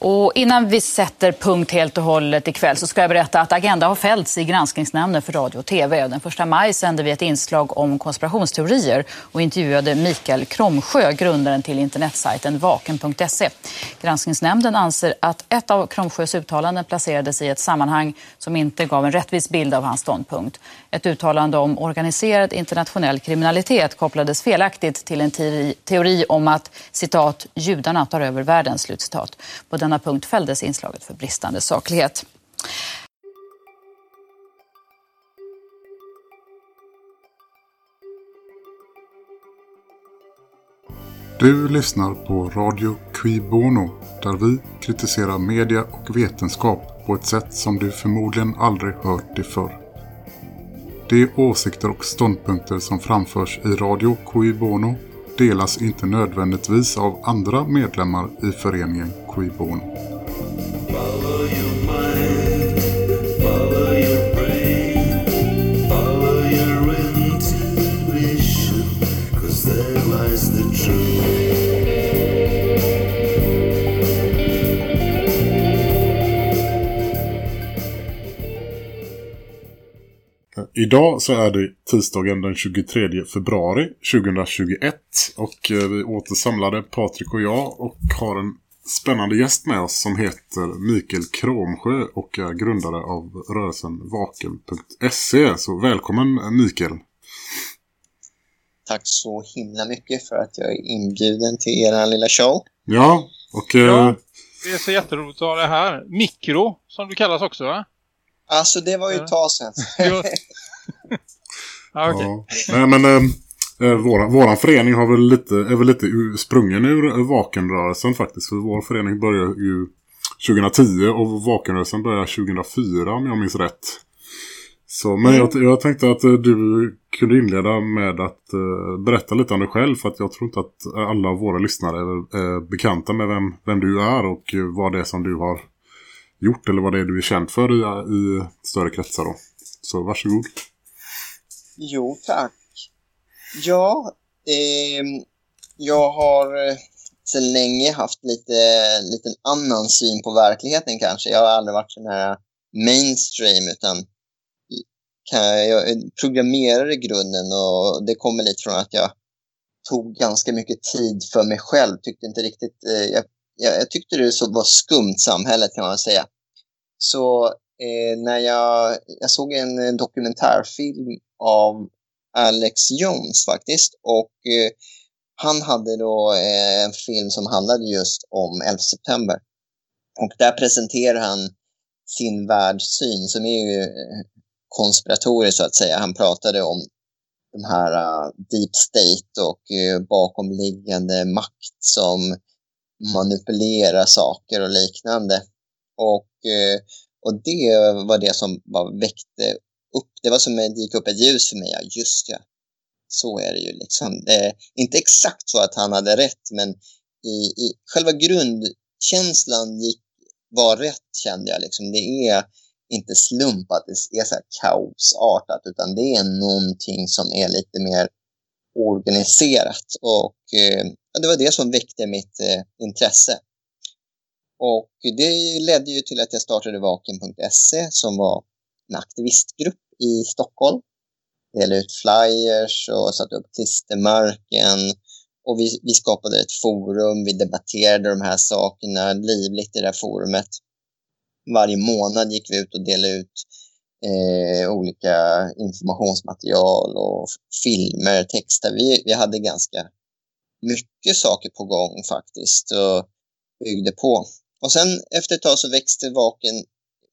Och innan vi sätter punkt helt och hållet ikväll så ska jag berätta att Agenda har fällts i granskningsnämnden för radio och tv. Den 1 maj sände vi ett inslag om konspirationsteorier och intervjuade Mikael Kromsjö, grundaren till internetsajten vaken.se. Granskningsnämnden anser att ett av Kromsjös uttalanden placerades i ett sammanhang som inte gav en rättvis bild av hans ståndpunkt. Ett uttalande om organiserad internationell kriminalitet kopplades felaktigt till en teori, om att citat, judarna tar över världen. Slutcitat. På denna punkt fälldes inslaget för bristande saklighet. Du lyssnar på Radio Qui Bono där vi kritiserar media och vetenskap på ett sätt som du förmodligen aldrig hört det förr. De åsikter och ståndpunkter som framförs i Radio Qui Bono delas inte nödvändigtvis av andra medlemmar i föreningen Cui Idag så är det tisdagen den 23 februari 2021 och eh, vi återsamlade Patrik och jag och har en spännande gäst med oss som heter Mikael Kromsjö och är grundare av rörelsen vaken.se. Så välkommen Mikael! Tack så himla mycket för att jag är inbjuden till er lilla show. Ja, och... Ja, det är så jätteroligt att ha det här. Mikro, som du kallas också va? Alltså det var ju ett tag sedan. Ja, okay. ja. Nej, men äh, våran, våran förening har väl lite, är väl lite sprungen ur vakenrörelsen faktiskt. För vår förening började ju 2010 och vakenrörelsen började 2004 om jag minns rätt. Så, men jag, jag tänkte att du kunde inleda med att uh, berätta lite om dig själv. För att jag tror inte att alla våra lyssnare är, är bekanta med vem, vem du är och vad det är som du har gjort eller vad det är du är känd för i, i större kretsar då. Så varsågod. Jo, tack. Ja, eh, jag har eh, sedan länge haft lite lite annan syn på verkligheten kanske. Jag har aldrig varit sån här mainstream utan jag programmerar i grunden och det kommer lite från att jag tog ganska mycket tid för mig själv. Tyckte inte riktigt, eh, jag jag, jag tyckte det så var skumt samhället kan man säga. Så eh, när jag, jag såg en dokumentärfilm av Alex Jones faktiskt och eh, han hade då eh, en film som handlade just om 11 september. Och där presenterar han sin världssyn som är ju eh, konspiratorisk så att säga. Han pratade om de här uh, deep state och uh, bakomliggande makt som manipulerar saker och liknande. Och, uh, och det var det som bara väckte upp, det var som att det gick upp ett ljus för mig, ja just ja, så är det ju liksom. Det inte exakt så att han hade rätt, men i, i själva grundkänslan gick, var rätt kände jag liksom. Det är inte slump att det är så här kaosartat, utan det är någonting som är lite mer organiserat och eh, det var det som väckte mitt eh, intresse. Och det ledde ju till att jag startade Vaken.se som var en aktivistgrupp i Stockholm. Delade ut flyers och satte upp klistermärken och vi, vi skapade ett forum, vi debatterade de här sakerna livligt i det här forumet. Varje månad gick vi ut och delade ut eh, olika informationsmaterial och filmer, texter. Vi, vi hade ganska mycket saker på gång faktiskt och byggde på. Och sen efter ett tag så växte Vaken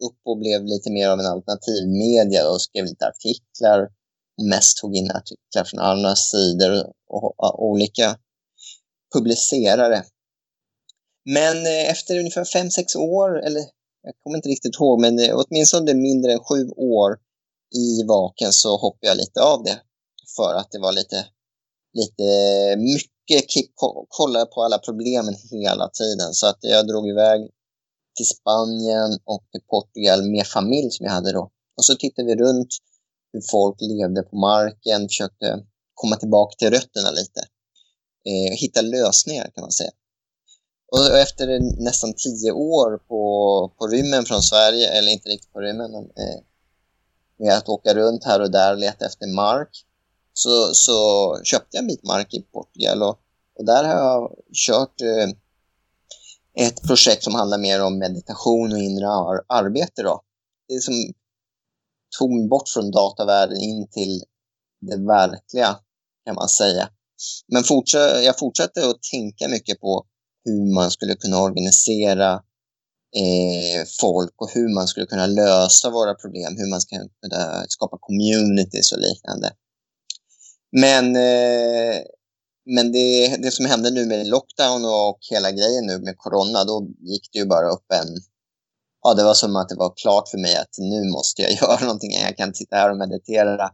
upp och blev lite mer av en alternativ media och skrev lite artiklar. Mest tog in artiklar från andra sidor och, och olika publicerare. Men eh, efter ungefär fem sex år, eller jag kommer inte riktigt ihåg, men eh, åtminstone mindre än sju år i Vaken så hoppade jag lite av det. För att det var lite, lite mycket kolla på alla problemen hela tiden. Så att jag drog iväg till Spanien och till Portugal med familj som jag hade då. Och så tittade vi runt hur folk levde på marken, försökte komma tillbaka till rötterna lite. Eh, hitta lösningar kan man säga. Och efter nästan tio år på, på rymmen från Sverige, eller inte riktigt på rymmen, men, eh, med att åka runt här och där och leta efter mark, så, så köpte jag en bit mark i Portugal. Och, och där har jag kört eh, ett projekt som handlar mer om meditation och inre ar arbete. Då. Det som tog mig bort från datavärlden in till det verkliga, kan man säga. Men fortsatt, jag fortsatte att tänka mycket på hur man skulle kunna organisera eh, folk och hur man skulle kunna lösa våra problem, hur man ska kunna skapa communities och liknande. Men, eh, men det, det som hände nu med lockdown och hela grejen nu med corona, då gick det ju bara upp en... Ja, det var som att det var klart för mig att nu måste jag göra någonting. Jag kan sitta här och meditera.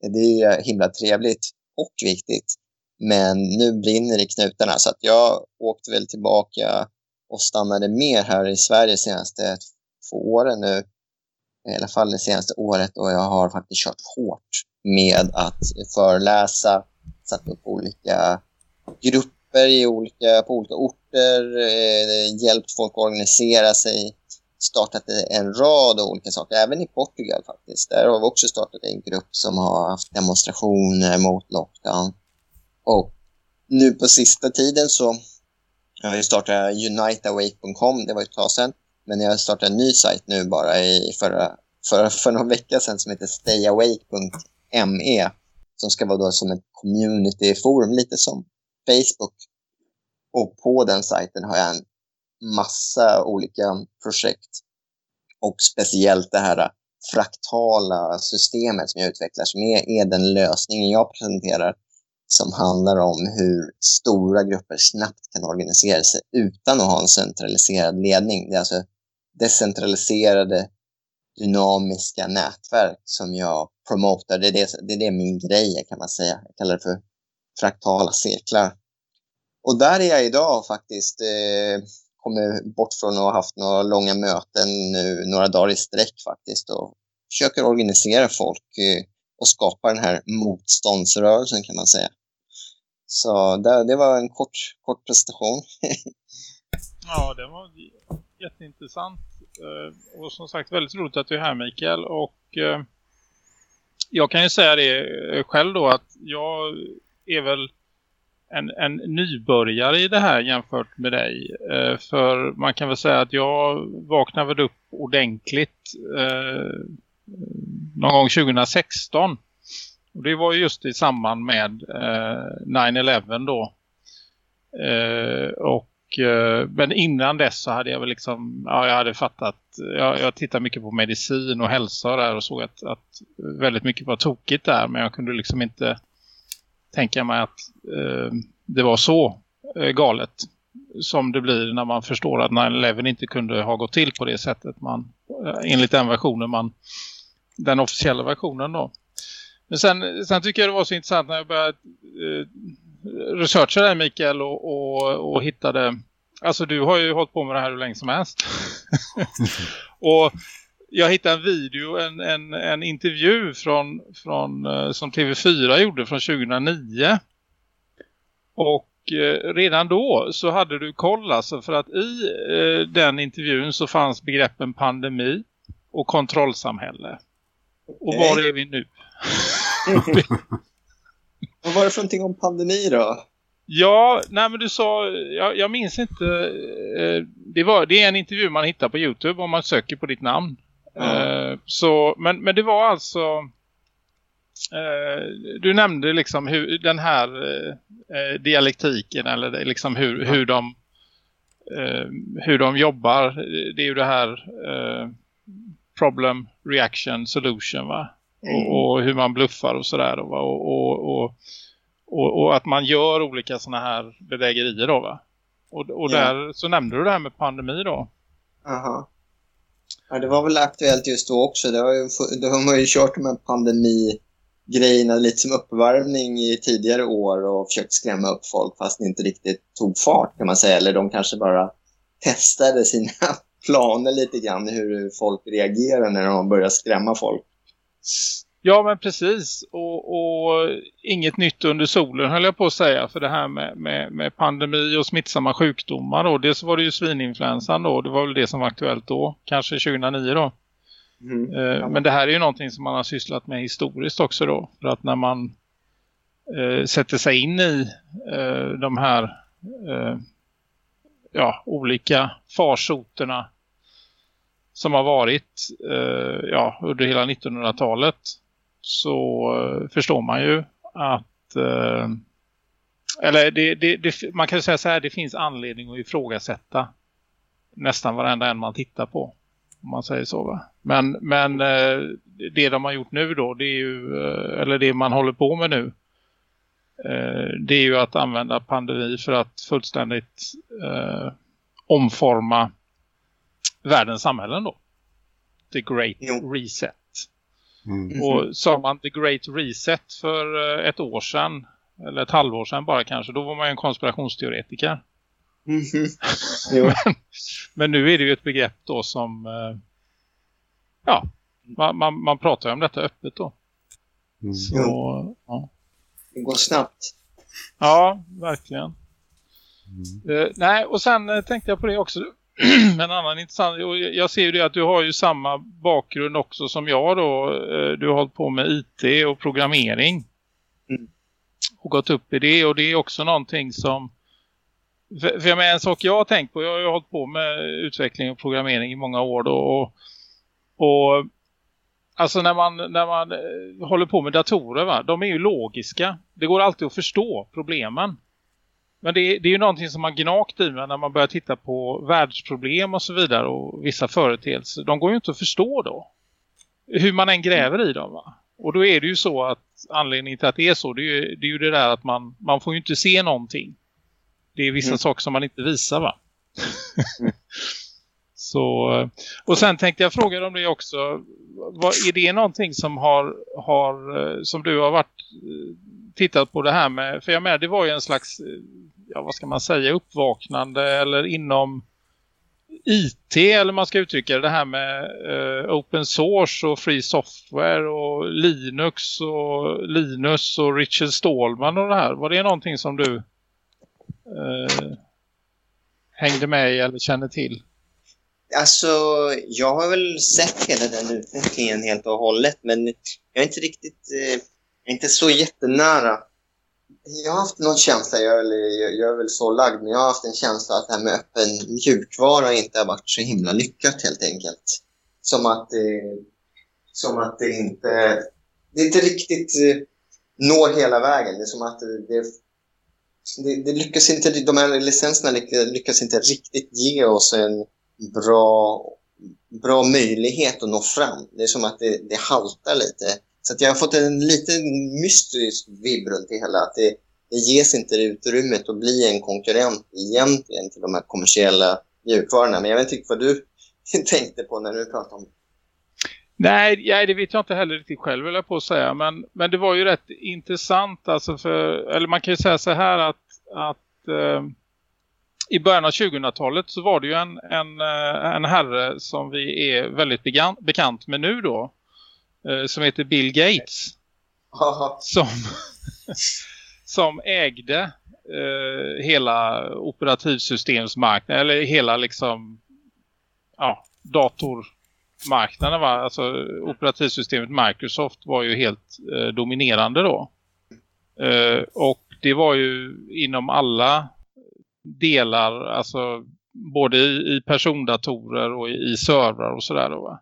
Det är ju himla trevligt och viktigt. Men nu brinner det i knutarna så att jag åkte väl tillbaka och stannade mer här i Sverige de senaste två åren nu. I alla fall det senaste året och jag har faktiskt kört hårt med att föreläsa, satt upp olika grupper i olika, på olika orter, eh, hjälpt folk att organisera sig, startat en rad olika saker, även i Portugal faktiskt. Där har vi också startat en grupp som har haft demonstrationer mot lockdown. Och nu på sista tiden så har jag startat uniteawake.com, det var ett tag sedan. Men jag startade en ny sajt nu bara i förra, för, för någon vecka sedan som heter stayawake.me som ska vara då som ett communityforum, lite som Facebook. Och på den sajten har jag en massa olika projekt och speciellt det här fraktala systemet som jag utvecklar som är, är den lösningen jag presenterar som handlar om hur stora grupper snabbt kan organisera sig utan att ha en centraliserad ledning. Det är alltså decentraliserade dynamiska nätverk som jag promotar. Det är det, det är det min grej kan man säga. Jag kallar det för fraktala cirklar. Och där är jag idag faktiskt. Eh, kommer bort från att ha haft några långa möten nu, några dagar i sträck faktiskt och försöker organisera folk eh, och skapa den här motståndsrörelsen kan man säga. Så det, det var en kort, kort presentation. ja, det var jätteintressant. Eh, och som sagt väldigt roligt att du är här Mikael. Och eh, jag kan ju säga det eh, själv då att jag är väl en, en nybörjare i det här jämfört med dig. För man kan väl säga att jag vaknade upp ordentligt någon gång 2016. Och det var just i samband med 9-11 då. och och, men innan dess så hade jag väl liksom, ja jag hade fattat, jag, jag tittade mycket på medicin och hälsa där och såg att, att väldigt mycket var tokigt där. Men jag kunde liksom inte tänka mig att eh, det var så eh, galet som det blir när man förstår att 9-11 inte kunde ha gått till på det sättet man, eh, enligt den versionen man, den officiella versionen då. Men sen, sen tycker jag det var så intressant när jag började eh, researcha dig Mikael och, och, och hittade... Alltså du har ju hållit på med det här hur länge som helst. och jag hittade en video, en, en, en intervju från, från, eh, som TV4 gjorde från 2009. Och eh, redan då så hade du koll alltså för att i eh, den intervjun så fanns begreppen pandemi och kontrollsamhälle. Och var är vi nu? Vad var det för någonting om pandemi då? Ja, nej men du sa, jag, jag minns inte, eh, det, var, det är en intervju man hittar på Youtube om man söker på ditt namn. Mm. Eh, så, men, men det var alltså, eh, du nämnde liksom hur den här eh, dialektiken eller liksom hur, mm. hur de eh, hur de jobbar, det är ju det här eh, problem, reaction, solution va? Mm. Och, och, hur man bluffar och sådär. Och, och, och, och, att man gör olika sådana här bedrägerier då va? Och, och ja. där så nämnde du det här med pandemi då. Aha. Ja, det var väl aktuellt just då också. Det har, ju, det har man ju kört med pandemi grejerna lite som uppvärmning i tidigare år och försökt skrämma upp folk fast det inte riktigt tog fart kan man säga. Eller de kanske bara testade sina planer lite grann hur folk reagerar när de börjar skrämma folk. Ja men precis och, och, inget nytt under solen höll jag på att säga för det här med, med, med pandemi och smittsamma sjukdomar då. Dels var det ju svininfluensan då, det var väl det som var aktuellt då, kanske 2009 då. Mm. Eh, men det här är ju någonting som man har sysslat med historiskt också då. För att när man eh, sätter sig in i eh, de här eh, ja, olika farsoterna som har varit eh, ja, under hela 1900-talet så eh, förstår man ju att eh, eller det, det, det, man kan säga så här, det finns anledning att ifrågasätta nästan varenda en man tittar på. Om man säger så va. Men, men eh, det de har gjort nu då, det är ju, eh, eller det man håller på med nu, eh, det är ju att använda pandemi för att fullständigt eh, omforma världens samhällen då. The Great Reset. Mm. Och sa man The Great Reset för eh, ett år sedan, eller ett halvår sedan bara kanske, då var man ju en konspirationsteoretiker. Mm men, men, nu är det ju ett begrepp då som eh, ja, man, man, man pratar ju om detta öppet då. Mm. Så, ja. Det går snabbt. Ja, verkligen. Mm. Uh, nej, och sen uh, tänkte jag på det också. en annan intressant, jag ser ju det att du har ju samma bakgrund också som jag då. Uh, du har hållit på med IT och programmering. Mm. Och gått upp i det och det är också någonting som för, för en sak jag har tänkt på, jag har ju hållit på med utveckling och programmering i många år då och, och alltså när man, när man eh, håller på med datorer va, de är ju logiska. Det går alltid att förstå problemen. Men det, det är ju någonting som man gnagt i med när man börjar titta på världsproblem och så vidare och vissa företeelser. De går ju inte att förstå då. Hur man än gräver i dem va. Och då är det ju så att anledningen till att det är så det är ju det, är ju det där att man, man får ju inte se någonting. Det är vissa mm. saker som man inte visar va. Mm. Så, och sen tänkte jag fråga dig om det också. Vad, är det någonting som har, har som du har varit tittat på det här med? För jag med, det var ju en slags, eh, ja vad ska man säga, uppvaknande eller inom IT eller man ska uttrycka det, det här med eh, open source och free software och Linux och Linus och Richard Stallman och det här. Var det någonting som du eh, hängde med i eller kände till? Alltså, jag har väl sett hela den utvecklingen helt och hållet, men jag är inte riktigt, eh, inte så jättenära. Jag har haft någon känsla, jag är, väl, jag är väl så lagd, men jag har haft en känsla att det här med öppen mjukvara inte har varit så himla lyckat helt enkelt. Som att det, som att det inte, det inte riktigt eh, når hela vägen. Det är som att det, det, det lyckas inte, de här licenserna lyckas inte riktigt ge oss en bra, bra möjlighet att nå fram. Det är som att det, det haltar lite. Så jag har fått en liten mystisk vibb runt det hela. Att det, det ges inte utrymmet att bli en konkurrent egentligen till de här kommersiella mjukvarorna. Men jag vet inte vad du tänkte på när du pratade om det. Nej, ja, det vet jag inte heller riktigt själv vill jag på att säga. Men, men det var ju rätt intressant. Alltså för, eller man kan ju säga så här att, att eh, i början av 2000-talet så var det ju en, en, eh, en herre som vi är väldigt bekant med nu då. Eh, som heter Bill Gates. Som, som ägde eh, hela operativsystemsmarknaden. Eller hela liksom ja, datormarknaden. Va? Alltså operativsystemet Microsoft var ju helt eh, dominerande då. Eh, och det var ju inom alla delar, alltså både i, i persondatorer och i, i servrar och sådär då va?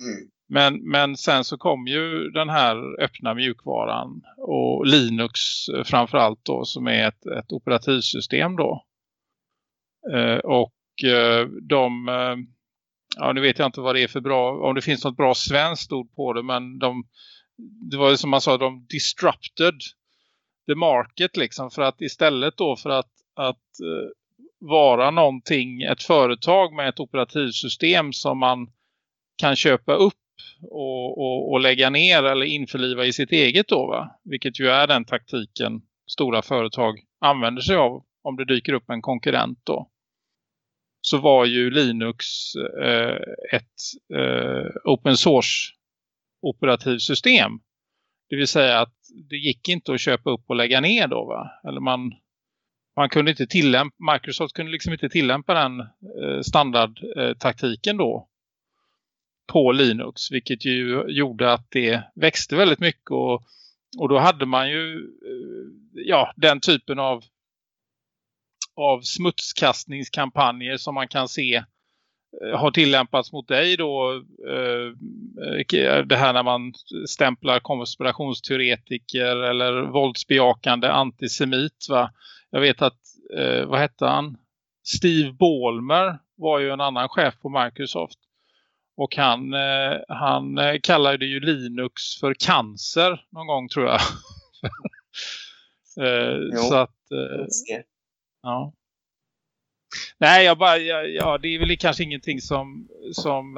Mm. Men, men sen så kom ju den här öppna mjukvaran och Linux eh, framförallt då som är ett, ett operativsystem då. Eh, och eh, de, eh, ja nu vet jag inte vad det är för bra, om det finns något bra svenskt ord på det men de, det var ju som man sa, de disrupted the market liksom för att istället då för att att eh, vara någonting, ett företag med ett operativsystem som man kan köpa upp och, och, och, lägga ner eller införliva i sitt eget då va? Vilket ju är den taktiken stora företag använder sig av om det dyker upp en konkurrent då. Så var ju Linux eh, ett eh, open source operativsystem Det vill säga att det gick inte att köpa upp och lägga ner då va? Eller man, man kunde inte tillämpa, Microsoft kunde liksom inte tillämpa den eh, standardtaktiken då på Linux. Vilket ju gjorde att det växte väldigt mycket och, och då hade man ju eh, ja, den typen av av smutskastningskampanjer som man kan se eh, har tillämpats mot dig då eh, det här när man stämplar konspirationsteoretiker eller våldsbejakande antisemit va? Jag vet att, vad hette han? Steve Ballmer var ju en annan chef på Microsoft. Och han, han kallade ju Linux för cancer någon gång tror jag. så att Ja. Nej, jag bara, jag, ja, det är väl kanske ingenting som, som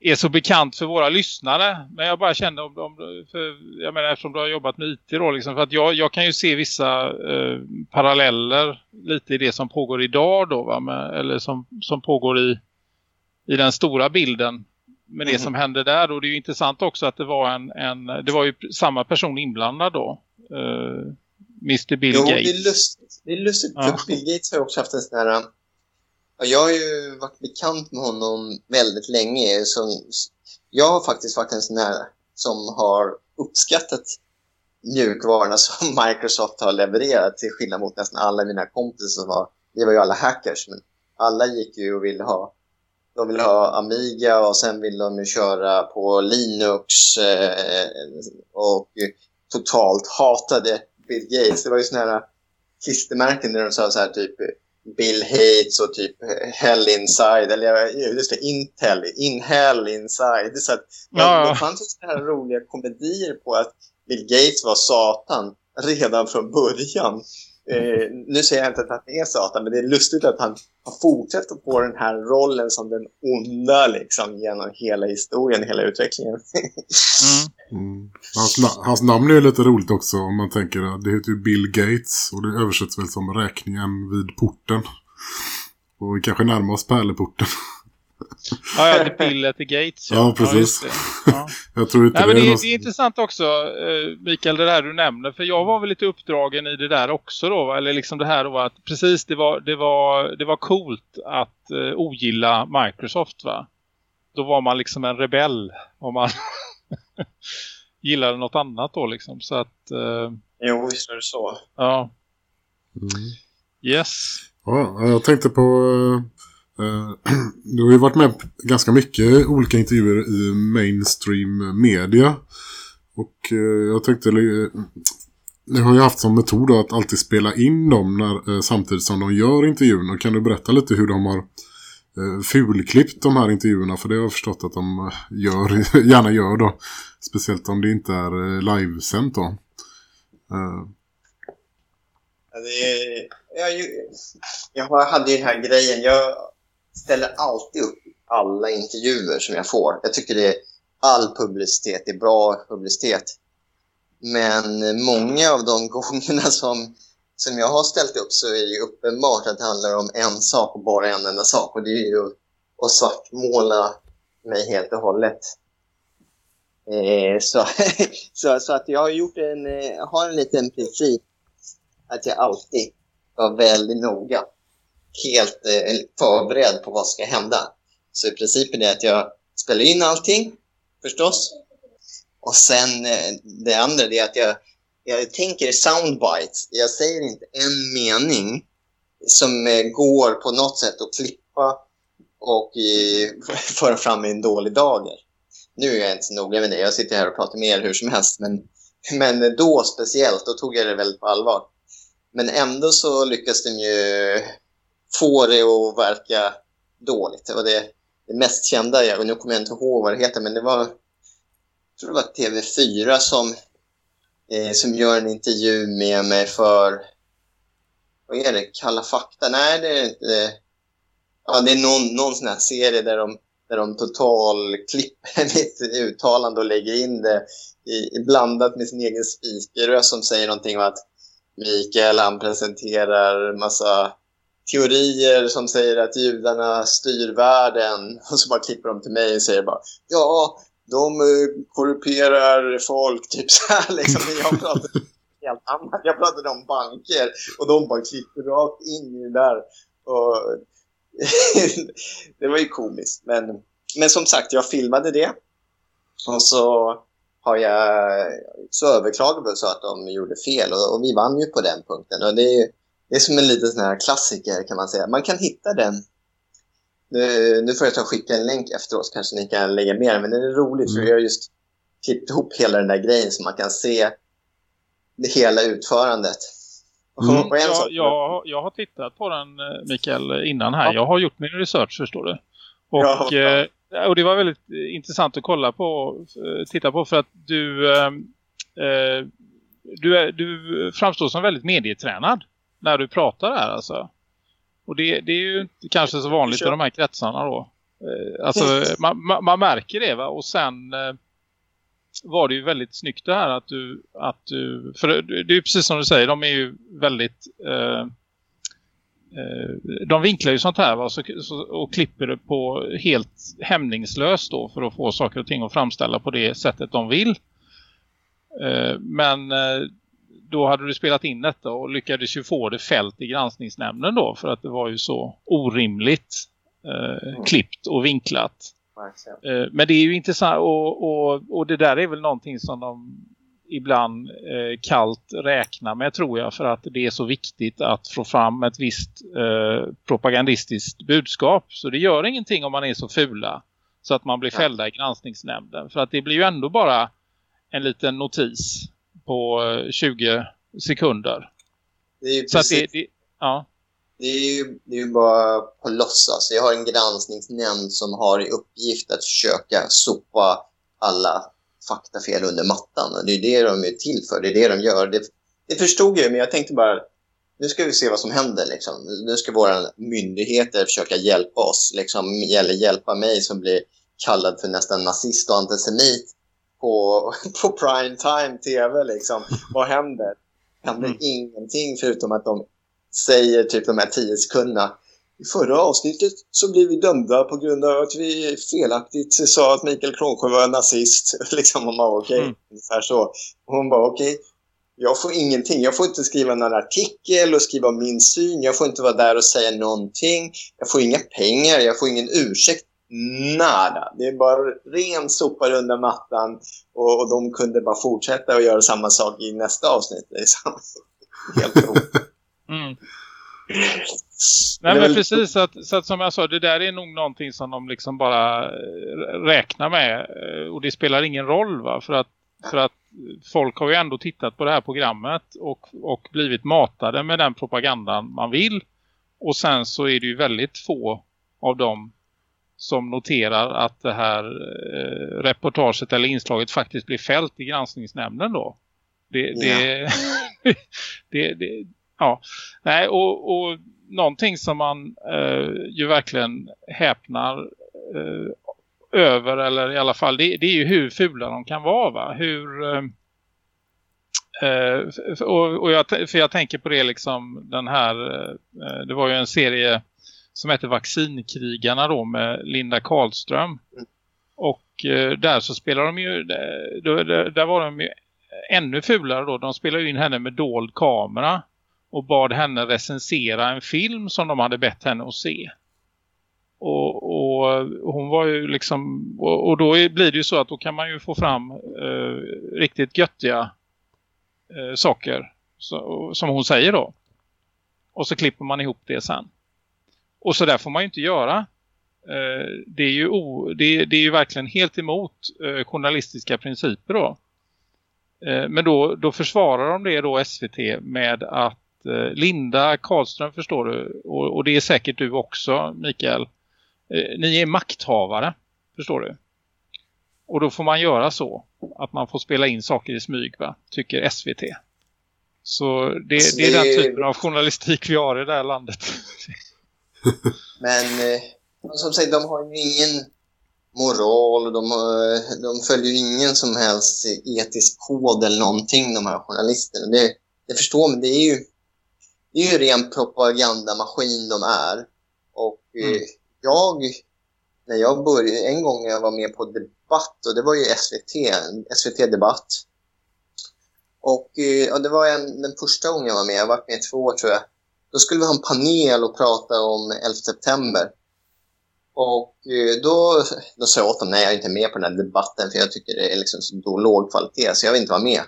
är så bekant för våra lyssnare. Men jag bara kände om, om för, jag menar eftersom du har jobbat med IT då, liksom, för att jag, jag kan ju se vissa uh, paralleller lite i det som pågår idag då, va, med, eller som, som pågår i, i den stora bilden med det mm. som hände där. Och det är ju intressant också att det var en, en det var ju samma person inblandad då. Mr. Bill jo, Gates. Det är lustigt. Det är lustigt ja. Bill Gates har också haft en sån här... Jag har ju varit bekant med honom väldigt länge. Så jag har faktiskt varit en sån här som har uppskattat mjukvarorna som Microsoft har levererat till skillnad mot nästan alla mina kompisar som var, det var ju alla hackers men alla gick ju och ville ha de ville ha Amiga och sen ville de ju köra på Linux eh, och totalt hatade Bill Gates. Det var ju sådana här klistermärken där de sa så här typ Bill Hates och typ Hell Inside eller just det, Intel, In Hell Inside. Så att, ja. Det fanns sådana här roliga komedier på att Bill Gates var satan redan från början. Eh, nu säger jag inte att han är Satan, men det är lustigt att han har fortsatt på den här rollen som den onda liksom, genom hela historien, hela utvecklingen. mm. Mm. Hans, hans, namn är lite roligt också om man tänker att det heter ju Bill Gates och det översätts väl som räkningen vid porten. Och vi kanske närmar oss pärleporten. Ja, ja, det Bill at the Gates. Ja, ja precis. Ja, jag tror inte Nej, det, men är, det, något... det är intressant också, eh, Mikael, det där du nämner. För jag var väl lite uppdragen i det där också då. Eller liksom det här då att precis det var, det var, det var coolt att uh, ogilla Microsoft va. Då var man liksom en rebell om man gillade något annat då liksom. Så att... Uh... Jo, visst är det så. Ja. Mm. Yes. Ja, jag tänkte på Eh, Eh, du har ju varit med ganska mycket olika intervjuer i mainstream media. Och eh, jag tänkte, eh, ni har ju haft som metod att alltid spela in dem när, samtidigt som de gör intervjuerna. Kan du berätta lite hur de har fulklippt de här intervjuerna? För det har jag förstått att de gör, gärna gör då. Speciellt om det inte är livesänt då. Jag, jag hade ju den här grejen. Jag ställer alltid upp alla intervjuer som jag får. Jag tycker det är, all publicitet är bra publicitet. Men många av de gångerna som, som jag har ställt upp så är det uppenbart att det handlar om en sak och bara en enda sak. Och det är ju att svartmåla mig helt och hållet. Eh, så, så, så, att jag har gjort en, eh, har en liten princip att jag alltid var väldigt noga helt eh, förberedd på vad som ska hända. Så i principen är att jag spelar in allting, förstås. Och sen eh, det andra är att jag, jag tänker soundbites. Jag säger inte en mening som eh, går på något sätt att klippa och eh, föra fram i en dålig dager. Nu är jag inte så noga med det. Jag sitter här och pratar med er hur som helst. Men, men då speciellt, då tog jag det väldigt på allvar. Men ändå så lyckas de ju få det att verka dåligt. Det var det, det mest kända, jag, och nu kommer jag inte ihåg vad det heter, men det var, jag tror det var TV4 som, eh, som gör en intervju med mig för, vad är det, Kalla fakta? Nej, det är inte Ja, det är någon, någon sån här serie där de, där de totalklipper mitt uttalande och lägger in det i, i blandat med sin egen speakerröst som säger någonting om att Mikael han presenterar massa teorier som säger att judarna styr världen och så bara klipper de till mig och säger bara ja, de uh, korruperar folk, typ så här liksom. Jag pratade helt annat. Jag pratade om banker och de bara klippte rakt in i det där. Och det var ju komiskt. Men, men som sagt, jag filmade det. Och så har jag så överklagade så att de gjorde fel och, och, vi vann ju på den punkten. Och det är, det är som en liten sån här klassiker kan man säga. Man kan hitta den. Nu, nu får jag ta och skicka en länk efteråt kanske ni kan lägga mer. Men den är rolig mm. för jag har just klippt ihop hela den där grejen så man kan se det hela utförandet. Mm. Jag, jag, jag, har tittat på den eh, Mikael innan här. Ja. Jag har gjort min research förstår du. Och, ja, eh, och det var väldigt intressant att kolla på, eh, titta på för att du, eh, du, är, du framstår som väldigt medietränad när du pratar här alltså. Och det, det är ju kanske så vanligt i de här kretsarna då. Alltså man, man, märker det va? Och sen var det ju väldigt snyggt det här att du, att du för det är ju precis som du säger, de är ju väldigt eh, eh, de vinklar ju sånt här va, så, så, och klipper det på helt hämningslöst då för att få saker och ting att framställa på det sättet de vill. Eh, men eh, då hade du spelat in detta och lyckades ju få det fält i granskningsnämnden då för att det var ju så orimligt eh, mm. klippt och vinklat. Eh, men det är ju intressant och, och, och det där är väl någonting som de ibland eh, kallt räknar med tror jag för att det är så viktigt att få fram ett visst eh, propagandistiskt budskap. Så det gör ingenting om man är så fula så att man blir fällda i granskningsnämnden. För att det blir ju ändå bara en liten notis på 20 eh, sekunder. Det är ju så precis... det, det, ja det är ju, det är ju bara på låtsas. Jag har en granskningsnämnd som har i uppgift att försöka sopa alla faktafel under mattan. Och det är det de är till för. Det är det de gör. Det, det förstod jag men jag tänkte bara nu ska vi se vad som händer. Liksom. Nu ska våra myndigheter försöka hjälpa oss. Liksom, eller hjälpa mig som blir kallad för nästan nazist och antisemit på, på prime time tv. Liksom. Vad händer? Händer mm. ingenting förutom att de säger typ de här tio sekunderna. I förra avsnittet så blev vi dömda på grund av att vi felaktigt sa att Mikael Kronsjö var nazist. liksom hon bara okej, okay. mm. ungefär så. Och hon bara okej, okay, jag får ingenting. Jag får inte skriva någon artikel och skriva min syn. Jag får inte vara där och säga någonting. Jag får inga pengar. Jag får ingen ursäkt. Nada. Det är bara ren sopa under mattan och, och de kunde bara fortsätta och göra samma sak i nästa avsnitt. Liksom. Helt Mm. Nej men precis så att, så att som jag sa det där är nog någonting som de liksom bara eh, räknar med eh, och det spelar ingen roll va för att, för att folk har ju ändå tittat på det här programmet och, och blivit matade med den propagandan man vill och sen så är det ju väldigt få av dem som noterar att det här eh, reportaget eller inslaget faktiskt blir fällt i granskningsnämnden då. Det, det, ja. det, det, ja, nej och, och någonting som man eh, ju verkligen häpnar eh, över eller i alla fall det, det, är ju hur fula de kan vara va? Hur eh, eh och, och jag, för jag tänker på det liksom den här eh, det var ju en serie som heter Vaccinkrigarna då med Linda Karlström och eh, där så spelar de ju där, där var de ju ännu fulare då. De spelade ju in henne med dold kamera och bad henne recensera en film som de hade bett henne att se. Och, och hon var ju liksom och, och, då blir det ju så att då kan man ju få fram eh, riktigt göttiga eh, saker så, som hon säger då. Och så klipper man ihop det sen. Och så där får man ju inte göra. Eh, det, är ju o, det, det, är ju verkligen helt emot eh, journalistiska principer då. Eh, men då, då försvarar de det då SVT med att Linda Karlström förstår du och, och, det är säkert du också Mikael. Ni är makthavare förstår du. Och då får man göra så att man får spela in saker i smyg va? Tycker SVT. Så det, det är den typen av journalistik vi har i det här landet. Men eh, som sagt, de har ju ingen moral, de, de följer ingen som helst etisk kod eller någonting, de här journalisterna. Det, det förstår man, det är ju det är ju ren propagandamaskin de är. Och eh, mm. jag, när jag började, en gång när jag var med på Debatt och det var ju SVT, SVT Debatt. Och ja, det var en, den första gången jag var med, jag har varit med i två år tror jag. Då skulle vi ha en panel och prata om 11 september. Och eh, då, då sa jag åt dem, nej jag är inte med på den här debatten för jag tycker det är liksom så låg kvalitet så jag vill inte vara med.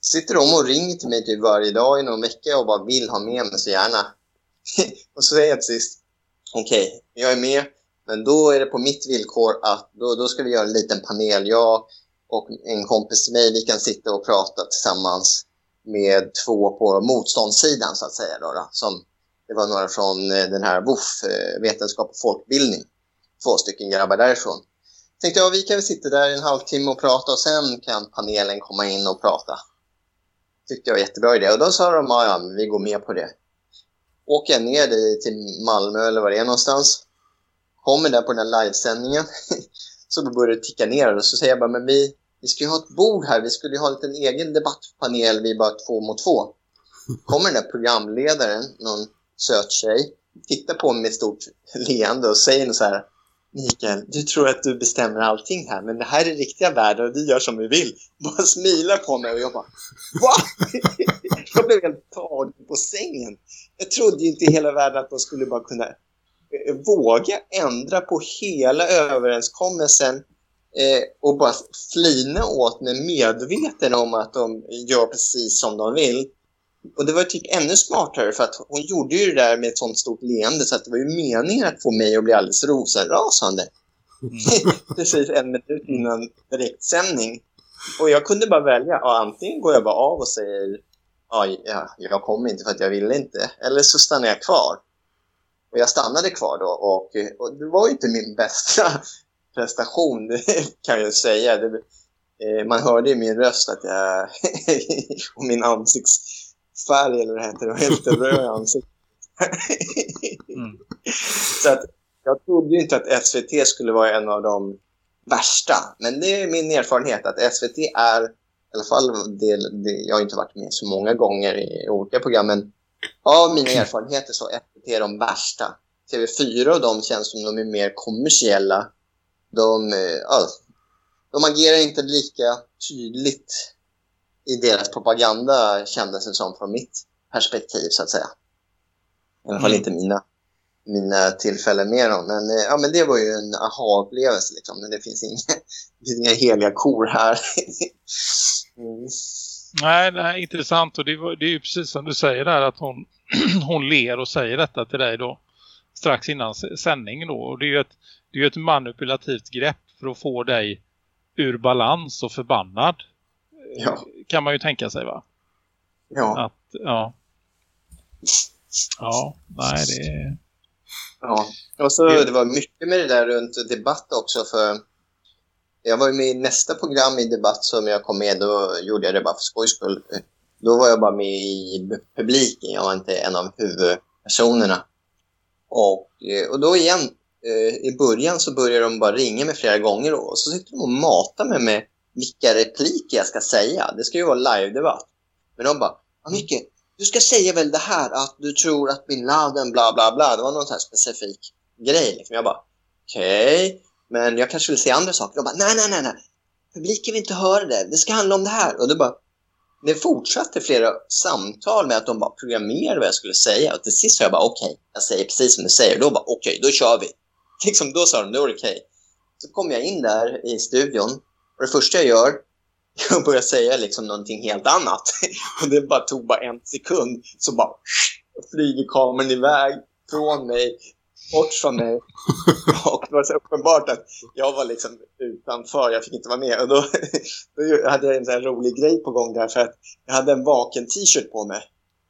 Sitter de och ringer till mig typ varje dag i någon vecka och bara vill ha med mig så gärna. och så säger jag till sist, okej, okay, jag är med, men då är det på mitt villkor att då, då ska vi göra en liten panel. Jag och en kompis till mig, vi kan sitta och prata tillsammans med två på motståndssidan så att säga. Då, då, som, det var några från eh, den här WOF, eh, vetenskap och folkbildning. Två stycken grabbar därifrån. Tänkte jag, vi kan väl sitta där en halvtimme och prata och sen kan panelen komma in och prata. Tyckte jag var jättebra idé. Och då sa de, ja, ja vi går med på det. Åker jag ner till Malmö eller var det är någonstans. Kommer där på den här livesändningen. så börjar det ticka ner och så säger jag bara, men vi, vi ska ju ha ett bord här. Vi skulle ju ha en egen debattpanel, vi är bara två mot två. Kommer den där programledaren, någon söt tjej, tittar på mig med stort leende och säger så här Mikael, du tror att du bestämmer allting här, men det här är riktiga världen och vi gör som vi vill. Bara smilar på mig och jag bara, va? jag blev helt tagen på sängen. Jag trodde ju inte i hela världen att de skulle bara kunna eh, våga ändra på hela överenskommelsen eh, och bara flina åt mig medveten om att de gör precis som de vill. Och det var typ ännu smartare för att hon gjorde ju det där med ett sånt stort leende så att det var ju meningen att få mig att bli alldeles rosenrasande. Mm. Precis en minut innan direktsändning. Och jag kunde bara välja. Ja, antingen går jag bara av och säger ja, jag kommer inte för att jag ville inte. Eller så stannar jag kvar. Och jag stannade kvar då och, och det var ju inte min bästa prestation, det kan jag säga. Det, eh, man hörde i min röst att jag och min ansikts färg eller vad det heter. Och helt röd i ansiktet. mm. Så att jag trodde inte att SVT skulle vara en av de värsta. Men det är min erfarenhet att SVT är, i alla fall, det, det, jag har inte varit med så många gånger i olika program, men av mina erfarenheter så är SVT de värsta. TV4 och de känns som de är mer kommersiella. De, ja, de agerar inte lika tydligt i deras propaganda kändes det som från mitt perspektiv så att säga. I alla fall mm. inte mina, mina tillfällen med dem. Men, eh, ja, men det var ju en aha-upplevelse. Liksom. Det finns inga, det finns inga heliga kor här. mm. Nej, nej, intressant. Och det, var, det är ju precis som du säger där att hon, hon ler och säger detta till dig då strax innan sändning då. Och det är ju ett, det är ett manipulativt grepp för att få dig ur balans och förbannad ja. kan man ju tänka sig va? Ja. Att, ja. Ja, nej det. Ja, och så det var mycket med det där runt debatt också för jag var ju med i nästa program i debatt som jag kom med, då gjorde jag det bara för skojs skull. Då var jag bara med i publiken, jag var inte en av huvudpersonerna. Och, eh, och då igen, eh, i början så började de bara ringa mig flera gånger och så sitter de och matar mig med vilka repliker jag ska säga. Det ska ju vara live-debatt. Men de bara, Micke, du ska säga väl det här att du tror att bin Laden bla bla bla. Det var någon sån här specifik grej. Liksom. Jag bara, okej, okay, men jag kanske vill säga andra saker. De bara, nej, nej, nej, nej. Publiken vill inte höra det. Det ska handla om det här. Och det bara, det fortsatte flera samtal med att de bara programmerade vad jag skulle säga. Och till sist sa jag bara, okej, okay, jag säger precis som du säger. Då bara, okej, okay, då kör vi. Liksom, då sa de, då är det okej. Okay. Så kom jag in där i studion och det första jag gör är att börja säga liksom någonting helt annat. Och det bara tog bara en sekund. Så bara flyger kameran iväg från mig, bort från mig. Och det var så uppenbart att jag var liksom utanför, jag fick inte vara med. Och då, då hade jag en sån rolig grej på gång där för att jag hade en vaken t-shirt på mig.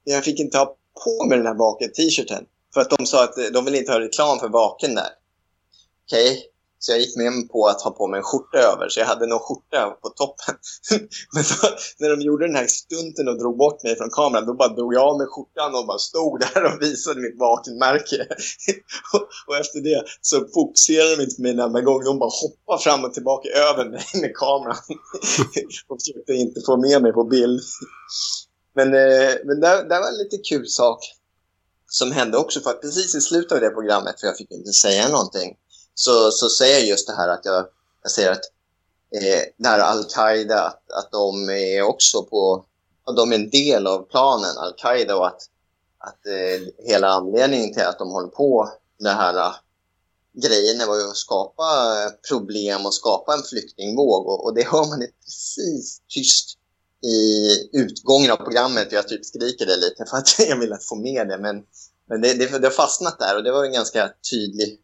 Jag fick inte ha på mig den här vaken t-shirten. För att de sa att de vill inte ha reklam för vaken där. Okej, okay. Så jag gick med på att ha på mig en skjorta över, så jag hade någon skjorta på toppen. Men så, när de gjorde den här stunten och drog bort mig från kameran, då bara drog jag av mig skjortan och bara stod där och visade mitt vakenmärke. och, och efter det så fokuserade de inte på mig en enda gång, de bara hoppade fram och tillbaka över mig med kameran. och försökte inte få med mig på bild. Men, eh, men det, det var en lite kul sak som hände också, för att precis i slutet av det programmet, för jag fick inte säga någonting, så, så säger jag just det här att jag, jag säger att eh, när Al-Qaida, att, att de är också på, att de är en del av planen, Al-Qaida och att, att eh, hela anledningen till att de håller på med det här uh, grejen var ju att skapa problem och skapa en flyktingvåg och, och det hör man precis tyst i utgången av programmet. Jag typ skriker det lite för att jag vill få med det. Men, men det, det, det har fastnat där och det var en ganska tydlig...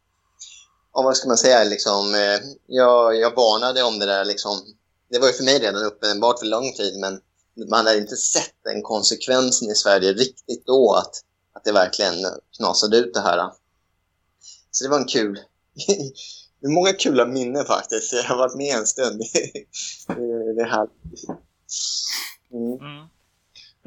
Ja, vad ska man säga? Liksom, eh, jag, jag varnade om det där. Liksom, det var ju för mig redan uppenbart för lång tid men man hade inte sett den konsekvensen i Sverige riktigt då att, att det verkligen knasade ut det här. Så det var en kul... det är många kula minnen faktiskt. Jag har varit med en stund. det är härligt. Mm. Mm.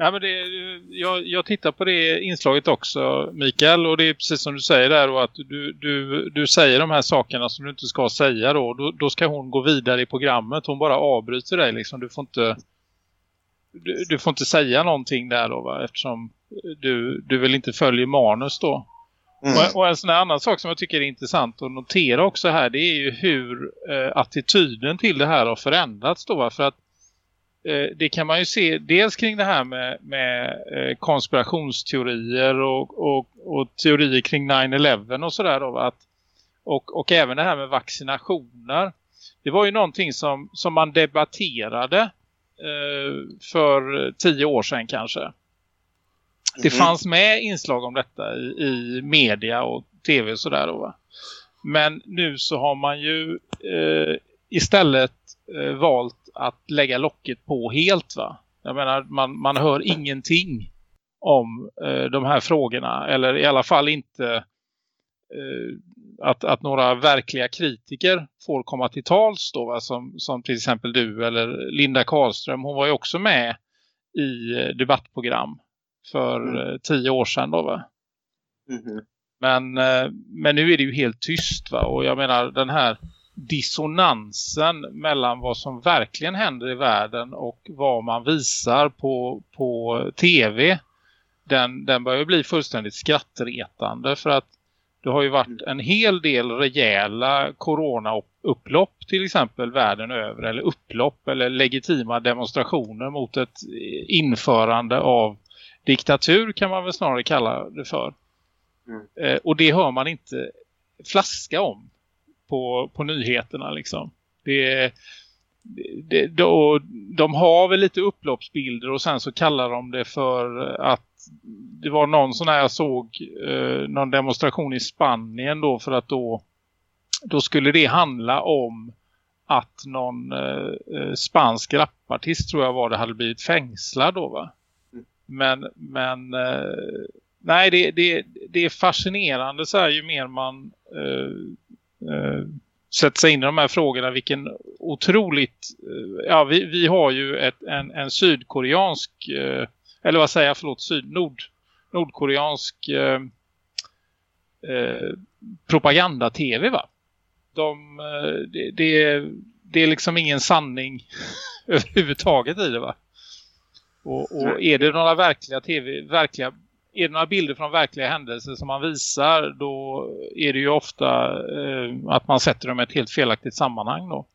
Ja, men det, jag, jag tittar på det inslaget också Mikael och det är precis som du säger där och att du, du, du säger de här sakerna som du inte ska säga då. då. Då ska hon gå vidare i programmet. Hon bara avbryter dig liksom. Du får inte du, du får inte säga någonting där då va? Eftersom du, du vill inte följa manus då. Mm. Och, och, en sån här annan sak som jag tycker är intressant att notera också här det är ju hur eh, attityden till det här har förändrats då va? För att det kan man ju se dels kring det här med, med eh, konspirationsteorier och, och, och, teorier kring 9-11 och sådär då. och, och även det här med vaccinationer. Det var ju någonting som, som man debatterade eh, för tio år sedan kanske. Det mm. fanns med inslag om detta i, i media och tv och sådär då va. Men nu så har man ju eh, istället eh, valt att lägga locket på helt va. Jag menar, man, man hör ingenting om eh, de här frågorna. Eller i alla fall inte eh, att, att några verkliga kritiker får komma till tals då va? Som, som till exempel du eller Linda Karlström. Hon var ju också med i eh, debattprogram för mm. Eh, tio år sedan då va. Mm -hmm. Men, eh, men nu är det ju helt tyst va. Och jag menar den här dissonansen mellan vad som verkligen händer i världen och vad man visar på, på tv den, den börjar bli fullständigt skrattretande för att det har ju varit en hel del rejäla coronaupplopp till exempel världen över eller upplopp eller legitima demonstrationer mot ett införande av diktatur kan man väl snarare kalla det för. Mm. Eh, och det hör man inte flaska om på, på nyheterna liksom. Det, det, då, de har väl lite upploppsbilder och sen så kallar de det för att det var någon sån här jag såg eh, någon demonstration i Spanien då för att då då skulle det handla om att någon eh, eh spansk rapartist tror jag var det hade blivit fängslad då va. Mm. Men, men eh, nej det, det, det är fascinerande så här ju mer man eh, eh, sätta sig in i de här frågorna. Vilken otroligt... Eh, ja, vi, vi har ju ett, en, en sydkoreansk... Eh, eller vad säger jag? Förlåt, syd, nord, nordkoreansk eh, propaganda-tv va? De, det, det, det är liksom ingen sanning överhuvudtaget i det va? Och, och, är det några verkliga tv, verkliga är det några bilder från verkliga händelser som man visar då är det ju ofta eh, att man sätter dem i ett helt felaktigt sammanhang då.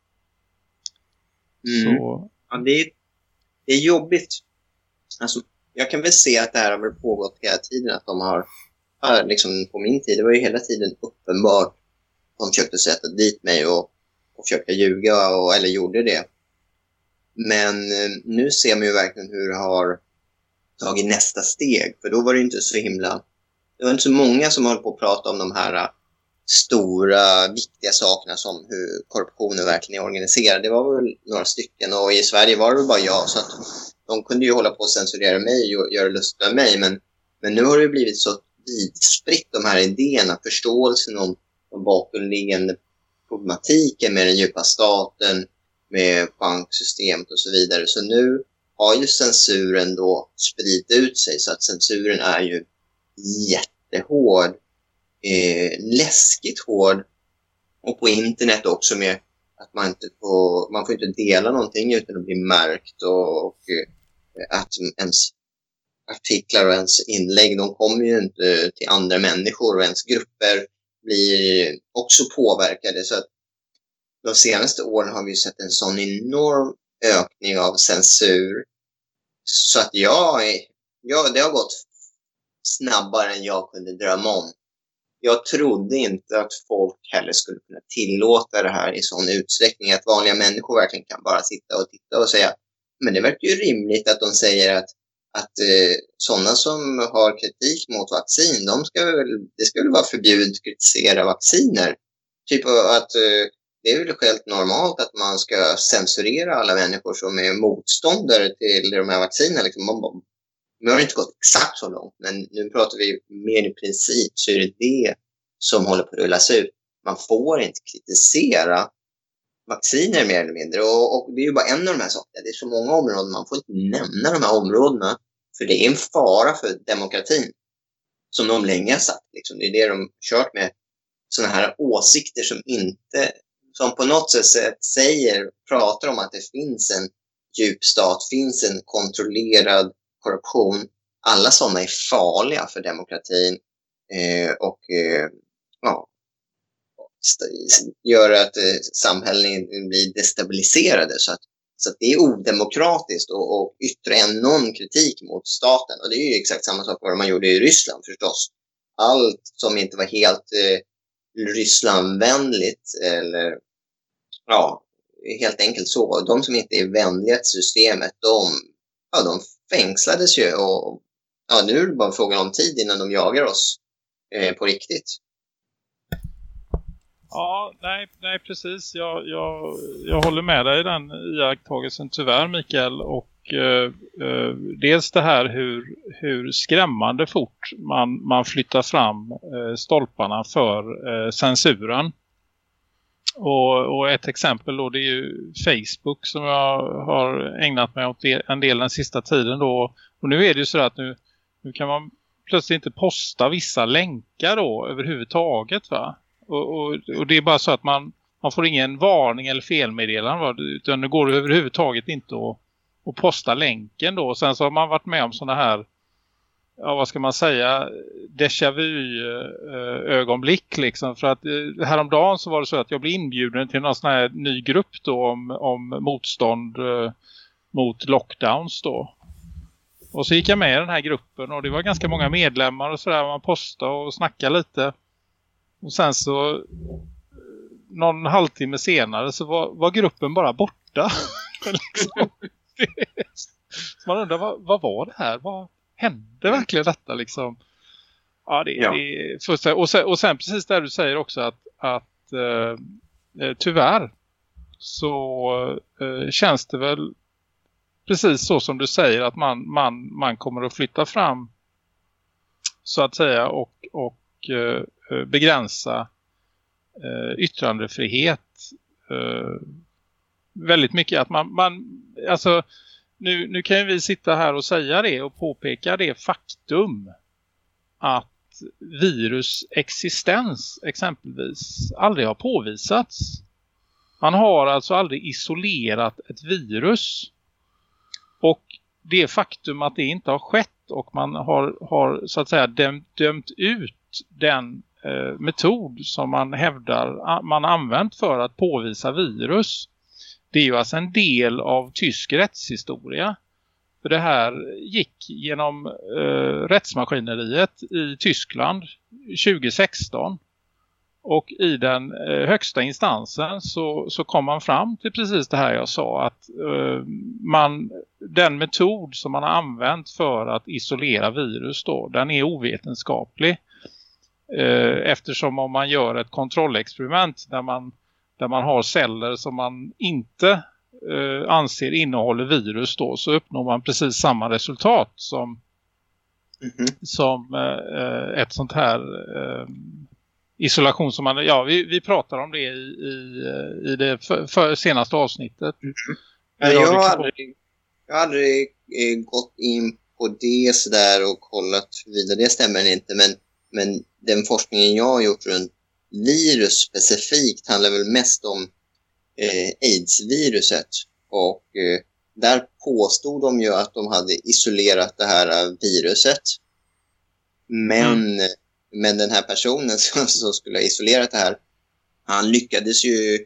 Mm. Så... Ja, det, är, det är jobbigt. Alltså, jag kan väl se att det här har väl pågått hela tiden att de har, liksom på min tid, det var ju hela tiden uppenbart de försökte sätta dit mig och, och försöka ljuga och, eller gjorde det. Men eh, nu ser man ju verkligen hur det har tagit nästa steg. För då var det inte så himla... Det var inte så många som höll på att prata om de här äh, stora, viktiga sakerna som hur korruptionen verkligen är organiserad. Det var väl några stycken och i Sverige var det väl bara jag. Så att de kunde ju hålla på att censurera mig och göra lust med mig. Men, men nu har det blivit så vidspritt de här idéerna, förståelsen om de bakomliggande problematiken med den djupa staten, med banksystemet och så vidare. Så nu har ju censuren då spridit ut sig så att censuren är ju jättehård. Eh, läskigt hård. Och på internet också med att man inte får, man får inte dela någonting utan att bli märkt och, och eh, att ens artiklar och ens inlägg, de kommer ju inte till andra människor och ens grupper blir också påverkade. Så att de senaste åren har vi sett en sån enorm ökning av censur. Så att jag, jag, det har gått snabbare än jag kunde drömma om. Jag trodde inte att folk heller skulle kunna tillåta det här i sån utsträckning att vanliga människor verkligen kan bara sitta och titta och säga men det verkar ju rimligt att de säger att, att eh, sådana som har kritik mot vaccin, de ska väl, det ska väl vara förbjudet att kritisera vacciner. Typ att eh, det är väl helt normalt att man ska censurera alla människor som är motståndare till de här vaccinerna. Liksom. Nu har det inte gått exakt så långt, men nu pratar vi mer i princip så är det det som håller på att rullas ut. Man får inte kritisera vacciner mer eller mindre. Och, och, det är ju bara en av de här sakerna. Det är så många områden, man får inte nämna de här områdena. För det är en fara för demokratin. Som de länge har sagt. Liksom. Det är det de kört med. Sådana här åsikter som inte, som på något sätt säger, pratar om att det finns en djup stat, finns en kontrollerad korruption. Alla sådana är farliga för demokratin. Eh, och eh, ja, gör att eh, samhällen blir destabiliserade. Så att, så att det är odemokratiskt att yttra en någon kritik mot staten. Och det är ju exakt samma sak vad man gjorde i Ryssland förstås. Allt som inte var helt eh, Rysslandvänligt eller ja, helt enkelt så. De som inte är vänliga till systemet, de, ja, de fängslades ju och ja, nu är det bara frågan om tid innan de jagar oss eh, på riktigt. Ja, nej, nej precis. Jag, jag, jag håller med dig i den iakttagelsen tyvärr Mikael. Och eh, eh, dels det här hur, hur skrämmande fort man, man flyttar fram eh, stolparna för eh, censuren. Och, och, ett exempel då det är ju Facebook som jag har ägnat mig åt en del den sista tiden då. Och nu är det ju så att nu, nu kan man plötsligt inte posta vissa länkar då överhuvudtaget va. Och, och, och, det är bara så att man, man får ingen varning eller felmeddelande. Utan det går överhuvudtaget inte att, att posta länken då. Och sen så har man varit med om sådana här, ja vad ska man säga, déjà vu eh, ögonblick liksom. För att eh, häromdagen så var det så att jag blev inbjuden till någon sån här ny grupp då om, om motstånd eh, mot lockdowns då. Och så gick jag med i den här gruppen och det var ganska många medlemmar och sådär. Man postade och snackade lite. Och sen så någon halvtimme senare så var, var gruppen bara borta. liksom. så man undrar, vad, vad, var det här? Vad hände verkligen detta liksom? Ja, det, ja. det först, och, sen, och sen precis där du säger också att, att eh, tyvärr så eh, känns det väl precis så som du säger att man, man, man kommer att flytta fram så att säga och, och eh, Eh, begränsa eh, yttrandefrihet eh, väldigt mycket att man, man alltså nu, nu kan vi sitta här och säga det och påpeka det faktum att virus existens exempelvis aldrig har påvisats. Man har alltså aldrig isolerat ett virus och det faktum att det inte har skett och man har, har så att säga dömt, dömt ut den Eh, metod som man hävdar man använt för att påvisa virus. Det är ju alltså en del av tysk rättshistoria. För det här gick genom eh, rättsmaskineriet i Tyskland 2016. Och i den eh, högsta instansen så, så kom man fram till precis det här jag sa. Att eh, man, den metod som man har använt för att isolera virus då, den är ovetenskaplig. Eh, eftersom om man gör ett kontrollexperiment där man, där man har celler som man inte eh, anser innehåller virus då så uppnår man precis samma resultat som, mm -hmm. som eh, ett sånt här eh, isolation som man, ja vi, vi pratar om det i, i, i det för, för senaste avsnittet. Mm -hmm. Jag, har aldrig, jag har aldrig eh, gått in på det sådär och kollat vidare, det stämmer inte men men den forskningen jag har gjort runt virus specifikt handlar väl mest om eh, aids-viruset. Och eh, där påstod de ju att de hade isolerat det här viruset. Men, mm. men den här personen som, som skulle ha isolerat det här, han lyckades ju,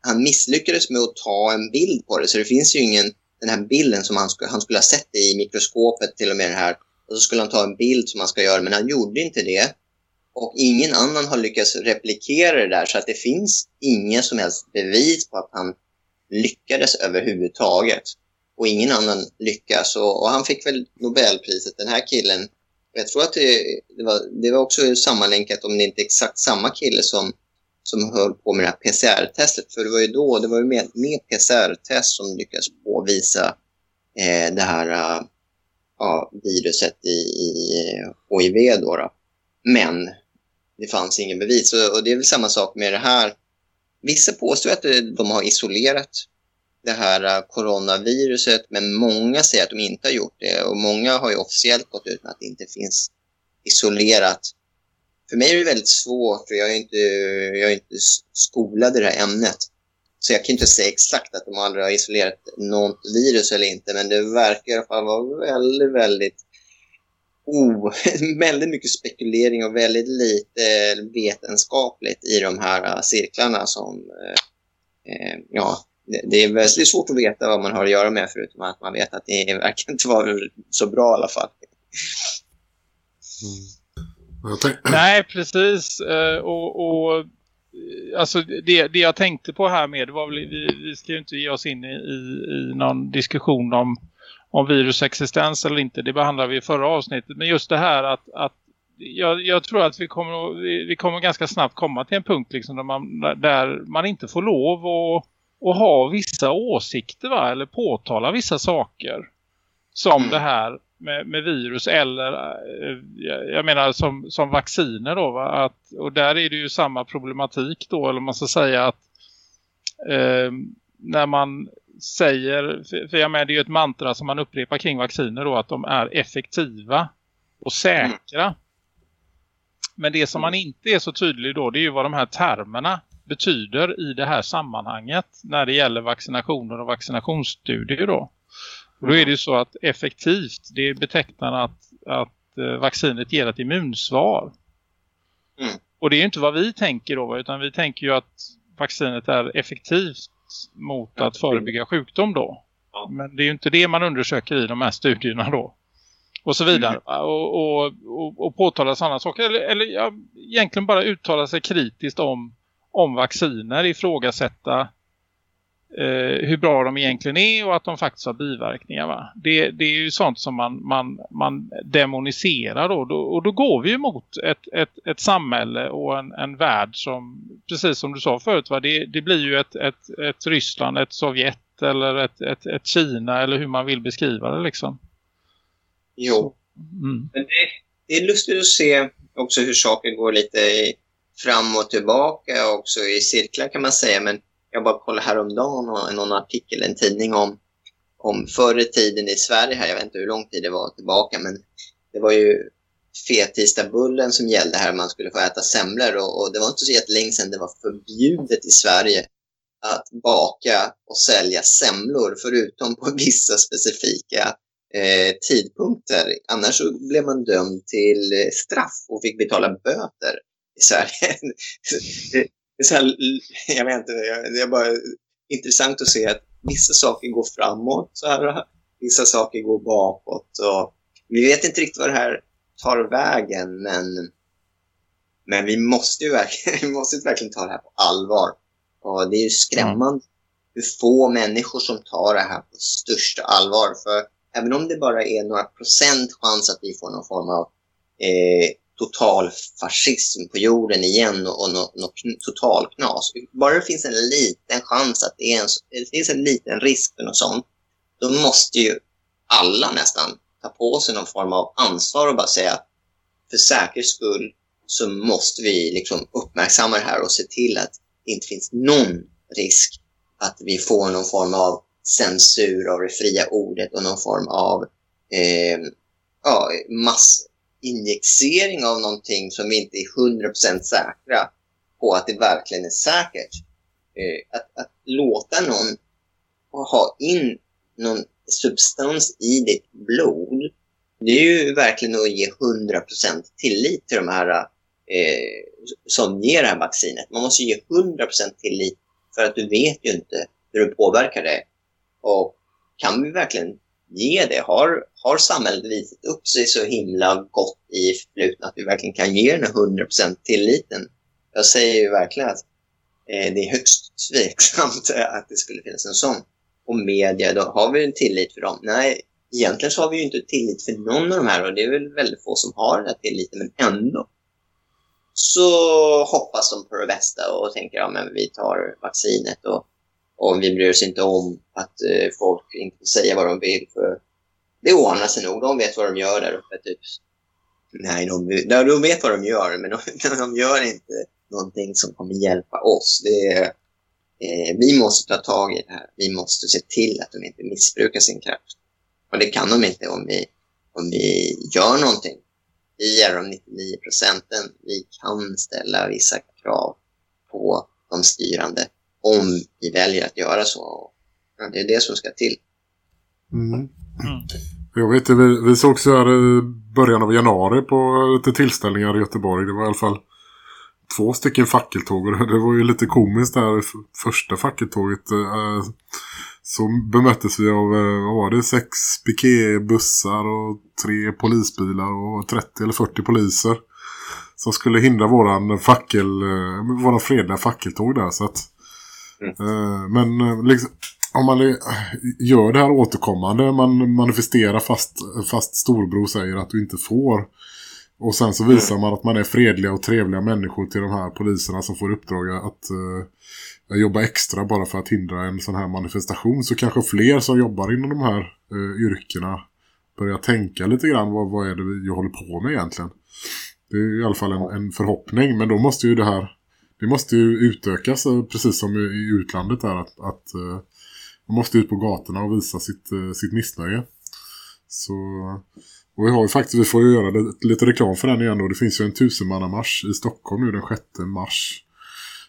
han misslyckades med att ta en bild på det. Så det finns ju ingen, den här bilden som han, skulle, han skulle ha sett i mikroskopet till och med det här. Och så skulle han ta en bild som han ska göra, men han gjorde inte det. Och ingen annan har lyckats replikera det där så att det finns inga som helst bevis på att han lyckades överhuvudtaget. Och ingen annan lyckas. Och, och han fick väl Nobelpriset, den här killen. Jag tror att det, det, var, det var också sammanlänkat, om det inte är exakt samma kille som, som höll på med det här PCR-testet. För det var ju då, det var ju med, med PCR-test som lyckades påvisa eh, det här ja, viruset i, i HIV. Då, då. Men det fanns ingen bevis. Och, och, det är väl samma sak med det här. Vissa påstår att de har isolerat det här äh, coronaviruset, men många säger att de inte har gjort det. Och många har ju officiellt gått ut med att det inte finns isolerat. För mig är det väldigt svårt, för jag är inte, jag är inte skolad i det här ämnet. Så jag kan inte säga exakt att de aldrig har isolerat något virus eller inte, men det verkar i alla fall vara väldigt, väldigt oh, väldigt mycket spekulering och väldigt lite vetenskapligt i de här äh, cirklarna som eh, äh, ja, det är väldigt svårt att veta vad man har att göra med förutom att man vet att det verkar inte vara så bra i alla fall. Mm. Nej, precis. Och, och alltså det, det jag tänkte på här med var väl, vi, vi ska ju inte ge oss in i, i, i någon diskussion om om virusexistens eller inte. Det behandlade vi i förra avsnittet. Men just det här att, att jag, jag, tror att vi kommer, vi kommer ganska snabbt komma till en punkt liksom där, man, där man inte får lov att, att ha vissa åsikter va? eller påtala vissa saker. Som det här med, med, virus eller eh, jag menar som, som vacciner då va? Att, och där är det ju samma problematik då eller man ska säga att eh, när man säger, för jag menar det är ju ett mantra som man upprepar kring vacciner då, att de är effektiva och säkra. Mm. Men det som man inte är så tydlig då, det är ju vad de här termerna betyder i det här sammanhanget när det gäller vaccinationer och vaccinationsstudier då. Och då är det ju så att effektivt, det betecknar att, att eh, vaccinet ger ett immunsvar. Mm. Och det är ju inte vad vi tänker då, utan vi tänker ju att vaccinet är effektivt mot att förebygga sjukdom då. Men det är ju inte det man undersöker i de här studierna då. Och så vidare. Mm. Och, och, och, och påtala sådana saker. Eller, eller ja, egentligen bara uttala sig kritiskt om, om vacciner. Ifrågasätta eh, hur bra de egentligen är och att de faktiskt har biverkningar. Va? Det, det är ju sånt som man, man, man demoniserar då, då, och då går vi ju mot ett, ett, ett samhälle och en, en värld som, precis som du sa förut, va? Det, det blir ju ett, ett, ett Ryssland, ett Sovjet eller ett, ett, ett Kina eller hur man vill beskriva det liksom. Jo, mm. men det, det är lustigt att se också hur saker går lite fram och tillbaka också i cirklar kan man säga, men jag bara kollade häromdagen och någon artikel, en tidning om, om förr i tiden i Sverige här. Jag vet inte hur lång tid det var tillbaka, men det var ju fettisdagbullen som gällde här. Man skulle få äta semlor och, och det var inte så jättelänge sedan det var förbjudet i Sverige att baka och sälja semlor förutom på vissa specifika eh, tidpunkter. Annars så blev man dömd till eh, straff och fick betala böter i Sverige. det är så här, jag vet inte, det är bara intressant att se att vissa saker går framåt, så här, vissa saker går bakåt. Och vi vet inte riktigt vad det här tar vägen, men, men vi måste ju verkligen, vi måste verkligen ta det här på allvar. Och det är ju skrämmande mm. hur få människor som tar det här på största allvar. För även om det bara är några procent chans att vi får någon form av eh, total fascism på jorden igen och, och något, något total knas. Bara det finns en liten chans att det, är en, det finns en liten risk för något sånt, då måste ju alla nästan ta på sig någon form av ansvar och bara säga att för säkerhets skull så måste vi liksom uppmärksamma det här och se till att det inte finns någon risk att vi får någon form av censur av det fria ordet och någon form av eh, ja, mass injicering av någonting som vi inte är 100% säkra på att det verkligen är säkert. Eh, att, att låta någon ha in någon substans i ditt blod, det är ju verkligen att ge 100% tillit till de här eh, som ger det här vaccinet. Man måste ge 100% tillit för att du vet ju inte hur du påverkar det. Och kan vi verkligen ge det? Har, har samhället visat upp sig så himla gott i förflutna att vi verkligen kan ge den 100% tilliten? Jag säger ju verkligen att eh, det är högst tveksamt eh, att det skulle finnas en sån. Och media, då har vi en tillit för dem? Nej, egentligen så har vi ju inte tillit för någon av de här och det är väl väldigt få som har den här tilliten, men ändå så hoppas de på det bästa och tänker ja men vi tar vaccinet och, och vi bryr oss inte om att eh, folk inte får säga vad de vill för det ordnar sig nog, de vet vad de gör där uppe typ. Nej, de, de vet vad de gör men de, de gör inte någonting som kommer hjälpa oss. Det är, eh, vi måste ta tag i det här. Vi måste se till att de inte missbrukar sin kraft. Och det kan de inte om vi, om vi gör någonting. Vi är de 99 procenten. Vi kan ställa vissa krav på de styrande om vi väljer att göra så. Det är det som ska till. Mm. Mm. Jag vet, vi, vi såg så här i början av januari på lite tillställningar i Göteborg. Det var i alla fall två stycken fackeltåg och det var ju lite komiskt där första fackeltåget. Eh, så bemöttes vi av, eh, vad var det, sex piketbussar och tre polisbilar och 30 eller 40 poliser. Som skulle hindra våran fackel, eh, våran fredliga fackeltåg där. Så att, mm. Eh, men eh, liksom, om man gör det här återkommande, man manifesterar fast, fast storbror säger att du inte får och sen så visar man att man är fredliga och trevliga människor till de här poliserna som får uppdrag att uh, jobba extra bara för att hindra en sån här manifestation. Så kanske fler som jobbar inom de här uh, yrkena börjar tänka lite grann vad, vad är det vi håller på med egentligen. Det är i alla fall en, en förhoppning. Men då måste ju det här det måste ju utökas eh, precis som i utlandet där att, att eh, man måste ut på gatorna och visa sitt, eh, sitt missnöje. Så och vi har ju faktiskt, vi får ju göra lite, lite reklam för den igen då. Det finns ju en tusenmannamarsch i Stockholm nu den 6 mars.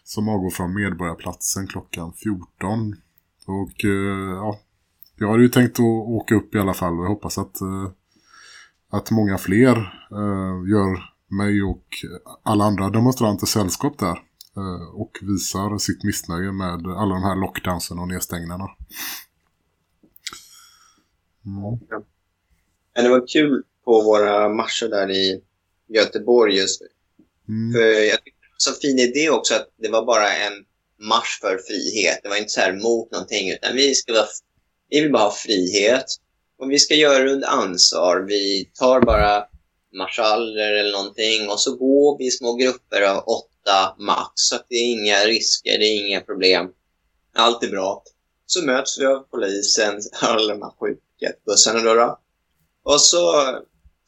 Som avgår från Medborgarplatsen klockan 14. Och ja, jag hade ju tänkt att åka upp i alla fall. Och jag hoppas att, att många fler gör mig och alla andra demonstranter sällskap där. Och visar sitt missnöje med alla de här lockdownsen och nedstängningarna. Mm. Men det var kul på våra marscher där i Göteborg just. Mm. För jag tyckte det var så fin idé också att det var bara en marsch för frihet. Det var inte så här mot någonting utan vi, ska vara, vi vill bara ha frihet. Och vi ska göra det under ansvar. Vi tar bara marschaller eller någonting och så går vi i små grupper av åtta max. Så att det är inga risker, det är inga problem. Allt är bra. Så möts vi av polisen, alla de här sju då, då. Och så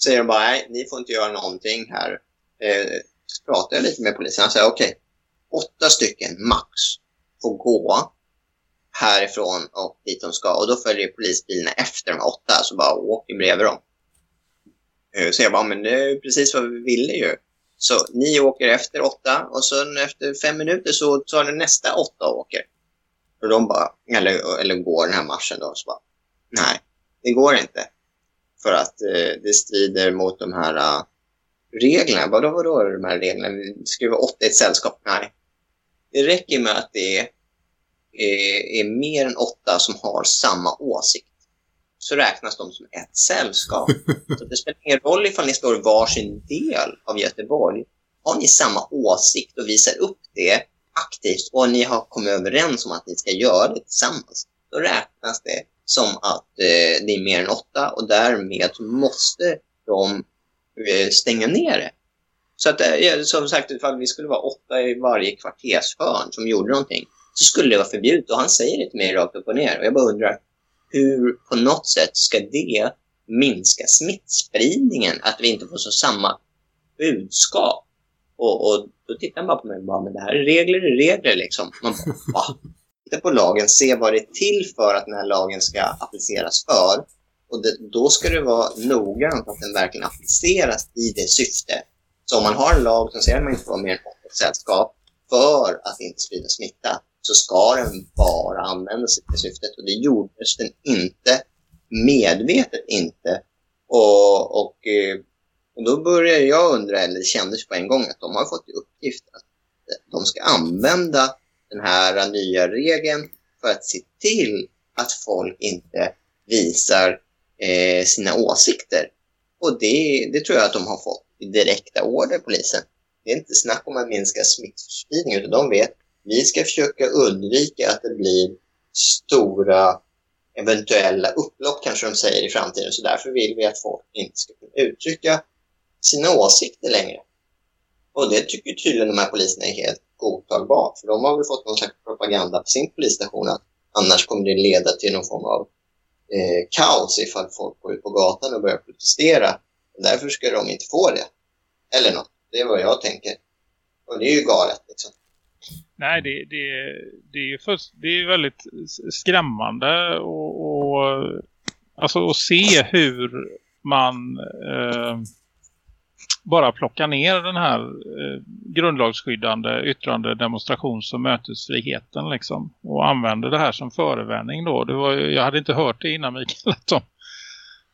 säger de bara, nej, ni får inte göra någonting här. Eh, så pratar jag lite med polisen. Han säger, okej, okay, åtta stycken max får gå härifrån och dit de ska. Och då följer polisbilarna efter de åtta, så bara åker bredvid dem. Eh, så jag bara, men det är precis vad vi ville ju. Så ni åker efter åtta och sen efter fem minuter så tar nästa åtta och åker. Och de bara, eller, eller går den här marschen då. Så bara, nej, det går inte för att eh, det strider mot de här uh, reglerna. Vadå, vadå de här reglerna? Vi skriver åtta i ett sällskap. Nej. Det räcker med att det är, är, är mer än åtta som har samma åsikt. Så räknas de som ett sällskap. Så det spelar ingen roll ifall ni står i varsin del av Göteborg. Har ni samma åsikt och visar upp det aktivt och ni har kommit överens om att ni ska göra det tillsammans, då räknas det som att eh, det är mer än åtta och därmed måste de eh, stänga ner det. Så att, eh, som sagt, ifall vi skulle vara åtta i varje kvartershörn som gjorde någonting så skulle det vara förbjudet och han säger det till mig rakt upp och ner. Och jag bara undrar, hur på något sätt ska det minska smittspridningen? Att vi inte får så samma budskap. Och, och då tittar man bara på mig och bara, men det här är regler är regler liksom. Man bara, va? titta på lagen, se vad det är till för att den här lagen ska appliceras för. Och det, då ska det vara noggrant att den verkligen appliceras i det syfte. Så om man har en lag som säger att man inte får vara mer än ett sällskap för att inte sprida smitta, så ska den bara användas i det syftet. Och det gjordes den inte, medvetet inte. Och, och eh, Och då började jag undra, eller det kändes på en gång, att de har fått i uppgift att de ska använda den här nya regeln för att se till att folk inte visar eh, sina åsikter. Och det, det tror jag att de har fått i direkta order, polisen. Det är inte snack om att minska smittspridning, utan de vet vi ska försöka undvika att det blir stora eventuella upplopp, kanske de säger i framtiden. Så därför vill vi att folk inte ska kunna uttrycka sina åsikter längre. Och det tycker tydligen de här poliserna är helt godtagbart. För de har väl fått någon slags propaganda på sin polisstation att annars kommer det leda till någon form av eh, kaos ifall folk går ut på gatan och börjar protestera. Därför ska de inte få det. Eller något. Det är vad jag tänker. Och det är ju galet liksom. Nej, det, det, det, är, först, det är väldigt skrämmande och, och, alltså att se hur man eh, bara plockar ner den här eh, grundlagsskyddande yttrande demonstrations- och mötesfriheten liksom, och använder det här som förevändning då. Det var, jag hade inte hört det innan Mikael att de,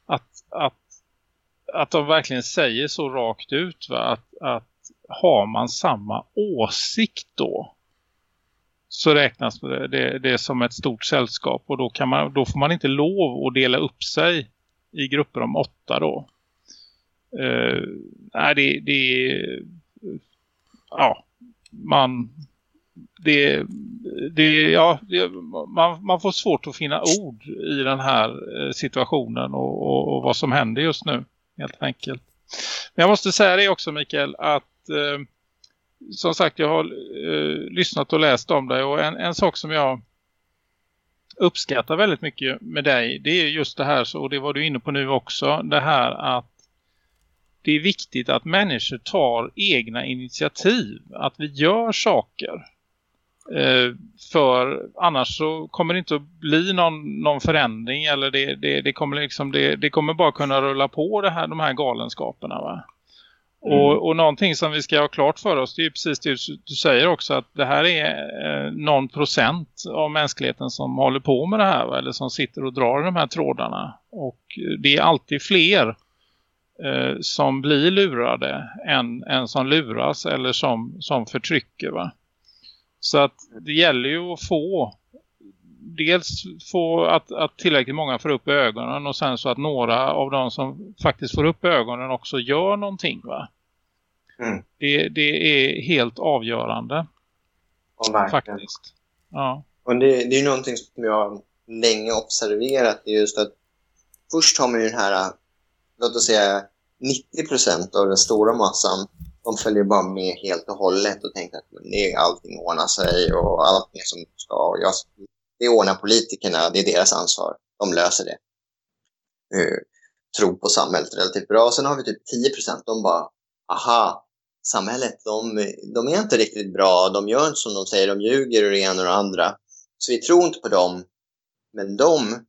att, att, att de verkligen säger så rakt ut va? Att, att har man samma åsikt då så räknas det, det, det som ett stort sällskap och då, kan man, då får man inte lov att dela upp sig i grupper om åtta då. Uh, nej, det, det ja, man det, det, ja, det, man, man får svårt att finna ord i den här eh, situationen och, och, och, vad som händer just nu, helt enkelt. Men jag måste säga det också Mikael, att eh, som sagt jag har eh, lyssnat och läst om dig och en, en sak som jag uppskattar väldigt mycket med dig det är just det här, och det var du inne på nu också, det här att det är viktigt att människor tar egna initiativ, att vi gör saker. Eh, för annars så kommer det inte att bli någon, någon förändring eller det, det, det kommer liksom, det, det, kommer bara kunna rulla på det här, de här galenskaperna va? Mm. Och, och någonting som vi ska ha klart för oss det är precis det du säger också att det här är eh, någon procent av mänskligheten som håller på med det här va? eller som sitter och drar de här trådarna och det är alltid fler eh, som blir lurade än, än som luras eller som, som förtrycker va. Så att det gäller ju att få dels få att, att tillräckligt många får upp ögonen och sen så att några av de som faktiskt får upp ögonen också gör någonting va. Mm. Det, det är helt avgörande. Ja, faktiskt. Ja. Och det, det är någonting som jag länge observerat. Det är just att först har man ju den här, låt oss säga 90 procent av den stora massan de följer bara med helt och hållet och tänker att det, allting ordnar sig och allting som ska. Jag, det ordnar politikerna, det är deras ansvar. De löser det. Eh, uh, tro på samhället relativt bra. Sen har vi typ 10 procent, de bara, aha, samhället, de, de är inte riktigt bra. De gör inte som de säger, de ljuger och det ena och det andra. Så vi tror inte på dem. Men de,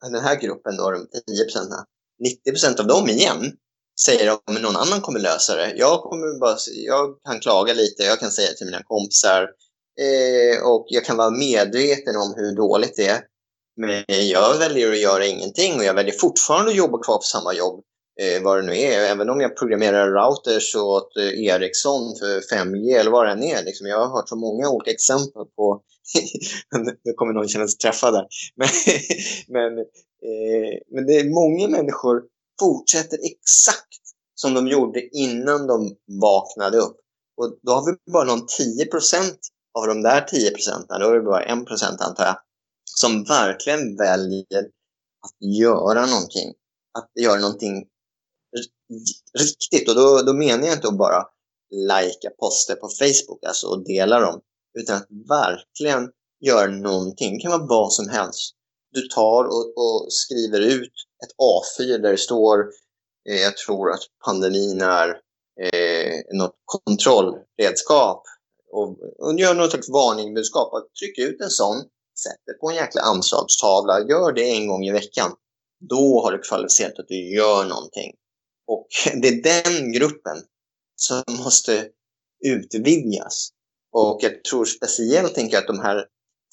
den här gruppen då, de 10 procenten, 90 procent av dem igen, säger att någon annan kommer lösa det. Jag, kommer bara, jag kan klaga lite, jag kan säga till mina kompisar eh, och jag kan vara medveten om hur dåligt det är. Men jag väljer att göra ingenting och jag väljer fortfarande att jobba kvar på samma jobb. Eh, vad det nu är. Även om jag programmerar routers åt eh, Ericsson för 5G eller vad det än är. Liksom, jag har hört så många olika exempel på... nu kommer någon känna sig träffad där. Men, men, eh, men det är många människor fortsätter exakt som de gjorde innan de vaknade upp. Och då har vi bara någon 10 av de där 10 procenten, då är det bara 1 procent antar jag, som verkligen väljer att göra någonting. Att göra någonting riktigt. Och då, då menar jag inte att bara lajka poster på Facebook alltså, och dela dem. Utan att verkligen göra någonting. Det kan vara vad som helst. Du tar och, och skriver ut ett A4 där det står, eh, jag tror att pandemin är eh, något kontrollredskap och, och gör något slags varningbudskap. Tryck ut en sån, sätt det på en jäkla anslagstavla, gör det en gång i veckan. Då har du kvalificerat att du gör någonting. Och det är den gruppen som måste utvidgas. Och jag tror speciellt tänker att de här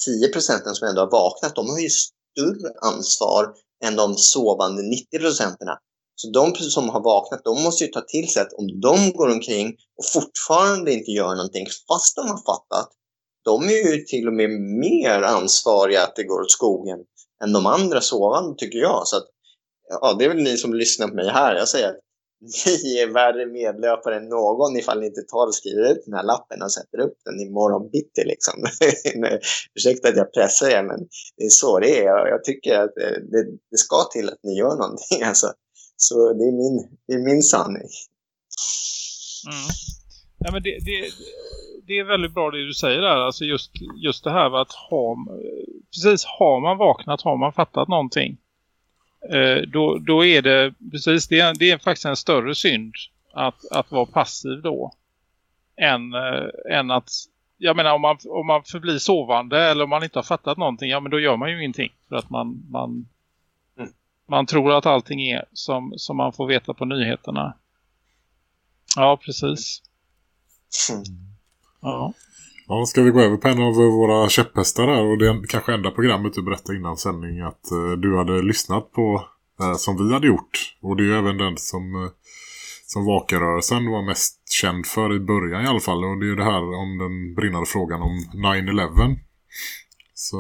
10 procenten som ändå har vaknat, de har ju större ansvar än de sovande 90 procenterna. Så de som har vaknat, de måste ju ta till sig att om de går omkring och fortfarande inte gör någonting fast de har fattat, de är ju till och med mer ansvariga att det går åt skogen än de andra sovande tycker jag. Så att, ja, det är väl ni som lyssnar på mig här. Jag säger att ni är värre medlöpare än någon ifall ni inte tar och skriver ut den här lappen och sätter upp den imorgon bitti. Liksom. Ursäkta att jag pressar er, men det är så det är. Jag tycker att eh, det, det ska till att ni gör någonting. Alltså. Så det är min, det är min sanning. Mm. Ja, men det, det, det är väldigt bra det du säger där. Alltså just, just det här med att ha, precis har man vaknat, har man fattat någonting. Eh, då, då är det precis, det är, det är faktiskt en större synd att, att vara passiv då. Än, äh, än att, jag menar om man, om man förblir sovande eller om man inte har fattat någonting, ja men då gör man ju ingenting. För att man, man man tror att allting är som, som man får veta på nyheterna. Ja, precis. Mm. Ja. Ja, ska vi gå över på en av våra käpphästar här och det är kanske enda programmet du berättade innan sändning att uh, du hade lyssnat på uh, som vi hade gjort. Och det är ju även den som, uh, som Vakarörelsen var mest känd för i början i alla fall. Och det är ju det här om den brinnande frågan om 9-11. Så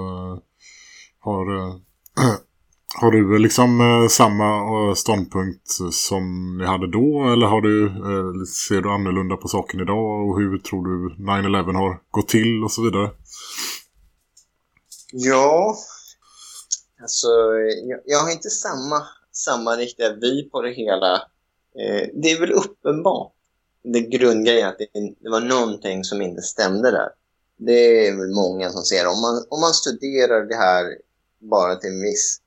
har Har du liksom eh, samma eh, ståndpunkt som ni hade då eller har du, eh, ser du annorlunda på saken idag och hur tror du 9-11 har gått till och så vidare? Ja, alltså jag, jag har inte samma, samma riktiga vy på det hela. Eh, det är väl uppenbart, det grundgrejen att det, det var någonting som inte stämde där. Det är väl många som ser om man, om man studerar det här bara till en viss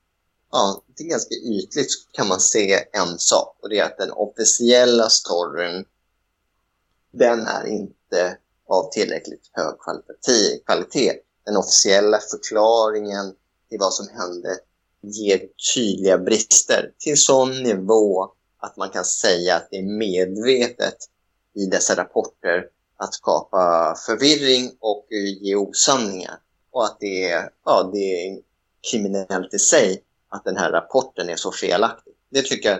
ja, det är ganska ytligt kan man se en sak och det är att den officiella storyn den är inte av tillräckligt hög kvalitet. Den officiella förklaringen till vad som hände ger tydliga brister till sån nivå att man kan säga att det är medvetet i dessa rapporter att skapa förvirring och ge osanningar. Och att det är, ja, det är kriminellt i sig att den här rapporten är så felaktig. Det tycker jag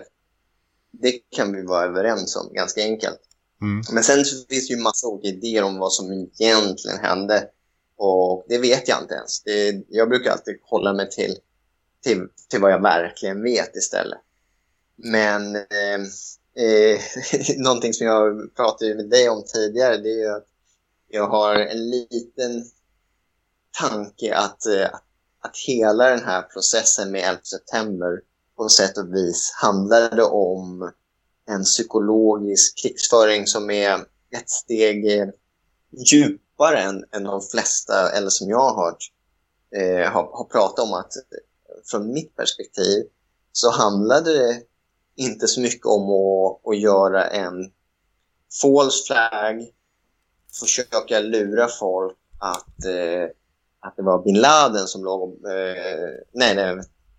det kan vi vara överens om ganska enkelt. Mm. Men sen finns det ju massa olika idéer om vad som egentligen hände. Och det vet jag inte ens. Det, jag brukar alltid hålla mig till, till, till vad jag verkligen vet istället. Men eh, eh, någonting som jag pratade med dig om tidigare det är att jag har en liten tanke att, eh, att att hela den här processen med 11 september på sätt och vis handlade om en psykologisk krigsföring som är ett steg djupare än, än de flesta, eller som jag har hört, eh, har, har pratat om att eh, från mitt perspektiv så handlade det inte så mycket om att, att göra en false flag, försöka lura folk att eh, att det var bin Laden som låg... Eh, nej, nej.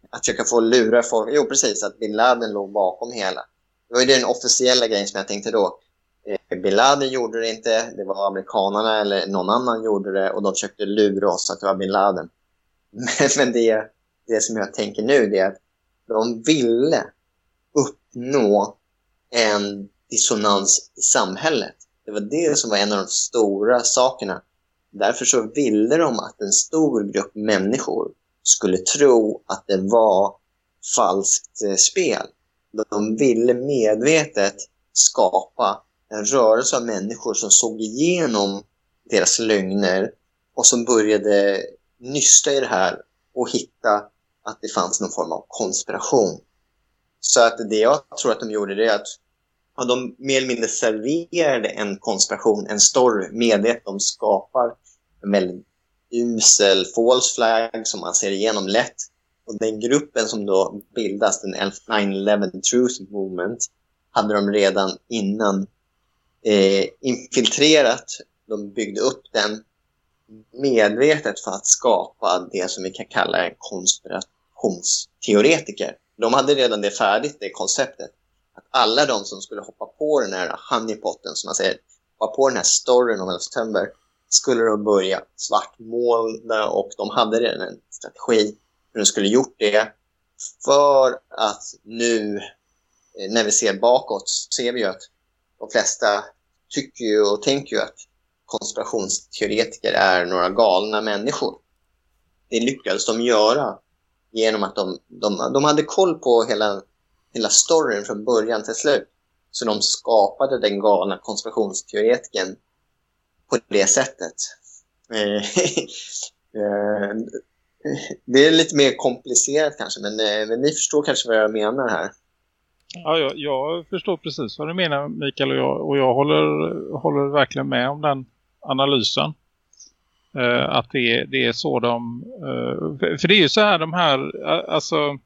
Att försöka få lura folk. Jo, precis. Att bin Laden låg bakom hela. Det var ju den officiella grejen som jag tänkte då. Eh, bin Laden gjorde det inte. Det var amerikanerna eller någon annan gjorde det. Och de försökte lura oss att det var bin Laden. Men, men det, det som jag tänker nu är att de ville uppnå en dissonans i samhället. Det var det som var en av de stora sakerna. Därför så ville de att en stor grupp människor skulle tro att det var falskt eh, spel. De ville medvetet skapa en rörelse av människor som såg igenom deras lögner och som började nysta i det här och hitta att det fanns någon form av konspiration. Så att det jag tror att de gjorde det är att ja, de mer eller mindre serverade en konspiration, en story, medvetet. De skapar en väldigt usel false flag som man ser igenom lätt. Och den gruppen som då bildas, den 9-11 Truth Movement, hade de redan innan eh, infiltrerat. De byggde upp den medvetet för att skapa det som vi kan kalla en konspirationsteoretiker. De hade redan det färdigt, det konceptet. Att alla de som skulle hoppa på den här honeypotten, som man säger, hoppa på den här storyn om 11 september, skulle de börja svartmåla och de hade redan en strategi hur de skulle gjort det för att nu eh, när vi ser bakåt ser vi ju att de flesta tycker ju och tänker ju att konspirationsteoretiker är några galna människor. Det lyckades de göra genom att de, de, de hade koll på hela, hela storyn från början till slut. Så de skapade den galna konspirationsteoretiken på det sättet. Eh, eh, det är lite mer komplicerat kanske, men, eh, men ni förstår kanske vad jag menar här. Ja, jag, jag, förstår precis vad du menar Mikael och jag, och jag håller, håller verkligen med om den analysen. Eh, att det, det är så de... Eh, för det är ju så här de här, alltså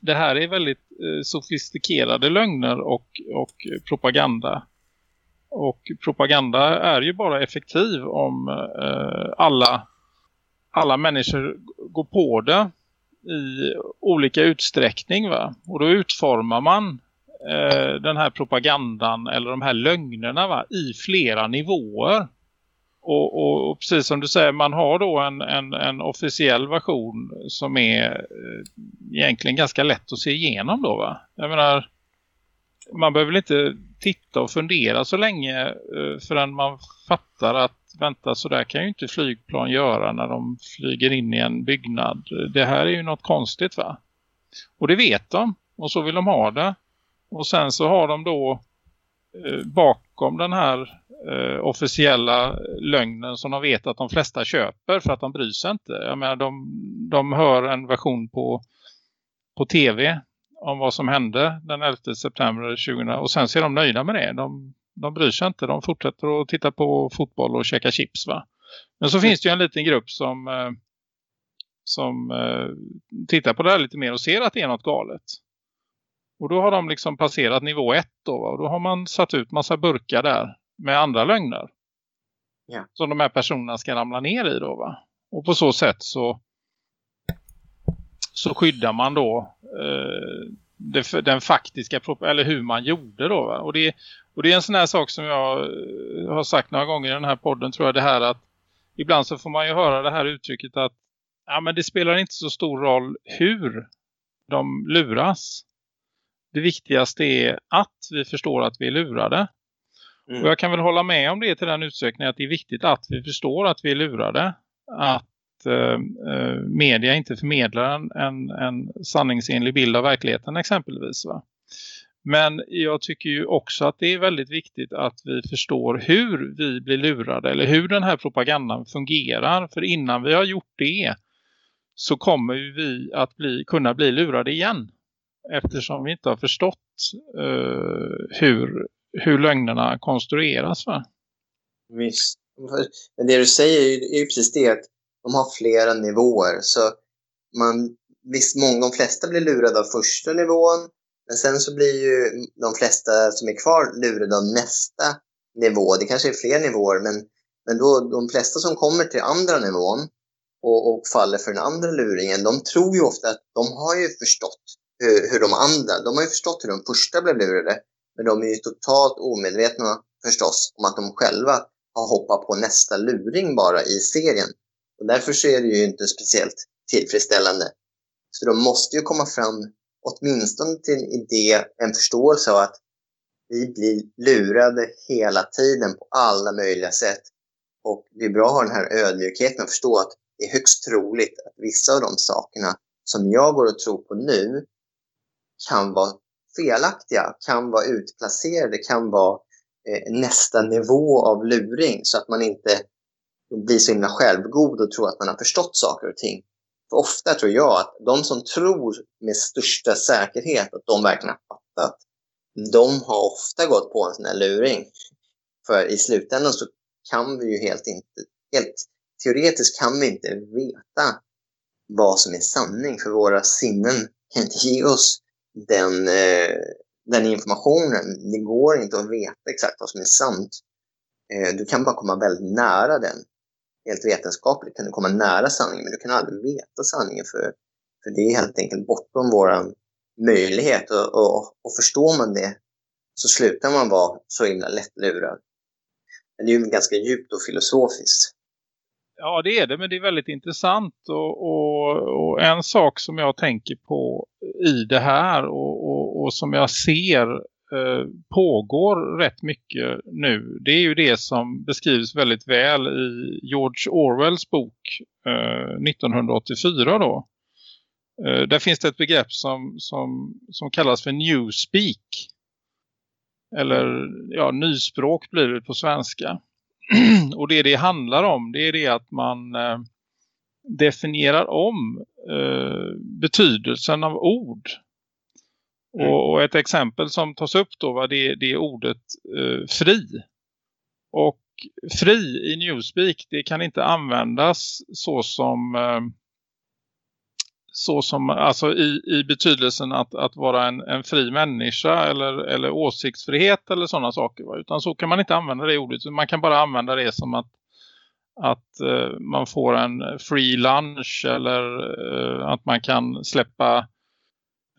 det här är väldigt eh, sofistikerade lögner och, och propaganda. Och propaganda är ju bara effektiv om eh, alla, alla människor går på det i olika utsträckning. Va? Och då utformar man eh, den här propagandan eller de här lögnerna va? i flera nivåer. Och, och, och, precis som du säger, man har då en, en, en officiell version som är eh, egentligen ganska lätt att se igenom då va? Jag menar, man behöver inte titta och fundera så länge eh, förrän man fattar att vänta så där kan ju inte flygplan göra när de flyger in i en byggnad. Det här är ju något konstigt va? Och det vet de och så vill de ha det. Och sen så har de då eh, bakom den här eh, officiella lögnen som de vet att de flesta köper för att de bryr sig inte. Jag menar, de, de hör en version på, på tv om vad som hände den 11 september 2000 och sen ser de nöjda med det. De, de bryr sig inte, de fortsätter att titta på fotboll och käka chips va. Men så mm. finns det ju en liten grupp som, eh, som eh, tittar på det här lite mer och ser att det är något galet. Och då har de liksom passerat nivå ett då. Och då har man satt ut massa burkar där med andra lögner. Ja. Som de här personerna ska ramla ner i då va. Och på så sätt så så skyddar man då eh, det, den faktiska eller hur man gjorde då va? Och det, och det är en sån här sak som jag eh, har sagt några gånger i den här podden tror jag det här att ibland så får man ju höra det här uttrycket att ja men det spelar inte så stor roll hur de luras det viktigaste är att vi förstår att vi är lurade. Mm. Och jag kan väl hålla med om det till den utsträckningen att det är viktigt att vi förstår att vi är lurade. Att eh, eh, media inte förmedlar en, en, en sanningsenlig bild av verkligheten exempelvis. Va? Men jag tycker ju också att det är väldigt viktigt att vi förstår hur vi blir lurade eller hur den här propagandan fungerar. För innan vi har gjort det så kommer vi att bli, kunna bli lurade igen eftersom vi inte har förstått uh, hur, hur lögnerna konstrueras. Va? Visst. Men det du säger är ju precis det att de har flera nivåer. Så man, visst, många, de flesta blir lurade av första nivån. Men sen så blir ju de flesta som är kvar lurade av nästa nivå. Det kanske är fler nivåer, men, men då, de flesta som kommer till andra nivån och, och faller för den andra luringen, de tror ju ofta att de har ju förstått hur, hur de andra, de har ju förstått hur de första blev lurade. Men de är ju totalt omedvetna förstås om att de själva har hoppat på nästa luring bara i serien. Och därför så är det ju inte speciellt tillfredsställande. Så de måste ju komma fram åtminstone till en idé, en förståelse av att vi blir lurade hela tiden på alla möjliga sätt. Och det är bra att ha den här ödmjukheten och förstå att det är högst troligt att vissa av de sakerna som jag går och tror på nu kan vara felaktiga, kan vara utplacerade, kan vara eh, nästa nivå av luring så att man inte bli så himla självgod och tro att man har förstått saker och ting. För ofta tror jag att de som tror med största säkerhet att de verkligen har fattat, de har ofta gått på en sån här luring. För i slutändan så kan vi ju helt inte, helt teoretiskt kan vi inte veta vad som är sanning, för våra sinnen kan inte ge oss den, eh, den informationen. Det går inte att veta exakt vad som är sant. Eh, du kan bara komma väldigt nära den. Helt vetenskapligt kan du komma nära sanningen, men du kan aldrig veta sanningen för, för det är helt enkelt bortom vår möjlighet. Och, och, och förstår man det så slutar man vara så himla lättlurad. Men det är ju ganska djupt och filosofiskt. Ja det är det men det är väldigt intressant och, och, och, en sak som jag tänker på i det här och, och, och som jag ser eh, pågår rätt mycket nu. Det är ju det som beskrivs väldigt väl i George Orwells bok eh, 1984 då. Eh, där finns det ett begrepp som, som, som kallas för newspeak. Eller ja, nyspråk blir det på svenska. och det det handlar om det är det att man eh, definierar om eh, betydelsen av ord. Mm. Och, och, ett exempel som tas upp då va, det, det ordet eh, fri. Och fri i Newspeak det kan inte användas så som eh, så som alltså i, i betydelsen att, att vara en, en fri människa eller, eller åsiktsfrihet eller sådana saker. Va? Utan så kan man inte använda det ordet. Man kan bara använda det som att, att eh, man får en free lunch eller eh, att man kan släppa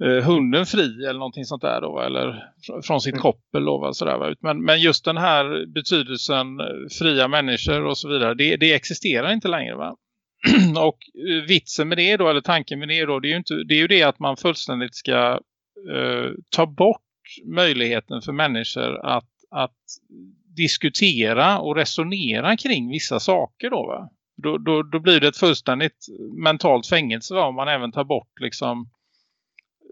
uh, hunden fri eller någonting sånt där då. Eller från sitt mm. koppel då. Va? Sådär, va? Men, men just den här betydelsen fria människor och så vidare. Det, det existerar inte längre va? och eh, vitsen med det då, eller tanken med det då, det är ju, inte, det, är ju det att man fullständigt ska uh, ta bort möjligheten för människor att, att diskutera och resonera kring vissa saker då va? Då, då, då blir det ett fullständigt mentalt fängelse va? om man även tar bort liksom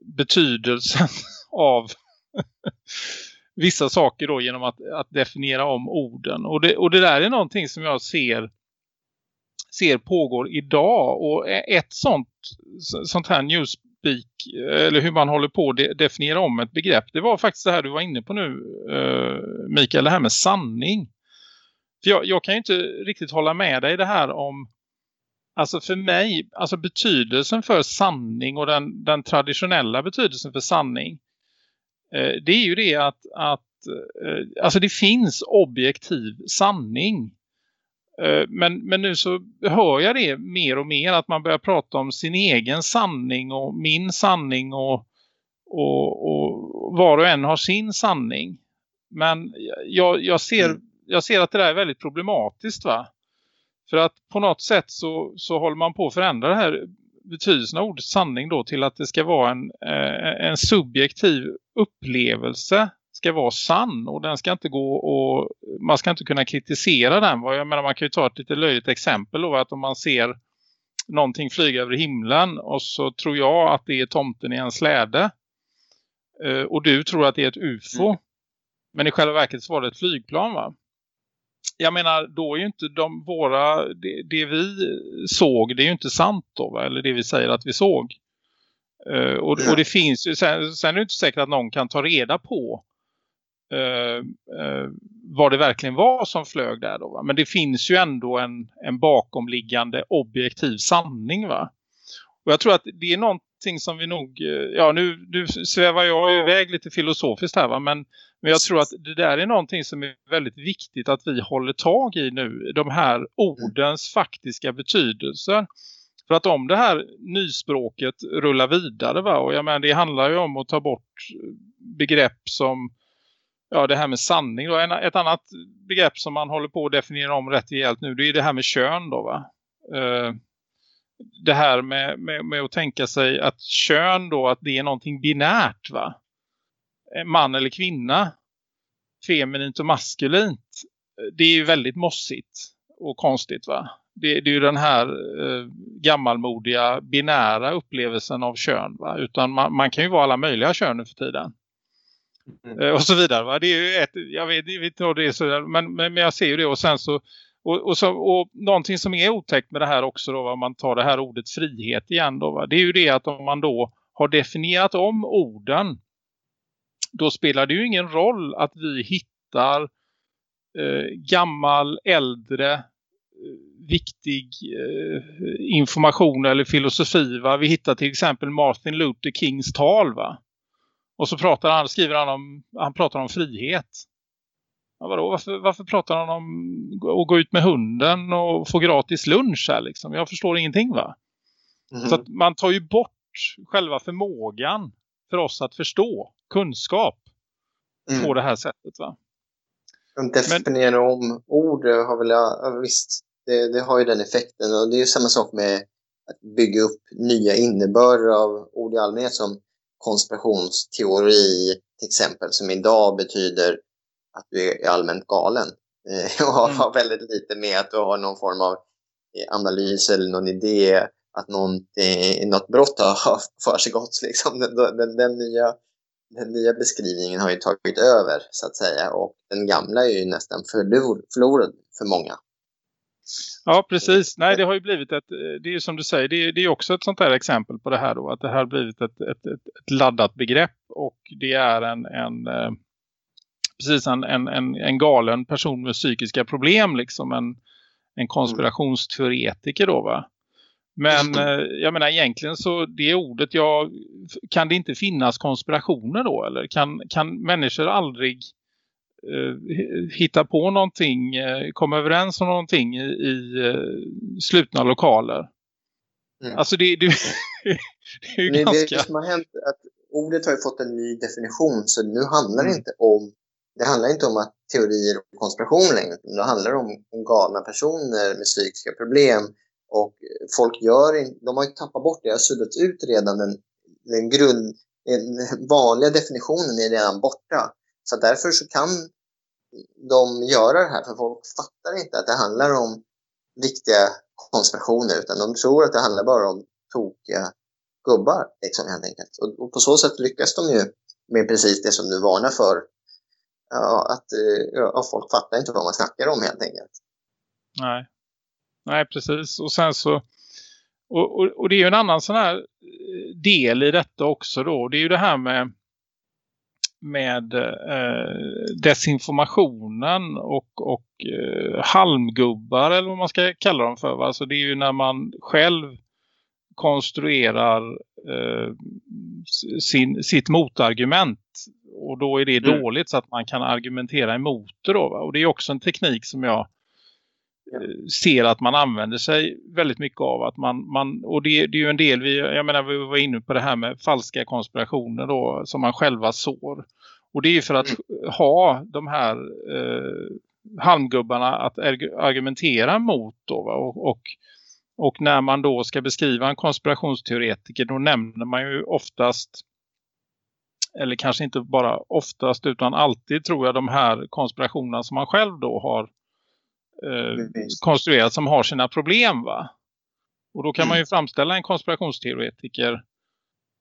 betydelsen av vissa saker då genom att, att definiera om orden. Och det, och det där är någonting som jag ser ser pågår idag. Och ett sånt, sånt här newspeak, eller hur man håller på att definiera om ett begrepp, det var faktiskt det här du var inne på nu, Mikael, det här med sanning. För jag, jag kan ju inte riktigt hålla med dig det här om Alltså för mig, alltså betydelsen för sanning och den, den traditionella betydelsen för sanning. Eh, det är ju det att, att eh, alltså det finns objektiv sanning. Eh, men, men nu så hör jag det mer och mer att man börjar prata om sin egen sanning och min sanning och, och, och var och en har sin sanning. Men jag, jag, ser, mm. jag ser att det där är väldigt problematiskt va. För att på något sätt så, så håller man på att förändra det här betydelsen av ordet sanning då till att det ska vara en, eh, en subjektiv upplevelse ska vara sann och den ska inte gå och man ska inte kunna kritisera den. Jag menar man kan ju ta ett lite löjligt exempel då att om man ser någonting flyga över himlen och så tror jag att det är tomten i en släde eh, och du tror att det är ett ufo. Mm. Men i själva verket så var det ett flygplan va? Jag menar, då är ju inte de våra, det, det vi såg, det är ju inte sant då va? Eller det vi säger att vi såg. Uh, och, och, det finns ju, sen, sen är det inte säkert att någon kan ta reda på eh, eh, vad det verkligen var som flög där då. Va? Men det finns ju ändå en, en bakomliggande objektiv sanning va. Och jag tror att det är någonting som vi nog, ja nu, nu svävar jag iväg lite filosofiskt här va. Men, men jag tror att det där är någonting som är väldigt viktigt att vi håller tag i nu. De här ordens faktiska betydelser. För att om det här nyspråket rullar vidare va. Och jag menar det handlar ju om att ta bort begrepp som ja, det här med sanning. Då. En, ett annat begrepp som man håller på att definiera om rätt rejält nu det är det här med kön då va. Uh, det här med, med, med, att tänka sig att kön då att det är någonting binärt va. Man eller kvinna. Feminint och maskulint. Det är ju väldigt mossigt och konstigt va. Det, det är ju den här eh, gammalmodiga binära upplevelsen av kön va. Utan man, man kan ju vara alla möjliga kön nu för tiden. Mm. Eh, och så vidare. Va? Det är ju ett, jag vet, inte det är så, men, men, jag ser ju det och sen så och, och, så, och någonting som är otäckt med det här också då, om man tar det här ordet frihet igen då, va? det är ju det att om man då har definierat om orden då spelar det ju ingen roll att vi hittar eh, gammal, äldre, eh, viktig eh, information eller filosofi. Va? Vi hittar till exempel Martin Luther Kings tal va? Och så pratar han, skriver han om, han pratar om frihet. Ja, vadå? Varför, varför pratar han om att gå ut med hunden och få gratis lunch här liksom? Jag förstår ingenting va? Mm. Så att man tar ju bort själva förmågan för oss att förstå kunskap mm. på det här sättet va? Definiera Men, om ord har väl, ja, visst, det, det, har ju den effekten och det är ju samma sak med att bygga upp nya innebörder av ord i allmänhet som konspirationsteori till exempel som idag betyder att du är allmänt galen. Eh, och har mm. väldigt lite med att du har någon form av eh, analys eller någon idé att något brott har för sig gått. Liksom. Den, den, den, nya, den nya beskrivningen har ju tagit över så att säga och den gamla är ju nästan förlor, förlorad för många. Ja, precis. Nej, det har ju blivit ett, det är ju som du säger, det är, det är också ett sånt här exempel på det här då, att det här har blivit ett, ett, ett, ett laddat begrepp och det är en, en eh, precis en, en, en, en galen person med psykiska problem, liksom en, en konspirationsteoretiker då va. Men eh, jag menar egentligen så det ordet, jag, kan det inte finnas konspirationer då? Eller kan, kan människor aldrig eh, hitta på någonting, eh, komma överens om någonting i, i slutna lokaler? Mm. Alltså det, det, det är ju det, ganska... Det som har hänt att ordet har ju fått en ny definition så nu handlar det mm. inte om det handlar inte om att teorier och konspiration längre. Det handlar om, om galna personer med psykiska problem och folk gör de har ju tappat bort det, har suddat ut redan den, den grund, den vanliga definitionen är redan borta. Så därför så kan de göra det här, för folk fattar inte att det handlar om viktiga konspirationer, utan de tror att det handlar bara om tokiga gubbar, liksom, helt enkelt. Och, och på så sätt lyckas de ju med precis det som du varnar för. Ja, att eh, ja, folk fattar inte vad man snackar om helt enkelt. Nej, Nej, precis. Och sen så och, och, och, det är ju en annan sån här eh, del i detta också då. Det är ju det här med med eh, desinformationen och, och eh, halmgubbar eller vad man ska kalla dem för. Alltså det är ju när man själv konstruerar eh, sin, sitt motargument och då är det mm. dåligt så att man kan argumentera emot det då. Va? Och det är också en teknik som jag ser att man använder sig väldigt mycket av att man, man och det, det är ju en del vi, jag menar vi var inne på det här med falska konspirationer då som man själva sår och det är ju för att mm. ha de här eh, halmgubbarna att argumentera mot då och, och, och när man då ska beskriva en konspirationsteoretiker då nämner man ju oftast eller kanske inte bara oftast utan alltid tror jag de här konspirationerna som man själv då har eh, konstruerat som har sina problem va. Och då kan mm. man ju framställa en konspirationsteoretiker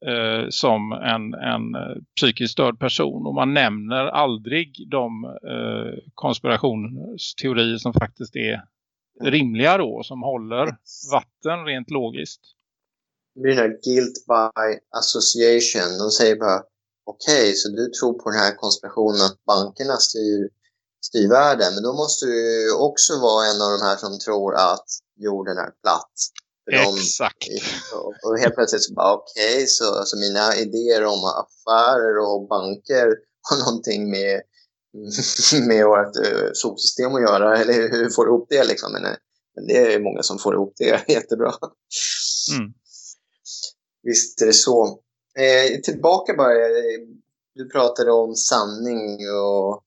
eh, som en, en eh, psykiskt störd person. Och man nämner aldrig de eh, konspirationsteorier som faktiskt är rimliga då. Som håller vatten rent logiskt. Det blir den guilt by association. De säger bara okej, okay, så du tror på den här konspirationen att bankerna styr styr världen. Men då måste du också vara en av de här som tror att jorden är platt. Exakt. De, och, helt plötsligt så bara okej, okay, så alltså mina idéer om affärer och banker har någonting med, med vårt uh, solsystem att göra. Eller hur får du ihop det liksom? Men, men det är många som får ihop det jättebra. Mm. Visst är det så. Eh, tillbaka bara, du pratade om sanning och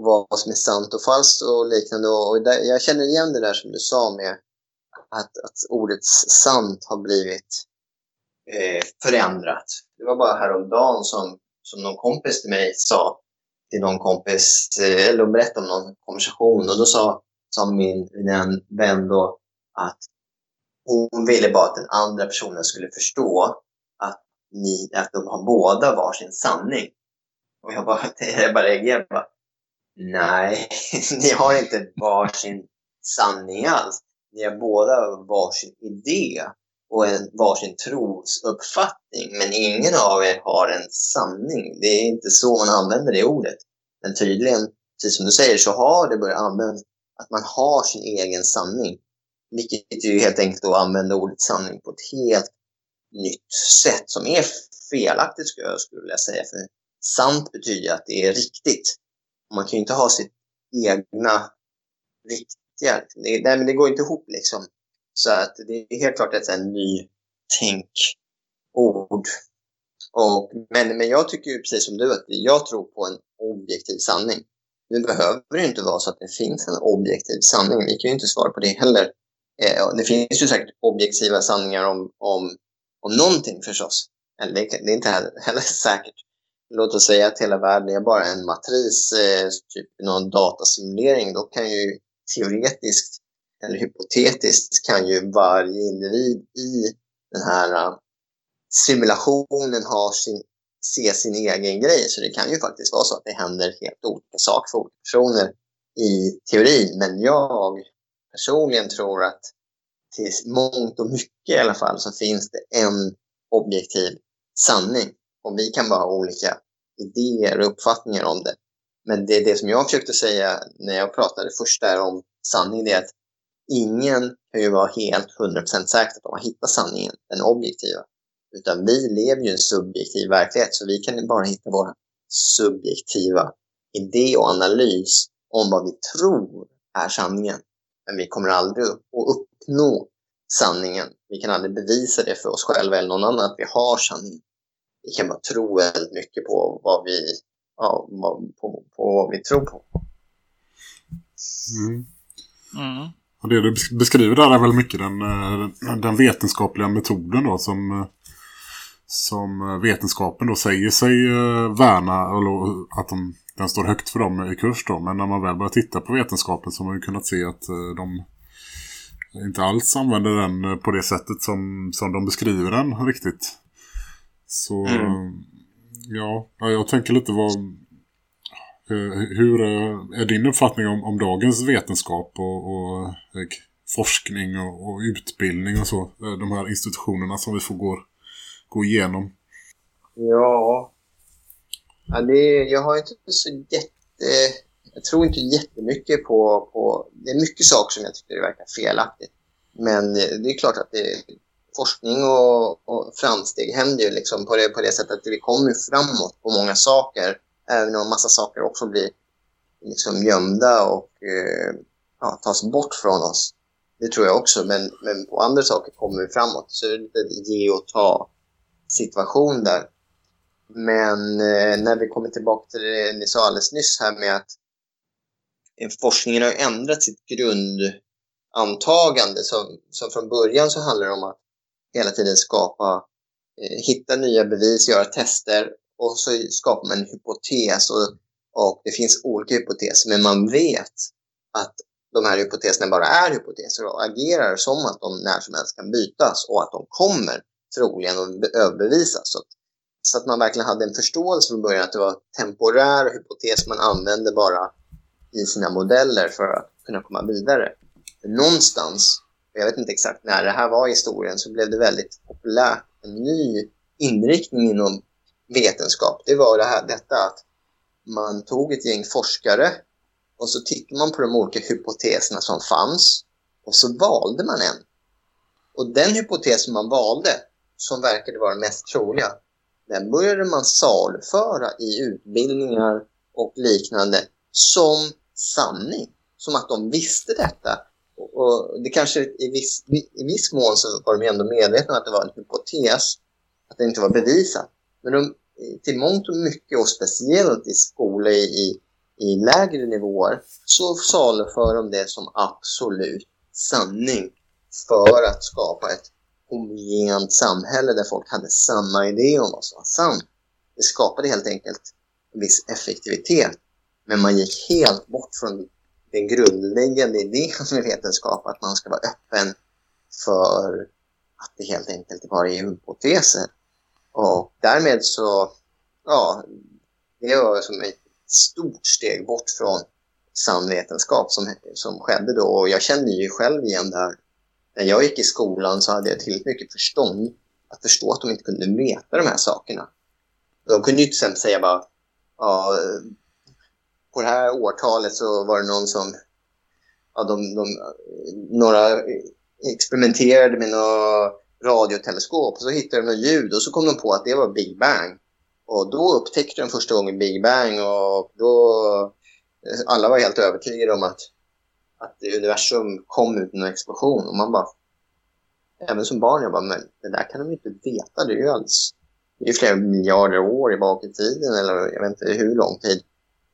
vad som är sant och falskt och liknande. Och där, jag känner igen det där som du sa med att, att ordet sant har blivit eh, förändrat. Det var bara häromdagen som, som någon kompis till mig sa till någon kompis, eh, eller berättade om någon konversation och då sa, sa min, min vän då att hon ville bara att den andra personen skulle förstå att, ni, att de har båda varsin sanning. Och jag bara, jag bara reagerade bara, Nej, ni har inte varsin sanning alls. Ni har båda varsin idé och en varsin trosuppfattning. Men ingen av er har en sanning. Det är inte så man använder det ordet. Men tydligen, precis som du säger, så har det börjat användas att man har sin egen sanning. Vilket är ju helt enkelt att använda ordet sanning på ett helt nytt sätt som är felaktigt skulle jag skulle säga. För sant betyder att det är riktigt. Man kan ju inte ha sitt egna riktiga. Det, nej, men det går inte ihop liksom. Så att det är helt klart ett nytänkord. Och, men, men jag tycker ju precis som du att jag tror på en objektiv sanning. Nu behöver det inte vara så att det finns en objektiv sanning. Vi kan ju inte svara på det heller. Eh, det finns ju säkert objektiva sanningar om, om, om någonting förstås. eller det, det är inte heller, heller säkert. Låt oss säga att hela världen är bara en matris, eh, typ någon datasimulering. Då kan ju teoretiskt eller hypotetiskt kan ju varje individ i den här uh, simulationen ha sin, se sin egen grej. Så det kan ju faktiskt vara så att det händer helt olika saker för olika personer i teorin. Men jag personligen tror att till mångt och mycket i alla fall så finns det en objektiv sanning. Och vi kan bara ha olika idéer och uppfattningar om det. Men det det som jag försökte säga när jag pratade först där om sanning, det är att ingen kan ju vara helt 100% säker på att de har hittat sanningen, den objektiva. Utan vi lever ju i en subjektiv verklighet, så vi kan ju bara hitta vår subjektiva idé och analys om vad vi tror är sanningen. Men vi kommer aldrig att uppnå sanningen. Vi kan aldrig bevisa det för oss själva eller någon annan att vi har sanningen. Vi kan bara tro väldigt mycket på vad vi, ja, på, på vad vi tror på. Mm. Mm. Och det du beskriver där är väl mycket den, eh, den vetenskapliga metoden då som, eh, som vetenskapen då säger sig eh, värna eller att de, den står högt för dem i kurs då. Men när man väl börjar titta på vetenskapen så har man ju kunnat se att de inte alls använder den på det sättet som, som de beskriver den riktigt. Så mm. ja, jag tänker lite vad Eh, hur eh, är din uppfattning om, om dagens vetenskap och, och eh, forskning och, och, utbildning och så? De här institutionerna som vi får gå, gå igenom. Ja, ja det, jag har inte så jätte... Jag tror inte jättemycket på, på... Det är mycket saker som jag tycker verkar felaktigt. Men det är klart att det, forskning och, och framsteg händer ju liksom på det, på det sättet att vi kommer framåt på många saker Även om en massa saker också blir liksom gömda och eh, ja, tas bort från oss. Det tror jag också, men, men på andra saker kommer vi framåt. Så det är lite ge och ta situation där. Men eh, när vi kommer tillbaka till det ni sa alldeles nyss här med att eh, forskningen har ändrat sitt grundantagande. Som, som från början så handlar det om att hela tiden skapa, eh, hitta nya bevis, göra tester och så skapar man en hypotes och, och det finns olika hypoteser men man vet att de här hypoteserna bara är hypoteser och agerar som att de när som helst kan bytas och att de kommer troligen att överbevisas. Så att, så att man verkligen hade en förståelse från början att det var temporär hypotes man använde bara i sina modeller för att kunna komma vidare. För någonstans, jag vet inte exakt när det här var i historien, så blev det väldigt populärt, en ny inriktning inom vetenskap, det var det här, detta att man tog ett gäng forskare och så tittade man på de olika hypoteserna som fanns och så valde man en. Och den hypotes man valde, som verkade vara den mest troliga, den började man saluföra i utbildningar och liknande som sanning. Som att de visste detta. Och det kanske i viss, i viss mån så var de ändå medvetna om att det var en hypotes, att det inte var bevisat. Men de, till mångt och mycket och speciellt i skolor i, i lägre nivåer så saluför de det som absolut sanning för att skapa ett homogent samhälle där folk hade samma idé om vad som var sant. Det skapade helt enkelt en viss effektivitet. Men man gick helt bort från den grundläggande idén med vetenskap, att man ska vara öppen för att det helt enkelt bara är hypoteser. Och därmed så, ja, det var som ett stort steg bort från samvetenskap som, som skedde då. Och jag kände ju själv igen det här. När jag gick i skolan så hade jag tillräckligt mycket förstånd att förstå att de inte kunde mäta de här sakerna. De kunde ju till exempel säga bara, ja, på det här årtalet så var det någon som, ja, de, de, några experimenterade med några radioteleskop och så hittade de något ljud och så kom de på att det var Big Bang. Och då upptäckte de första gången Big Bang och då eh, alla var helt övertygade om att, att universum kom ut en explosion och man bara även som barn jag bara men det där kan de ju inte veta, det är ju alls. det är ju flera miljarder år i bak i tiden eller jag vet inte hur lång tid.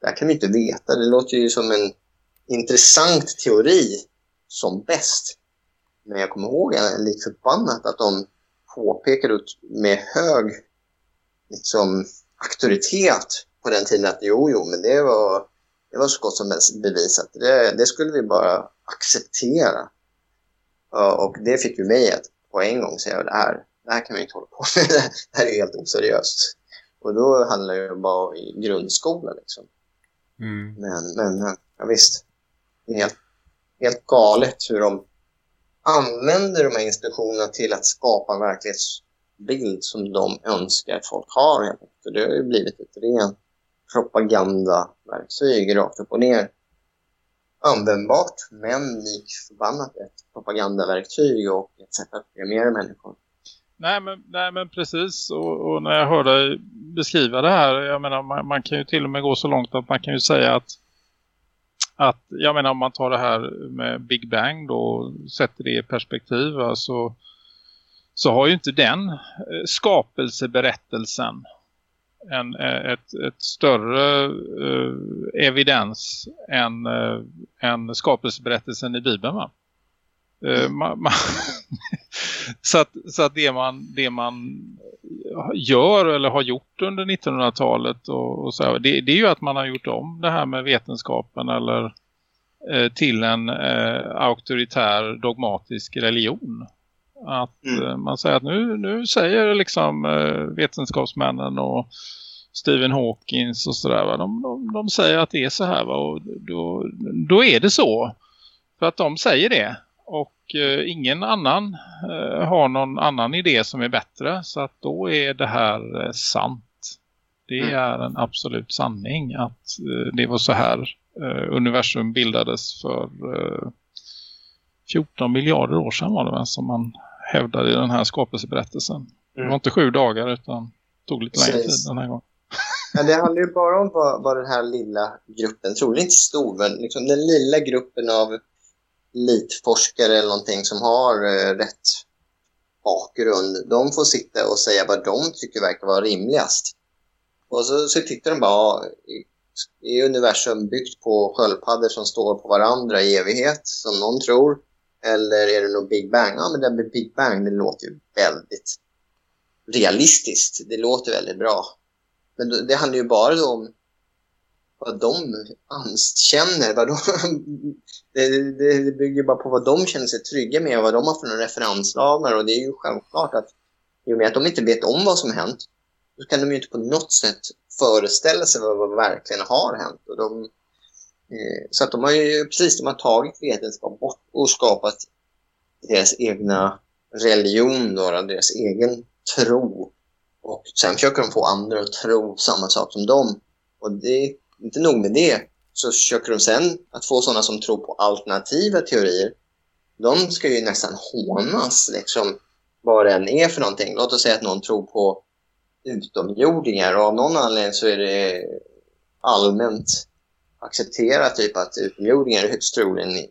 Det här kan vi inte veta. Det låter ju som en intressant teori som bäst. Men jag kommer ihåg lik förbannat att de påpekade med hög liksom, auktoritet på den tiden att jo, jo, men det var, det var så gott som bevisat. Det, det skulle vi bara acceptera. Och det fick ju mig att på en gång säga det här, det här kan vi inte hålla på med. Det här är helt oseriöst. Och då handlar det bara om grundskolan. liksom. Mm. Men, men ja, visst, det är helt, helt galet hur de använder de här institutionerna till att skapa en verklighetsbild som de önskar att folk har. För det har ju blivit ett rent propagandaverktyg rakt upp och ner. Användbart, men lik förbannat ett propagandaverktyg och ett sätt att premiera människor. Nej men, nej, men precis. Och, och, när jag hör dig beskriva det här, jag menar man, man, kan ju till och med gå så långt att man kan ju säga att att, jag menar om man tar det här med Big Bang då och sätter det i perspektiv alltså, så har ju inte den eh, skapelseberättelsen en, eh, ett, ett större eh, evidens än, eh, än skapelseberättelsen i Bibeln va? Uh, ma, ma så att, så att det, man, det man gör eller har gjort under 1900-talet och, och, så det, det, är ju att man har gjort om det här med vetenskapen eller eh, till en eh, auktoritär dogmatisk religion. Att mm. eh, man säger att nu, nu säger liksom eh, vetenskapsmännen och Stephen Hawkins och sådär. De, de, de, säger att det är så här va? och då, då är det så. För att de säger det. Och eh, ingen annan eh, har någon annan idé som är bättre. Så att då är det här eh, sant. Det mm. är en absolut sanning att eh, det var så här eh, universum bildades för 14 eh, miljarder år sedan var det väl som man hävdade i den här skapelseberättelsen. Mm. Det var inte sju dagar utan tog lite längre tid den här gången. Men det handlar ju bara om vad, vad den här lilla gruppen är inte stor, men liksom den lilla gruppen av elitforskare eller någonting som har eh, rätt bakgrund, de får sitta och säga vad de tycker verkar vara rimligast. Och så, så tittar de bara, är universum byggt på sköldpaddor som står på varandra i evighet, som någon tror? Eller är det nog Big Bang? Ja, men det med Big Bang, det låter ju väldigt realistiskt. Det låter väldigt bra. Men det handlar ju bara om vad de känner. Vad de, det, det, bygger bara på vad de känner sig trygga med och vad de har för referensramar. Och det är ju självklart att i och med att de inte vet om vad som har hänt så kan de ju inte på något sätt föreställa sig vad, vad verkligen har hänt. Och de, eh, så att de har ju precis de har tagit vetenskap bort och skapat deras egna religion, då, deras egen tro. Och sen försöker de få andra att tro samma sak som dem. Och det inte nog med det, så försöker de sen att få sådana som tror på alternativa teorier. De ska ju nästan hånas, liksom, vad det än är för någonting. Låt oss säga att någon tror på utomjordingar och av någon anledning så är det allmänt accepterat typ att utomjordingar högst troligen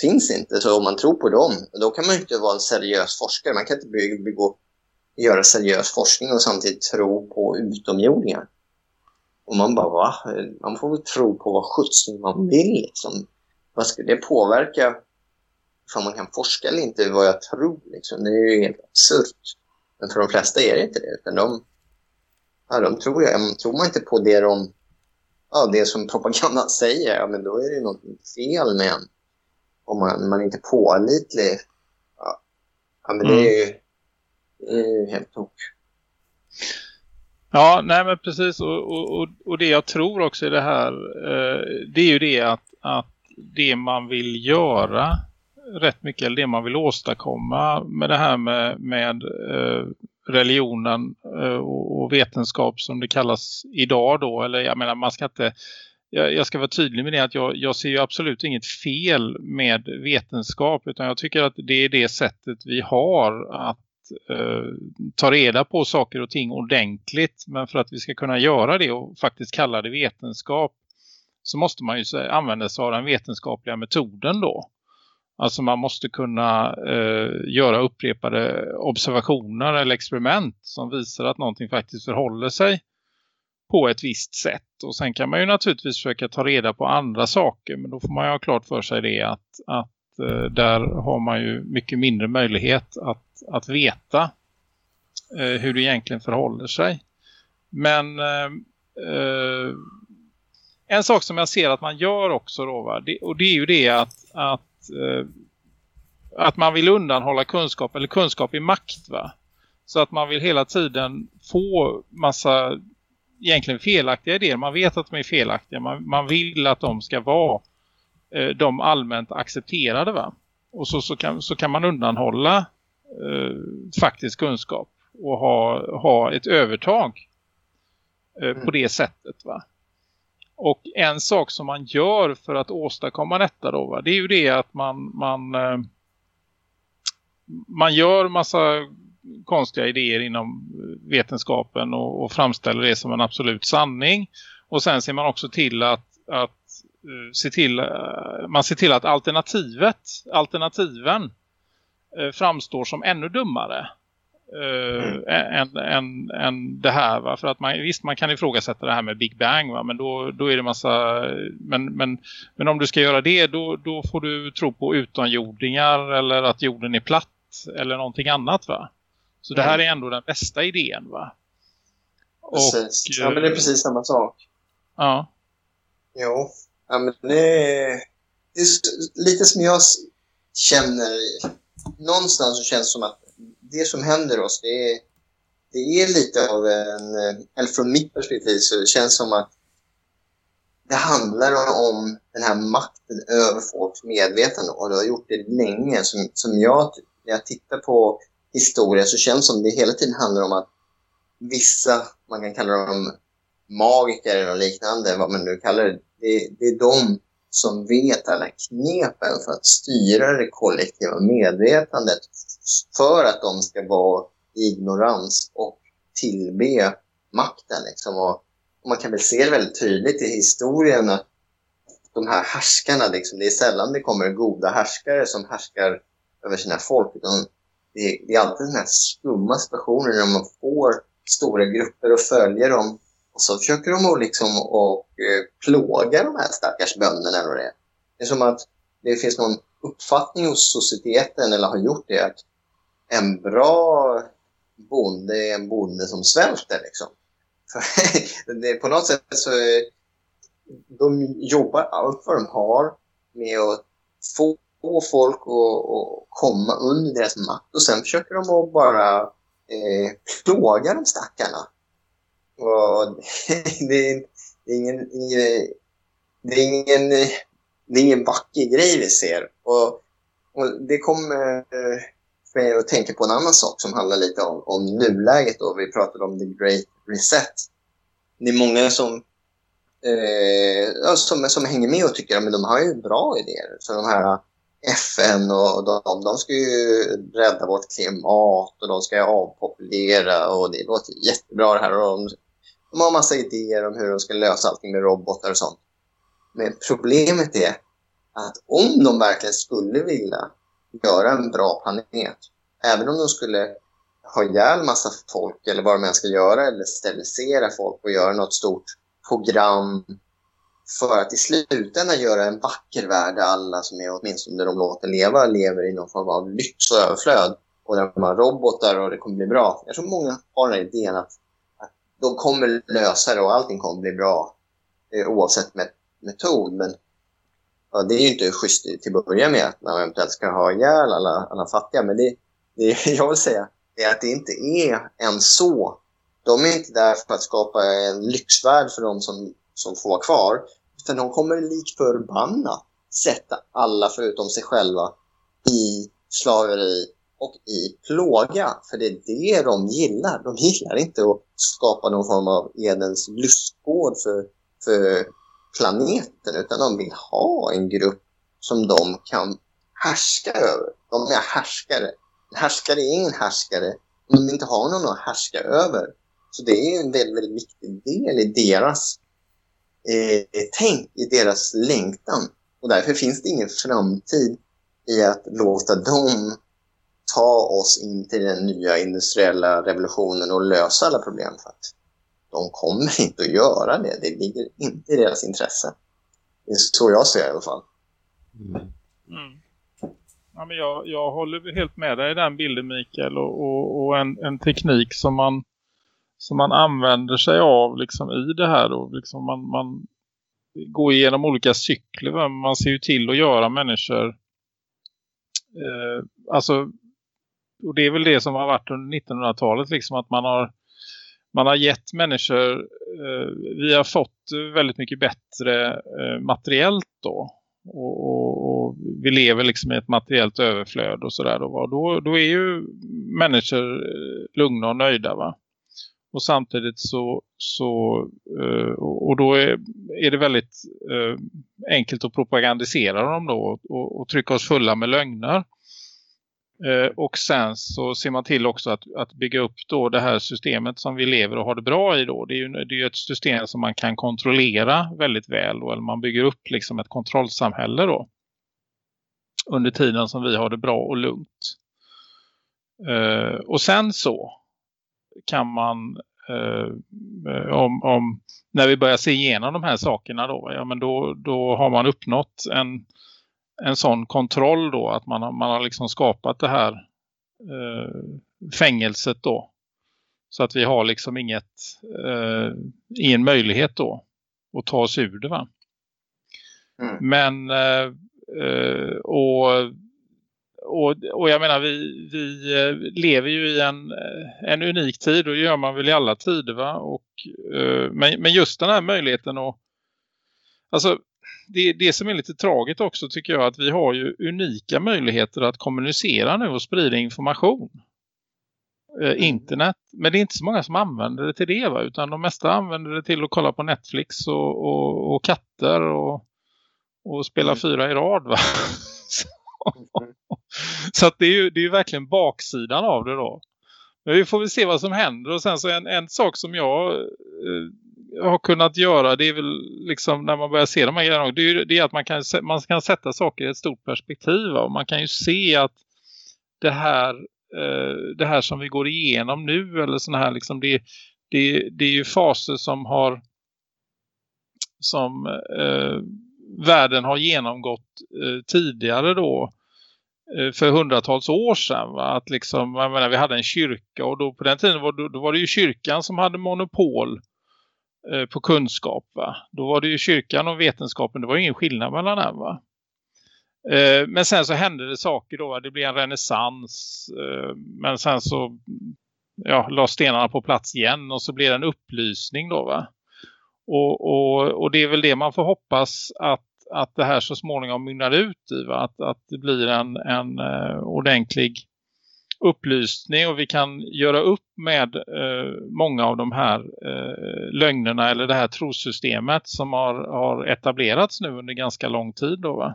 finns inte. Så om man tror på dem, då kan man inte vara en seriös forskare. Man kan inte begå, göra seriös forskning och samtidigt tro på utomjordingar. Och man bara, va? Man får väl tro på vad sjuttsing man vill liksom. Vad ska det påverka om man kan forska eller inte vad jag tror liksom? Det är ju helt absurt. Men för de flesta är det inte det. Utan de, ja, de tror, jag, tror man inte på det de ja, det som propagandan säger, ja, men då är det något fel med en. Om man, man inte är pålitlig. Ja, ja men det är ju, det är ju helt tok. Ja, nej men precis. Och, och, och det jag tror också i det här, eh, det är ju det att, att det man vill göra rätt mycket, eller det man vill åstadkomma med det här med, med eh, religionen eh, och, och, vetenskap som det kallas idag då. Eller jag menar, man ska inte... Jag, jag ska vara tydlig med det att jag, jag ser ju absolut inget fel med vetenskap utan jag tycker att det är det sättet vi har att eh, ta reda på saker och ting ordentligt. Men för att vi ska kunna göra det och faktiskt kalla det vetenskap så måste man ju använda sig av den vetenskapliga metoden då. Alltså man måste kunna eh, göra upprepade observationer eller experiment som visar att någonting faktiskt förhåller sig på ett visst sätt. Och sen kan man ju naturligtvis försöka ta reda på andra saker men då får man ju ha klart för sig det att, att Eh, där har man ju mycket mindre möjlighet att, att veta eh, hur det egentligen förhåller sig. Men eh, eh, en sak som jag ser att man gör också då va? Det, och det är ju det att, att, eh, att man vill undanhålla kunskap eller kunskap i makt va. Så att man vill hela tiden få massa egentligen felaktiga idéer. Man vet att de är felaktiga. Man, man vill att de ska vara eh, de allmänt accepterade va. Och så, så, kan, så kan man undanhålla eh, faktisk kunskap och ha, ha ett övertag eh, på mm. det sättet va. Och en sak som man gör för att åstadkomma detta då va, det är ju det att man, man, eh, man gör massa konstiga idéer inom vetenskapen och, och framställer det som en absolut sanning. Och sen ser man också till att, att se till, uh, man ser till att alternativet, alternativen uh, framstår som ännu dummare mm. än, än, än det här. Va? För att man, visst man kan ifrågasätta det här med Big Bang va? men då, då är det massa men, men, men om du ska göra det då, då får du tro på utanjordingar eller att jorden är platt eller någonting annat va. Så det här är ändå den bästa idén va? Precis. Och, ja men det är precis samma sak. Ja. Jo. Ja men det är, det är lite som jag känner någonstans så känns det som att det som händer oss, det är, det är lite av en, eller från mitt perspektiv så det känns som att det handlar om den här makten över folks medvetande och det har gjort det länge. Som, som jag, när jag tittar på historia så känns det som det hela tiden handlar om att vissa, man kan kalla dem magiker eller liknande, vad man nu kallar det, det, det är de som vet alla knepen för att styra det kollektiva medvetandet för att de ska vara i ignorans och tillbe makten. Liksom. Och, man kan väl se det väldigt tydligt i historien att de här härskarna, liksom, det är sällan det kommer goda härskare som härskar över sina folk. Utan det, det är alltid den här skumma situationen när man får stora grupper och följer dem så försöker de att liksom och, eh, plåga de här stackars bönderna. Och det. det är som att det finns någon uppfattning hos societeten, eller har gjort det, att en bra bonde är en bonde som svälter. Liksom. För det, på något sätt så de jobbar allt vad de har med att få folk att, komma under deras makt och sen försöker de att bara eh, plåga de stackarna. Och det, är, ingen, det är ingen, det är ingen vacker grej vi ser. Och, och det kommer eh, mig att tänka på en annan sak som handlar lite om, om nuläget. Då. Vi pratade om the great reset. Det är många som, eh, som, som hänger med och tycker att de har ju bra idéer. Så de här FN och de, de ska ju rädda vårt klimat och de ska avpopulera och det låter jättebra det här. Och de, de har massa idéer om hur de ska lösa allting med robotar och sånt. Men problemet är att om de verkligen skulle vilja göra en bra planet, även om de skulle ha ihjäl massa folk eller vad de än ska göra eller sterilisera folk och göra något stort program för att i slutändan göra en vacker värld där alla som är åtminstone de låter leva lever i någon form av lyx och överflöd och där man har robotar och det kommer bli bra. Jag tror många har den här idén att, att de kommer lösa det och allting kommer bli bra eh, oavsett met metod. Men ja, det är ju inte schysst till att börja med att man eventuellt ska ha ihjäl alla, alla fattiga. Men det, det jag vill säga är att det inte är än så. De är inte där för att skapa en lyxvärld för de som, som får vara kvar. Utan de kommer lik förbannat sätta alla förutom sig själva i slaveri och i plåga. För det är det de gillar. De gillar inte att skapa någon form av Edens lustgård för, för planeten. Utan de vill ha en grupp som de kan härska över. De är härskare. En härskare är ingen härskare om de inte har någon att härska över. Så det är en väldigt, väldigt viktig del i deras eh, tänk, i deras längtan. Och därför finns det ingen framtid i att låta dem ta oss in till den nya industriella revolutionen och lösa alla problem. För att de kommer inte att göra det. Det ligger inte i deras intresse. Det är så jag ser det i alla fall. Mm. Mm. Ja, men jag, jag håller helt med dig i den bilden Mikael och, och, och en, en, teknik som man som man använder sig av liksom i det här. Och liksom man, man går igenom olika cykler. Man ser ju till att göra människor eh, alltså och det är väl det som har varit under 1900-talet liksom att man har man har gett människor eh, vi har fått väldigt mycket bättre eh, materiellt då. Och, och, och, vi lever liksom i ett materiellt överflöd och sådär då, då, då är ju människor eh, lugna och nöjda va. Och samtidigt så, så eh, och då är, är det väldigt eh, enkelt att propagandisera dem då och, och trycka oss fulla med lögner. Eh, och sen så ser man till också att, att bygga upp då det här systemet som vi lever och har det bra i då. Det är ju det är ett system som man kan kontrollera väldigt väl då, eller man bygger upp liksom ett kontrollsamhälle då. Under tiden som vi har det bra och lugnt. Eh, och sen så kan man eh, om, om när vi börjar se igenom de här sakerna då, ja, men då, då har man uppnått en, en sån kontroll då att man har, man har liksom skapat det här eh, fängelset då. Så att vi har liksom inget eh, ingen möjlighet då att ta oss ur det va. Mm. Men eh, eh och och, och jag menar vi, vi eh, lever ju i en, eh, en unik tid och det gör man väl i alla tider va och, men, men just den här möjligheten att alltså det, det som är lite tragiskt också tycker jag att vi har ju unika möjligheter att kommunicera nu och sprida information. Uh, internet, men det är inte så många som använder det till det va? utan de mesta använder det till att kolla på Netflix och, och, och katter och, och spela mm. fyra i rad va? så att det är ju det är verkligen baksidan av det då. Men vi får väl se vad som händer. Och sen så en, en sak som jag eh, har kunnat göra det är väl liksom när man börjar se de här grejerna. Det är, det är att man kan, man kan sätta saker i ett stort perspektiv. Och man kan ju se att det här, eh, det här som vi går igenom nu eller sådana här liksom det, det, det är ju faser som har som eh, världen har genomgått eh, tidigare då eh, för hundratals år sedan. Va? Att liksom, jag menar, vi hade en kyrka och då på den tiden var, då, då var det ju kyrkan som hade monopol eh, Eh, på kunskap. Va? Då var det ju kyrkan och vetenskapen, det var ingen skillnad mellan dem va. Eh, men sen så hände det saker då, va? det blev en renässans. Eh, men sen så ja, la stenarna på plats igen och så blev det en upplysning då va. Och, och, och det är väl det man får hoppas att, att det här så småningom mynnar ut i. Va? Att, att det blir en, en ordentlig upplysning och vi kan göra upp med eh, många av de här eh, lögnerna eller det här trosystemet som har, har etablerats nu under ganska lång tid. Då, va?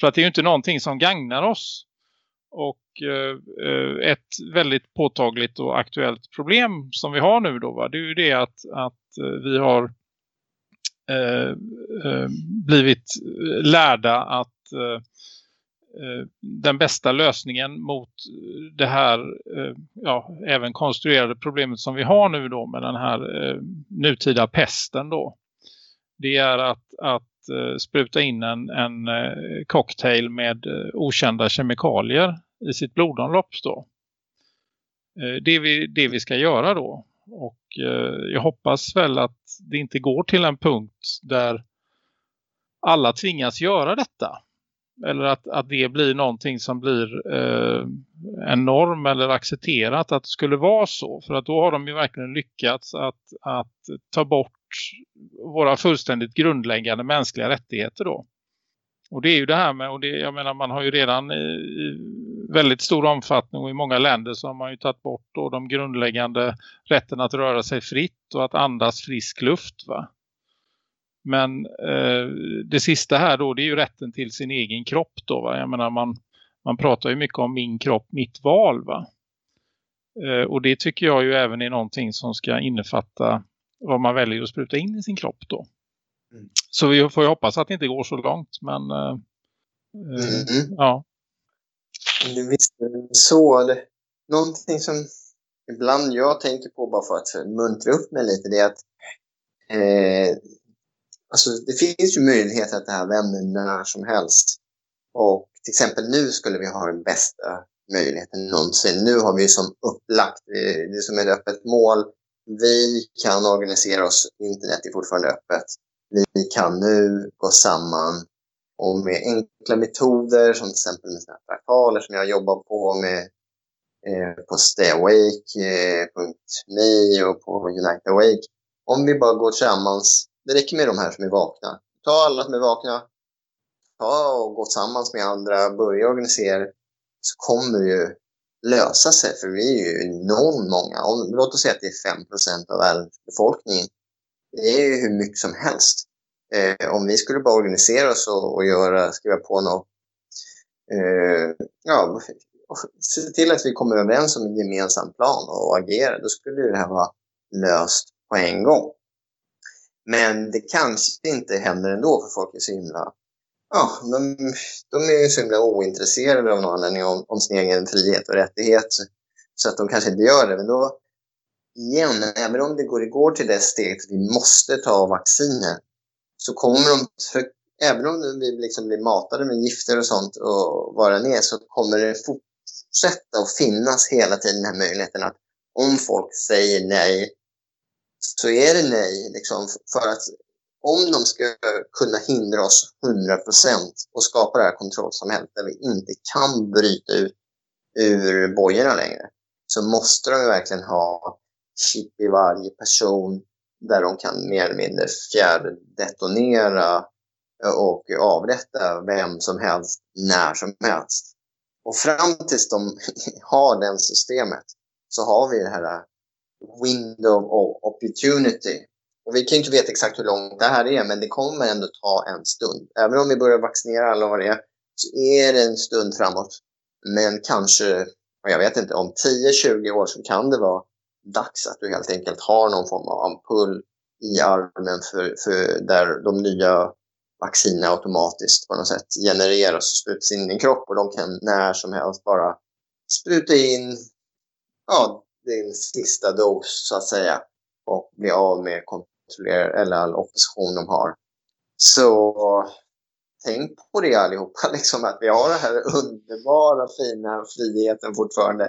För att det är ju inte någonting som gagnar oss. Och eh, eh, ett väldigt påtagligt och aktuellt problem som vi har nu då va? det är ju det att, att eh, vi har Eh, eh, blivit lärda att eh, Eh, den bästa lösningen mot det här eh, ja, även konstruerade problemet som vi har nu då med den här eh, nutida pesten då. Det är att, att spruta in en, en cocktail med okända kemikalier i sitt blodomlopp då. Det vi, det vi ska göra då och eh, jag hoppas väl att det inte går till en punkt där alla tvingas göra detta. Eller att, att det blir någonting som blir eh, en norm eller accepterat att det skulle vara så. För att då har de ju verkligen lyckats att, att ta bort våra fullständigt grundläggande mänskliga rättigheter då. Och det är ju det här med, och det, jag menar man har ju redan i, i väldigt stor omfattning och i många länder så har man ju tagit bort då de grundläggande rätten att röra sig fritt och att andas frisk luft va. Men eh, det sista här då det är ju rätten till sin egen kropp då va. Jag menar man, man pratar ju mycket om min kropp, mitt val va. Eh, och det tycker jag ju även är någonting som ska innefatta vad man väljer att spruta in i sin kropp då. Mm. Så vi får ju hoppas att det inte går så långt. Men eh, mm. ja. Visst så. Det, någonting som ibland jag tänker på bara för att muntra upp mig lite det är att eh, alltså det finns ju möjlighet att det här vänder när som helst. Och till exempel nu skulle vi ha den bästa möjligheten någonsin. Nu har vi som upplagt, eh, det är som ett öppet mål vi kan organisera oss, internet är fortfarande öppet. Vi kan nu gå samman och med enkla metoder som till exempel med fraktaler som jag jobbar på med eh, på stayawake.me eh, och på Unite Awake. Om vi bara går tillsammans, det räcker med de här som är vakna. Ta alla som är vakna, ta och gå tillsammans med andra, börja organisera, så kommer det ju lösa sig. För vi är ju enormt många. Om, låt oss säga att det är 5 procent av befolkningen. Det är ju hur mycket som helst. Eh, om vi skulle bara organisera oss och, och göra, skriva på något, eh, ja, se till att vi kommer överens om en gemensam plan och agera, då skulle det här vara löst på en gång. Men det kanske inte händer ändå för folk är så himla ja, de, de är så himla ointresserade av någon anledning om, om sin egen frihet och rättighet. Så att de kanske inte gör det. Men då, igen, även om det går, går till det steget att vi måste ta vacciner, så kommer de, för, även om vi liksom blir matade med gifter och sånt och vad det är, så kommer det fortsätta att finnas hela tiden den här möjligheten att om folk säger nej, så är det nej. Liksom, för att om de ska kunna hindra oss 100% och skapa det här kontrollsamhället där vi inte kan bryta ut ur bojorna längre, så måste de verkligen ha chip i varje person där de kan mer eller mindre fjärrdetonera och avrätta vem som helst när som helst. Och fram tills de har det systemet så har vi det här window of opportunity och vi kan inte veta exakt hur långt det här är, men det kommer ändå ta en stund. Även om vi börjar vaccinera alla vad det är, så är det en stund framåt. Men kanske, jag vet inte, om 10-20 år så kan det vara dags att du helt enkelt har någon form av ampull i armen för, för där de nya vaccinerna automatiskt på något sätt genereras och sprutas in i din kropp och de kan när som helst bara spruta in ja, din sista dos så att säga och bli av med kontroller eller all opposition de har. Så tänk på det allihopa, liksom, att vi har den här underbara, fina friheten fortfarande.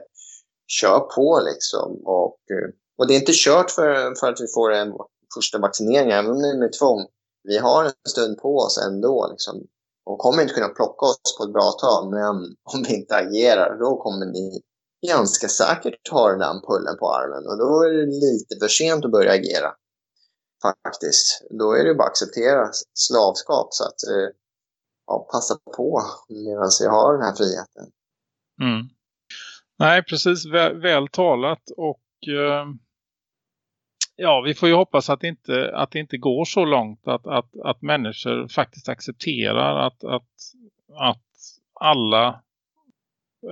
Kör på liksom. Och, eh, och det är inte kört för, för att vi får en första vaccinering, även om det är med tvång. Vi har en stund på oss ändå. Liksom. Och kommer inte kunna plocka oss på ett bra tag, men om vi inte agerar, då kommer ni ganska säkert har den där ampullen på armen. Och då är det lite för sent att börja agera faktiskt. Då är det bara att acceptera slavskap. Så att eh, ja, passa på medan jag har den här friheten. Mm. Nej, precis. Väl, väl talat. Och eh, ja, vi får ju hoppas att det inte, att det inte går så långt att, att, att människor faktiskt accepterar att, att, att alla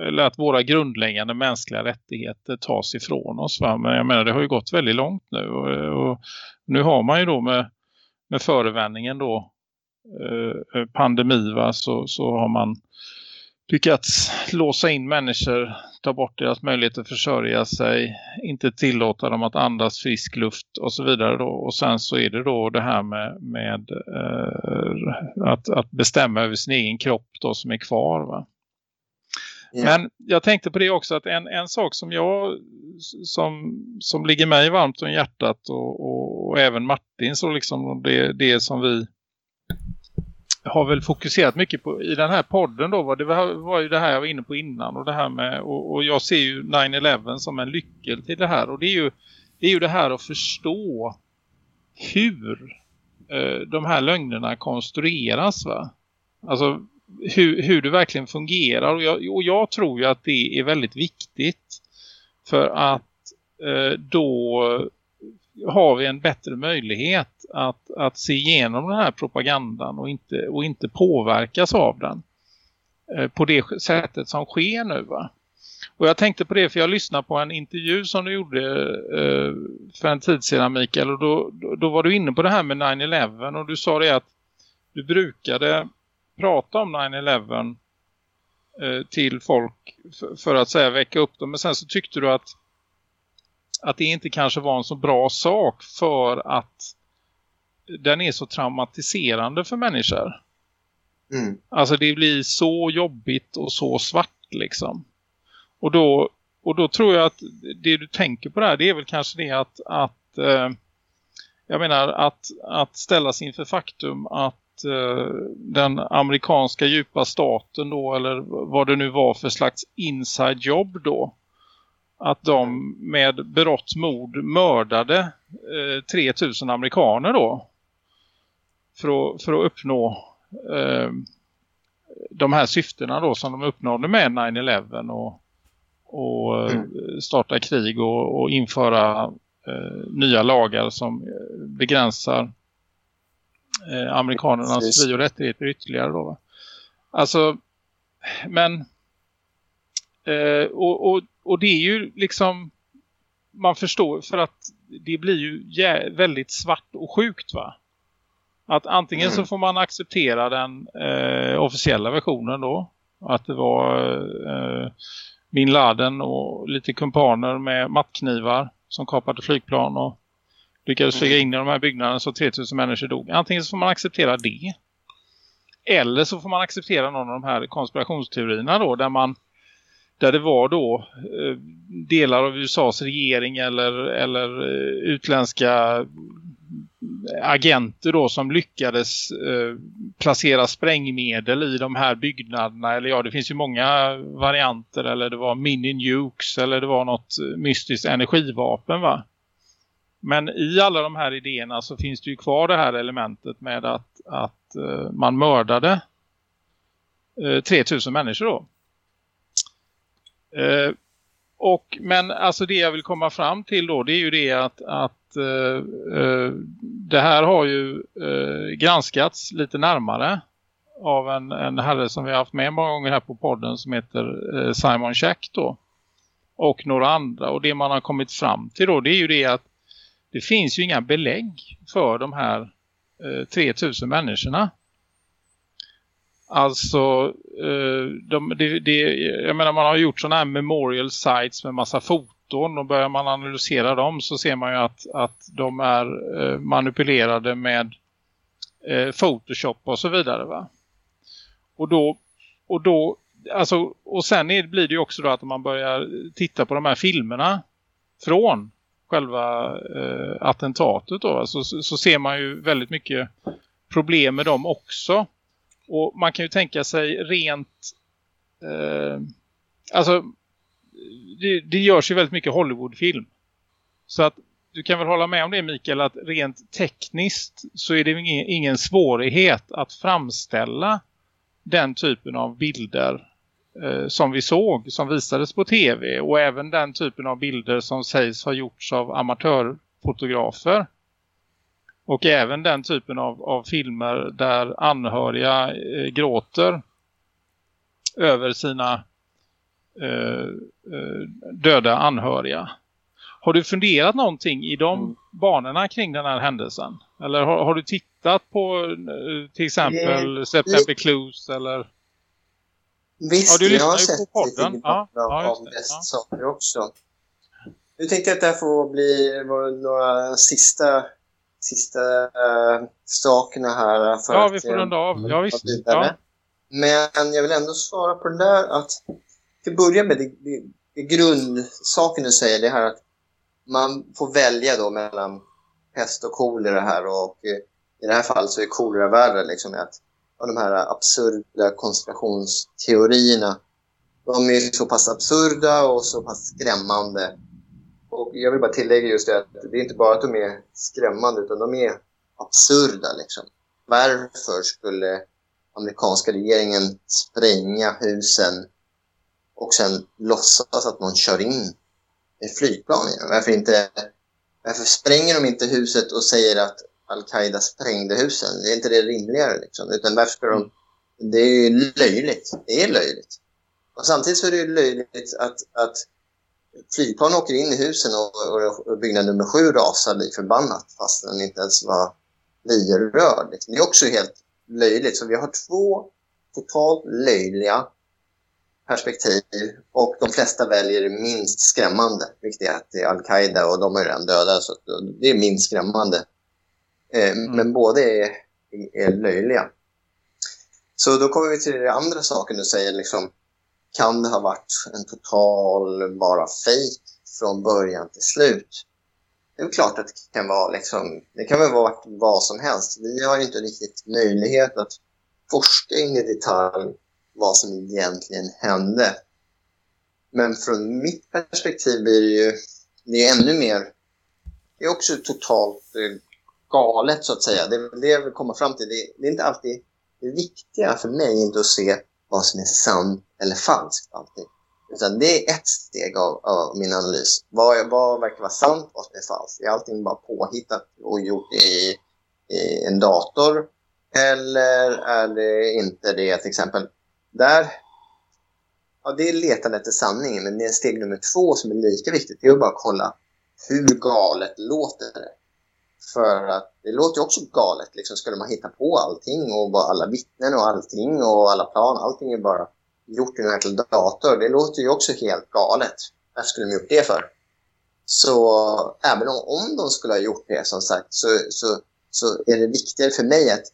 eller att våra grundläggande mänskliga rättigheter tas ifrån oss. Va? Men jag menar det har ju gått väldigt långt nu och, och nu har man ju då med, med förevändningen då eh, eh, pandemi va? Så, så har man lyckats låsa in människor, ta bort deras möjlighet att försörja sig, inte tillåta dem att andas frisk luft och så vidare. Då. Och sen så är det då det här med, med eh, att, att bestämma över sin egen kropp då som är kvar va. Men jag tänkte på det också att en, en sak som jag som, som ligger mig varmt om hjärtat och, och, och även Martin så liksom det, det som vi har väl fokuserat mycket på i den här podden då var det var, var ju det här jag var inne på innan och det här med och, och jag ser ju 9-11 som en lyckel till det här och det är ju det är ju det här att förstå hur eh, de här lögnerna konstrueras va. Alltså hur, hur det verkligen fungerar. Och jag, och jag tror ju att det är väldigt viktigt. För att eh, då har vi en bättre möjlighet att, att se igenom den här propagandan och inte, och inte påverkas av den. Eh, på det sättet som sker nu va. Och jag tänkte på det för jag lyssnade på en intervju som du gjorde eh, för en tid sedan Mikael. Och då, då, då var du inne på det här med 9-11 och du sa det att du brukade prata om 9-11 eh, till folk för, för, att säga väcka upp dem. Men sen så tyckte du att att det inte kanske var en så bra sak för att den är så traumatiserande för människor. Mm. Alltså det blir så jobbigt och så svart liksom. Och då och då tror jag att det du tänker på där det är väl kanske det att, att eh, jag menar att, att ställas inför faktum att den amerikanska djupa staten då eller vad det nu var för slags inside jobb då att de med berått mod mördade eh, 3000 amerikaner då för att, för att uppnå eh, de här syftena då som de uppnådde med 9-11 och, och eh, mm. starta krig och, och införa eh, nya lagar som eh, begränsar eh, amerikanernas Precis. fri- och rättigheter ytterligare då va? Alltså, men eh, och, och, och det är ju liksom man förstår för att det blir ju väldigt svart och sjukt va? Att antingen så mm. får man acceptera den eh, officiella versionen då. Att det var eh, Bin Laden och lite kumpaner med mattknivar som kapade flygplan och lyckades flyga in i de här byggnaderna så 3000 människor dog. Antingen så får man acceptera det. Eller så får man acceptera någon av de här konspirationsteorierna då där man där det var då eh, delar av USAs regering eller, eller eh, utländska agenter då som lyckades eh, placera sprängmedel i de här byggnaderna. Eller ja, det finns ju många varianter. Eller det var mini-nukes eller det var något mystiskt energivapen va? Men i alla de här idéerna så finns det ju kvar det här elementet med att, att eh, man mördade eh, 3000 människor då. Eh, och, men alltså det jag vill komma fram till då det är ju det att, att eh, eh, det här har ju eh, granskats lite närmare av en, en herre som vi har haft med många gånger här på podden som heter eh, Simon Schack. då. Och några andra. Och det man har kommit fram till då det är ju det att det finns ju inga belägg för de här eh, 3000 människorna. Alltså, eh, de, de, jag menar man har gjort sådana här memorial sites med massa foton och börjar man analysera dem så ser man ju att, att de är eh, manipulerade med eh, Photoshop och så vidare va. Och då, och då alltså, och sen är, blir det ju också då att man börjar titta på de här filmerna från själva eh, attentatet då så, så ser man ju väldigt mycket problem med dem också. Och man kan ju tänka sig rent eh, alltså det, det görs ju väldigt mycket Hollywoodfilm. Så att du kan väl hålla med om det Mikael att rent tekniskt så är det ingen, ingen svårighet att framställa den typen av bilder som vi såg, som visades på tv och även den typen av bilder som sägs ha gjorts av amatörfotografer. Och även den typen av, av filmer där anhöriga eh, gråter över sina Eh, eh, döda anhöriga. Har du funderat någonting i de mm. banorna kring den här händelsen? Eller har, har du tittat på eh, till exempel det, September Clues eller... Visst, ja, du jag har sett på podden. Ja, ja, av dessa ja. saker också. Nu tänkte jag att det här får bli några sista, sista äh, sakerna här. För ja, vi får runda av. Ja, visst. Ja. Men jag vill ändå svara på det där att till att börja med, det, det, det grundsaken du säger, det här att man får välja då mellan pest och kolera här och eh, i det här fallet så är kolera värre liksom att av de här absurda konspirationsteorierna de är så pass absurda och så pass skrämmande. Och jag vill bara tillägga just det att det är inte bara att de är skrämmande utan de är absurda liksom. Varför skulle amerikanska regeringen spränga husen och sen låtsas att någon kör in ett flygplan i Varför, inte, varför spränger de inte huset och säger att Al-Qaida sprängde husen? Det är inte det rimligare liksom. Utan varför ska de... Det är ju löjligt. Det är löjligt. Och samtidigt så är det ju löjligt att, att flygplan åker in i husen och, och, byggnad nummer sju rasar lik förbannat fast den inte ens var. Liksom. Det är också helt löjligt. Så vi har två totalt löjliga perspektiv och de flesta väljer minst skrämmande, vilket är att det är Al-Qaida och de är redan döda så det är minst skrämmande. Eh, mm. Men båda är, är löjliga. Så då kommer vi till den andra saken du säger, liksom, kan det ha varit en total bara fejk från början till slut? Det är klart att det kan vara liksom, det kan väl vara vad som helst. Vi har inte riktigt möjlighet att forska in i detalj vad som egentligen hände. Men från mitt perspektiv blir det ju det är ännu mer, det är också totalt eh, galet så att säga. Det är det jag vill komma fram till. Det, det är inte alltid det viktiga för mig inte att se vad som är sant eller falskt alltid. Utan det är ett steg av, av min analys. Vad, vad verkar vara sant, och vad som är falskt? Är allting bara påhittat och gjort i, i en dator? Eller är det inte det till exempel? Där, ja det är letandet efter sanningen, men det är steg nummer två som är lika viktigt. Det är att bara kolla hur galet låter det. För att det låter ju också galet. Liksom, skulle man hitta på allting och bara alla vittnen och allting och alla plan, allting är bara gjort i en enkel dator. Det låter ju också helt galet. Varför skulle de gjort det för? Så även om, om de skulle ha gjort det, som sagt, så, så, så är det viktigare för mig att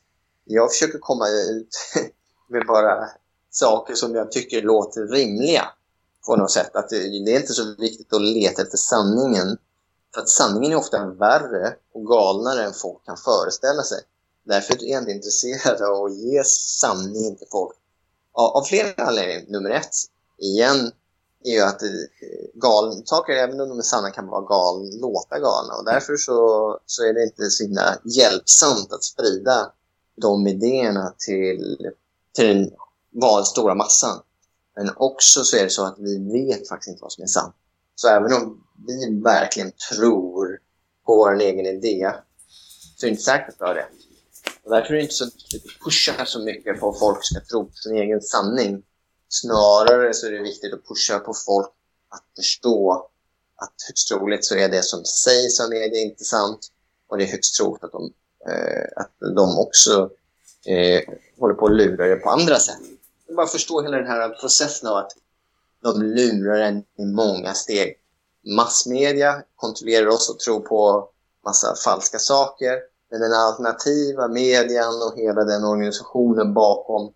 jag försöker komma ut med bara saker som jag tycker låter rimliga på något sätt. Att det, det är inte så viktigt att leta efter sanningen. För att sanningen är ofta värre och galnare än folk kan föreställa sig. Därför är jag inte intresserad av att ge sanning till folk av, flera anledningar. Nummer ett, igen, är ju att eh, saker, även om de är sanna, kan vara galna, låta galna. Och därför så, så är det inte så himla hjälpsamt att sprida de idéerna till, till den stora massan. Men också så är det så att vi vet faktiskt inte vad som är sant. Så även om vi verkligen tror på vår egen idé så är det inte säkert att vi har rätt. Och därför är det inte så viktigt att pusha så mycket på att folk ska tro på sin egen sanning. Snarare så är det viktigt att pusha på folk att förstå att högst troligt så är det som sägs av media inte sant och det är högst troligt att de, eh, att de också eh, håller på att lura det på andra sätt. Bara förstå hela den här processen av att de lurar en i många steg. Massmedia kontrollerar oss och tror på massa falska saker. Men den alternativa median och hela den organisationen bakom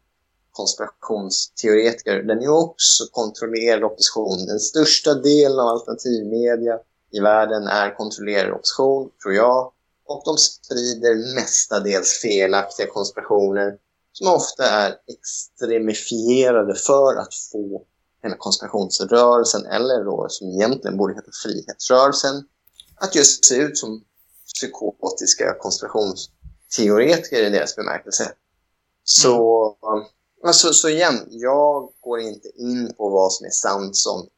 konspirationsteoretiker, den är också kontrollerad opposition. Den största delen av alternativmedia i världen är kontrollerad opposition, tror jag. Och de sprider mestadels felaktiga konspirationer som ofta är extremifierade för att få hela konspirationsrörelsen, eller då som egentligen borde heta frihetsrörelsen, att just se ut som psykotiska konspirationsteoretiker i deras bemärkelse. Så, mm. alltså, så igen, jag går inte in på vad som är sant som...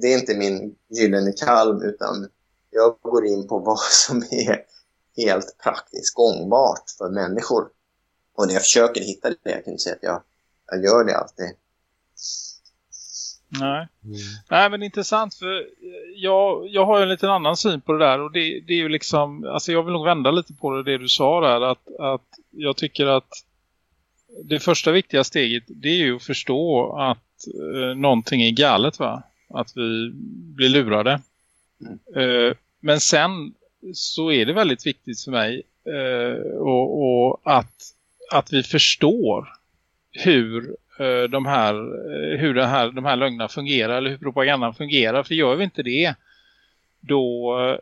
Det är inte min gyllene kalv, utan jag går in på vad som är helt praktiskt gångbart för människor. Och när jag försöker hitta det, jag kan inte säga att jag, jag gör det alltid. Nej. Mm. Nej men intressant för jag, jag har en lite annan syn på det där och det, det är ju liksom, alltså jag vill nog vända lite på det, det du sa där att, att jag tycker att det första viktiga steget det är ju att förstå att eh, någonting är galet va? Att vi blir lurade. Mm. Eh, men sen så är det väldigt viktigt för mig eh, och, och att, att vi förstår hur Eh, de här, eh, hur det här, de här lögnerna fungerar eller hur propagandan fungerar. För gör vi inte det då, eh,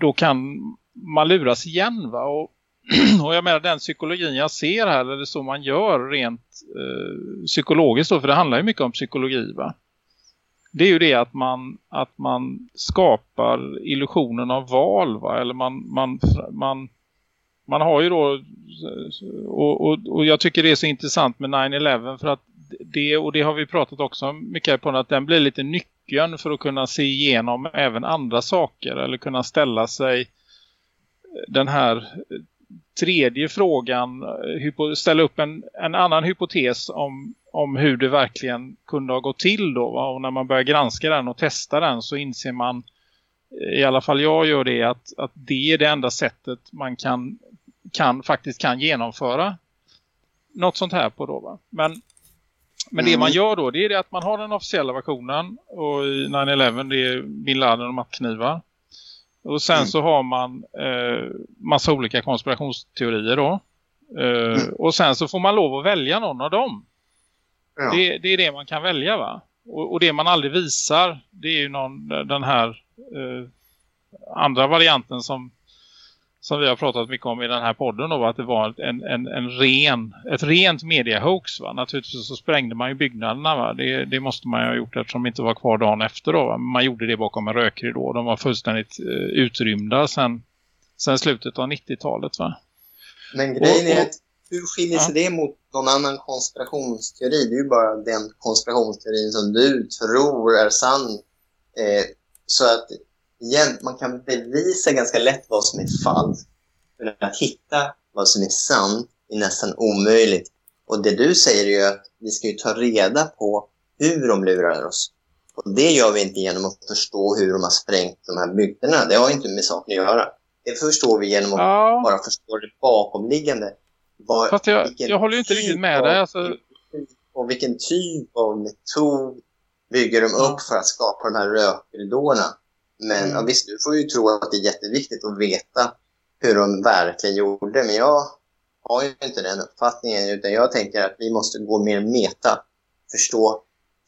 då kan man luras igen va? Och, och jag menar den psykologin jag ser här, eller så man gör rent eh, psykologiskt då, för det handlar ju mycket om psykologi va. Det är ju det att man, att man skapar illusionen av val va, eller man, man, man man har ju då och, och, och, jag tycker det är så intressant med 9-11 för att det, och det har vi pratat också mycket på att den blir lite nyckeln för att kunna se igenom även andra saker eller kunna ställa sig den här tredje frågan ställa upp en, en annan hypotes om, om hur det verkligen kunde ha gått till då och när man börjar granska den och testa den så inser man i alla fall jag gör det att, att det är det enda sättet man kan kan faktiskt kan genomföra något sånt här på då va. Men, men mm. det man gör då det är det att man har den officiella versionen och i 9-11 det är bin Laden och mattknivar. Och sen mm. så har man eh, massa olika konspirationsteorier då. Eh, mm. Och sen så får man lov att välja någon av dem. Ja. Det, det, är det man kan välja va? Och, och, det man aldrig visar det är ju någon, den här eh, andra varianten som som vi har pratat mycket om i den här podden då, att det var en, en, en ren, ett rent mediahoax va. Naturligtvis så sprängde man ju byggnaderna va. Det, det måste man ju ha gjort eftersom de inte var kvar dagen efter då va? Man gjorde det bakom en rökridå. De var fullständigt eh, utrymda sen, sen slutet av 90-talet va. Men grejen är att hur skiljer sig ja. det mot någon annan konspirationsteori? Det är ju bara den konspirationsteorin som du tror är sann. Eh, så att igen, man kan bevisa ganska lätt vad som är falskt. Men att hitta vad som är sant är nästan omöjligt. Och det du säger är ju att vi ska ju ta reda på hur de lurar oss. Och det gör vi inte genom att förstå hur de har sprängt de här byggnaderna. Det har inte med saken att göra. Det förstår vi genom att ja. bara förstå det bakomliggande. Var, Fast jag, jag håller ju inte riktigt med dig. Alltså... Och vilken typ av metod bygger de upp för att skapa de här rökridåerna? Men mm. ja, visst, du får ju tro att det är jätteviktigt att veta hur de verkligen gjorde. Men jag har ju inte den uppfattningen. Utan jag tänker att vi måste gå mer meta. Förstå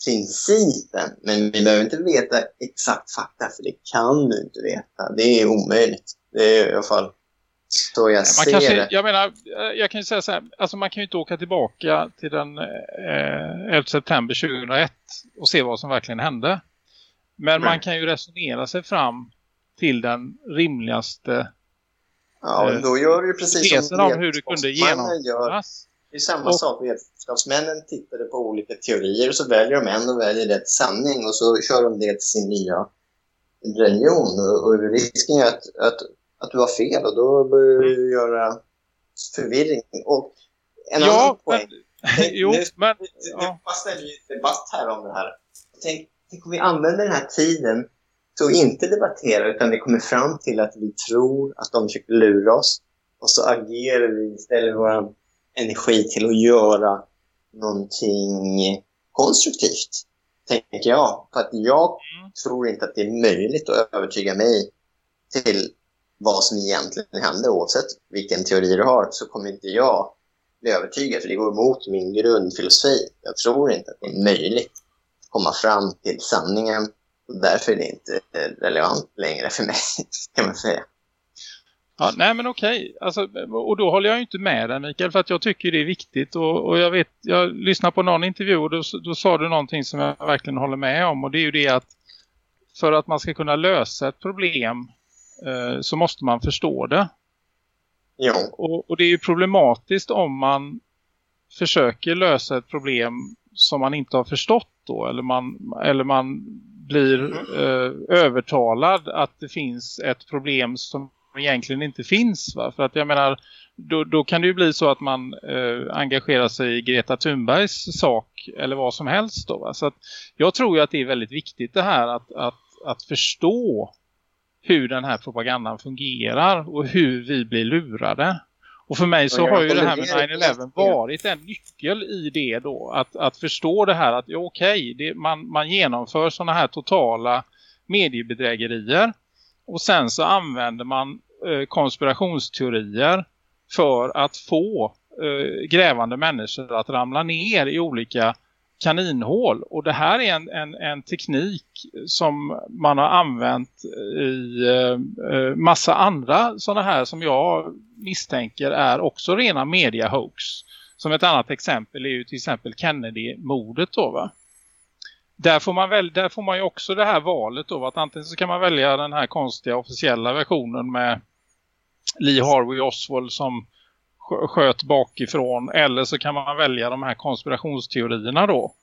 principen. Men vi behöver inte veta exakt fakta. För det kan du inte veta. Det är omöjligt. Det är i alla fall så jag man kanske, det. Jag menar, jag kan ju säga så här. Alltså man kan ju inte åka tillbaka till den eh, 11 september 2001 och se vad som verkligen hände. Men Nej. man kan ju resonera sig fram till den rimligaste Ja, eh, då gör du precis som om hur det kunde genomföras. Det är samma och, sak. Vetenskapsmännen tittade på olika teorier och så väljer de en och väljer rätt sanning och så kör de det till sin nya religion. Och, och risken är att, att, att du har fel och då börjar du göra förvirring. Och en ja, annan poäng. Men, jo, nu, men... Ja. Det ställer ju debatt här om det här. Tänk, Tänk om vi använder den här tiden till att inte debattera utan vi kommer fram till att vi tror att de försöker lura oss och så agerar vi istället vår energi till att göra någonting konstruktivt, tänker jag. För att jag tror inte att det är möjligt att övertyga mig till vad som egentligen händer. Oavsett vilken teori du har så kommer inte jag bli övertygad för det går emot min grundfilosofi. Jag tror inte att det är möjligt komma fram till sanningen. Och därför är det inte relevant längre för mig, kan man säga. Ja, nej men okej. Alltså, och då håller jag inte med dig Mikael för att jag tycker det är viktigt. Och, och jag vet, jag lyssnade på någon intervju och då, då sa du någonting som jag verkligen håller med om. Och det är ju det att för att man ska kunna lösa ett problem eh, så måste man förstå det. Ja. Och, och det är ju problematiskt om man försöker lösa ett problem som man inte har förstått då. Eller man, eller man blir eh, övertalad att det finns ett problem som egentligen inte finns. Va? För att jag menar, då, då kan det ju bli så att man eh, engagerar sig i Greta Thunbergs sak eller vad som helst. Då, va? Så att jag tror ju att det är väldigt viktigt det här att, att, att förstå hur den här propagandan fungerar och hur vi blir lurade. Och för mig så har ju det här med 9-11 varit en nyckel i det då. Att, att förstå det här att ja, okej, okay, man, man genomför sådana här totala mediebedrägerier. Och sen så använder man eh, konspirationsteorier för att få eh, grävande människor att ramla ner i olika kaninhål. Och det här är en, en, en teknik som man har använt i eh, eh, massa andra sådana här som jag misstänker är också rena media hoax. Som ett annat exempel är ju till exempel Kennedy-mordet då va? Där får, man väl, där får man ju också det här valet då. Att antingen så kan man välja den här konstiga officiella versionen med Lee Harvey Oswald som sköt bakifrån. Eller så kan man välja de här konspirationsteorierna då.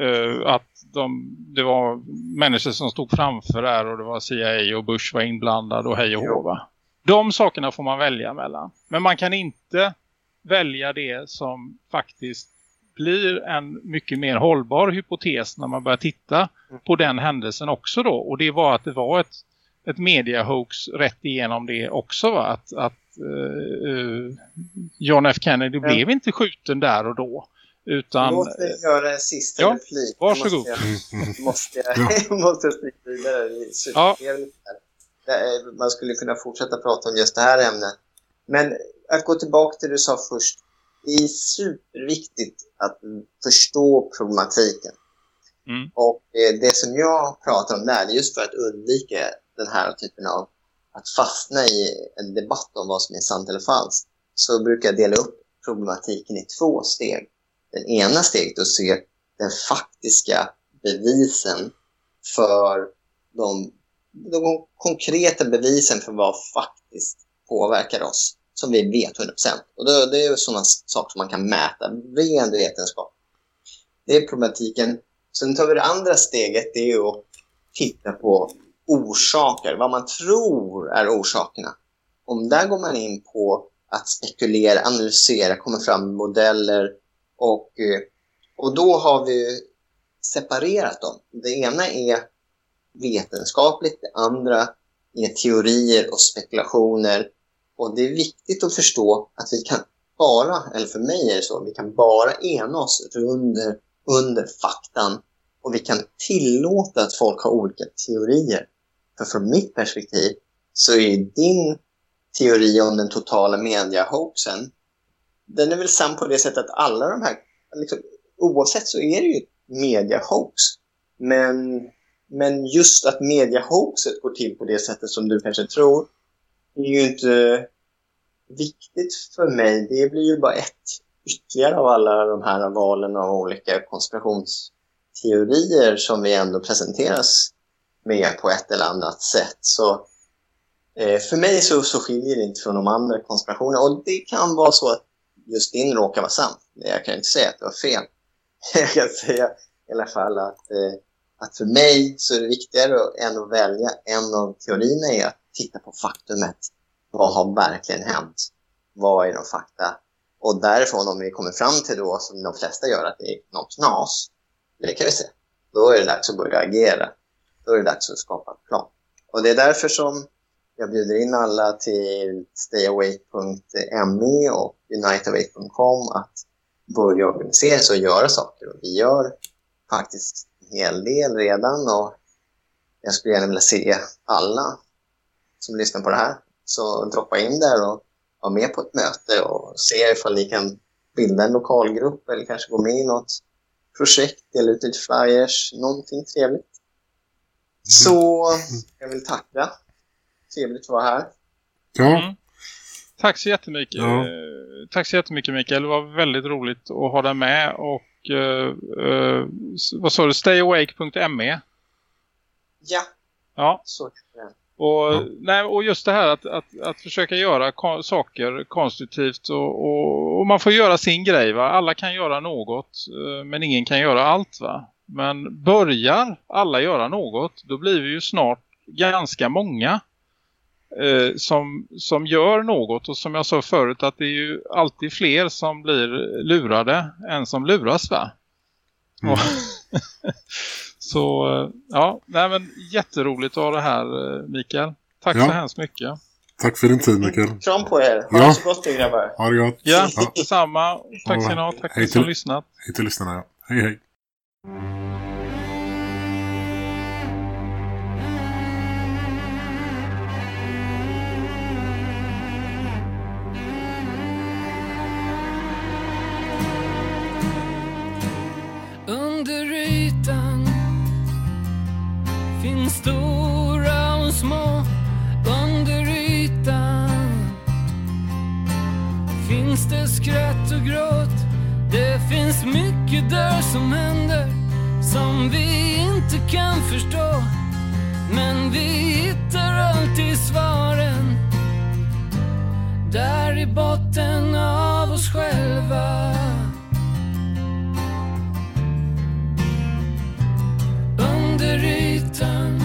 Uh, att de, det var människor som stod framför där och det var CIA och Bush var inblandad och hej och hova. De sakerna får man välja mellan. Men man kan inte välja det som faktiskt blir en mycket mer hållbar hypotes när man börjar titta på den händelsen också då. Och det var att det var ett, ett mediahoax rätt igenom det också va? Att, att uh, John F. Kennedy ja. blev inte skjuten där och då. Utan, Låt mig göra en sista ja, replik. Varsågod. Måste jag, måste jag, måste jag vidare. Ja. Man skulle kunna fortsätta prata om just det här ämnet. Men att gå tillbaka till det du sa först. det är superviktigt att förstå problematiken. Mm. Och eh, det som jag pratar om där, är just för att undvika den här typen av att fastna i en debatt om vad som är sant eller falskt, så brukar jag dela upp problematiken i två steg. Den ena steget är att se den faktiska bevisen för de, de konkreta bevisen för vad faktiskt påverkar oss som vi vet 100%. Och det, det är sådana saker som man kan mäta, ren vetenskap. Det är problematiken. Sen tar vi det andra steget, det är att titta på orsaker, vad man tror är orsakerna. Om där går man in på att spekulera, analysera, komma fram med modeller och, eh, och då har vi separerat dem. Det ena är vetenskapligt, det andra är teorier och spekulationer. Och det är viktigt att förstå att vi kan bara, eller för mig är det så, vi kan bara ena oss under, under faktan och vi kan tillåta att folk har olika teorier. För från mitt perspektiv så är din teori om den totala mediahoaxen, den är väl sann på det sättet att alla de här, liksom, oavsett så är det ju mediahoax. Men, men just att mediahoaxet går till på det sättet som du kanske tror, är ju inte viktigt för mig. Det blir ju bara ett ytterligare av alla de här valen av olika konspirationsteorier som vi ändå presenteras med på ett eller annat sätt. Så eh, för mig så, så skiljer det inte från de andra konspirationerna. Och det kan vara så att just din råkar vara sann. Jag kan inte säga att det var fel. Jag kan säga i alla fall att, eh, att för mig så är det viktigare än att välja en av teorierna är att titta på faktumet. Vad har verkligen hänt? Vad är de fakta? Och därifrån om vi kommer fram till då, som de flesta gör, att det är något knas, det kan vi se. Då är det dags att börja agera då är det dags att skapa en plan. Och det är därför som jag bjuder in alla till stayawake.me och unitaway.com att börja organisera sig och göra saker. Och vi gör faktiskt en hel del redan och jag skulle gärna vilja se alla som lyssnar på det här. Så droppa in där och vara med på ett möte och se ifall ni kan bilda en lokalgrupp eller kanske gå med i något projekt, dela ut lite flyers, någonting trevligt. Så jag vill tacka. Trevligt att vara här. Ja. Mm. Tack så jättemycket. Ja. Tack så jättemycket Mikael. Det var väldigt roligt att ha dig med. Och uh, uh, vad sa du? Stayawake.me Ja. Ja. Så. Och, ja. nej, och just det här att, att, att försöka göra kon saker konstruktivt och, och, och, man får göra sin grej va. Alla kan göra något uh, men ingen kan göra allt va. Men börjar alla göra något, då blir vi ju snart ganska många eh, som, som gör något. Och som jag sa förut att det är ju alltid fler som blir lurade än som luras va? Mm. så ja, nej men jätteroligt att ha det här eh, Mikael. Tack ja. så hemskt mycket. Tack för din tid Mikael. Kram på er. Ha ja. det så gott grabbar. Ha det gott. Ja, ja. samma. Tack ska ni ha. Tack för att ni har lyssnat. Hej till lyssnarna. Ja. Hej hej. Under ytan finns stora och små. Under ytan finns det skratt och gråt det finns mycket där som händer som vi inte kan förstå. Men vi hittar alltid svaren där i botten av oss själva. Under ytan.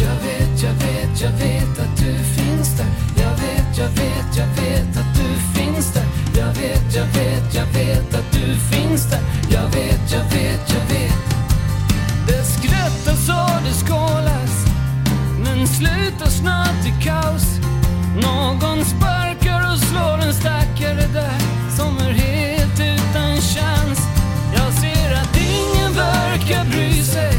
Jag vet, jag vet, jag vet att du finns där jag vet, jag vet att du finns där. Jag vet, jag vet, jag vet att du finns där. Jag vet, jag vet, jag vet. Det skrattas och det skålas. Men slutar snart i kaos. Någon sparkar och slår en stackare där som är helt utan chans. Jag ser att ingen verkar bry sig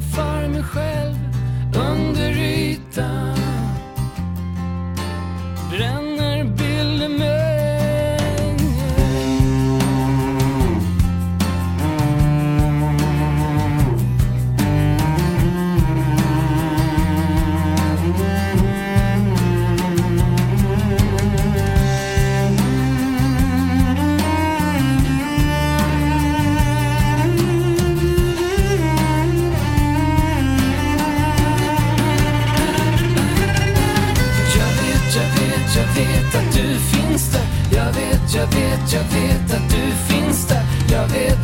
för mig själv.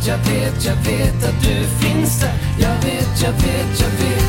vet, jag vet, jag vet att du finns där. Jag vet, jag vet, jag vet.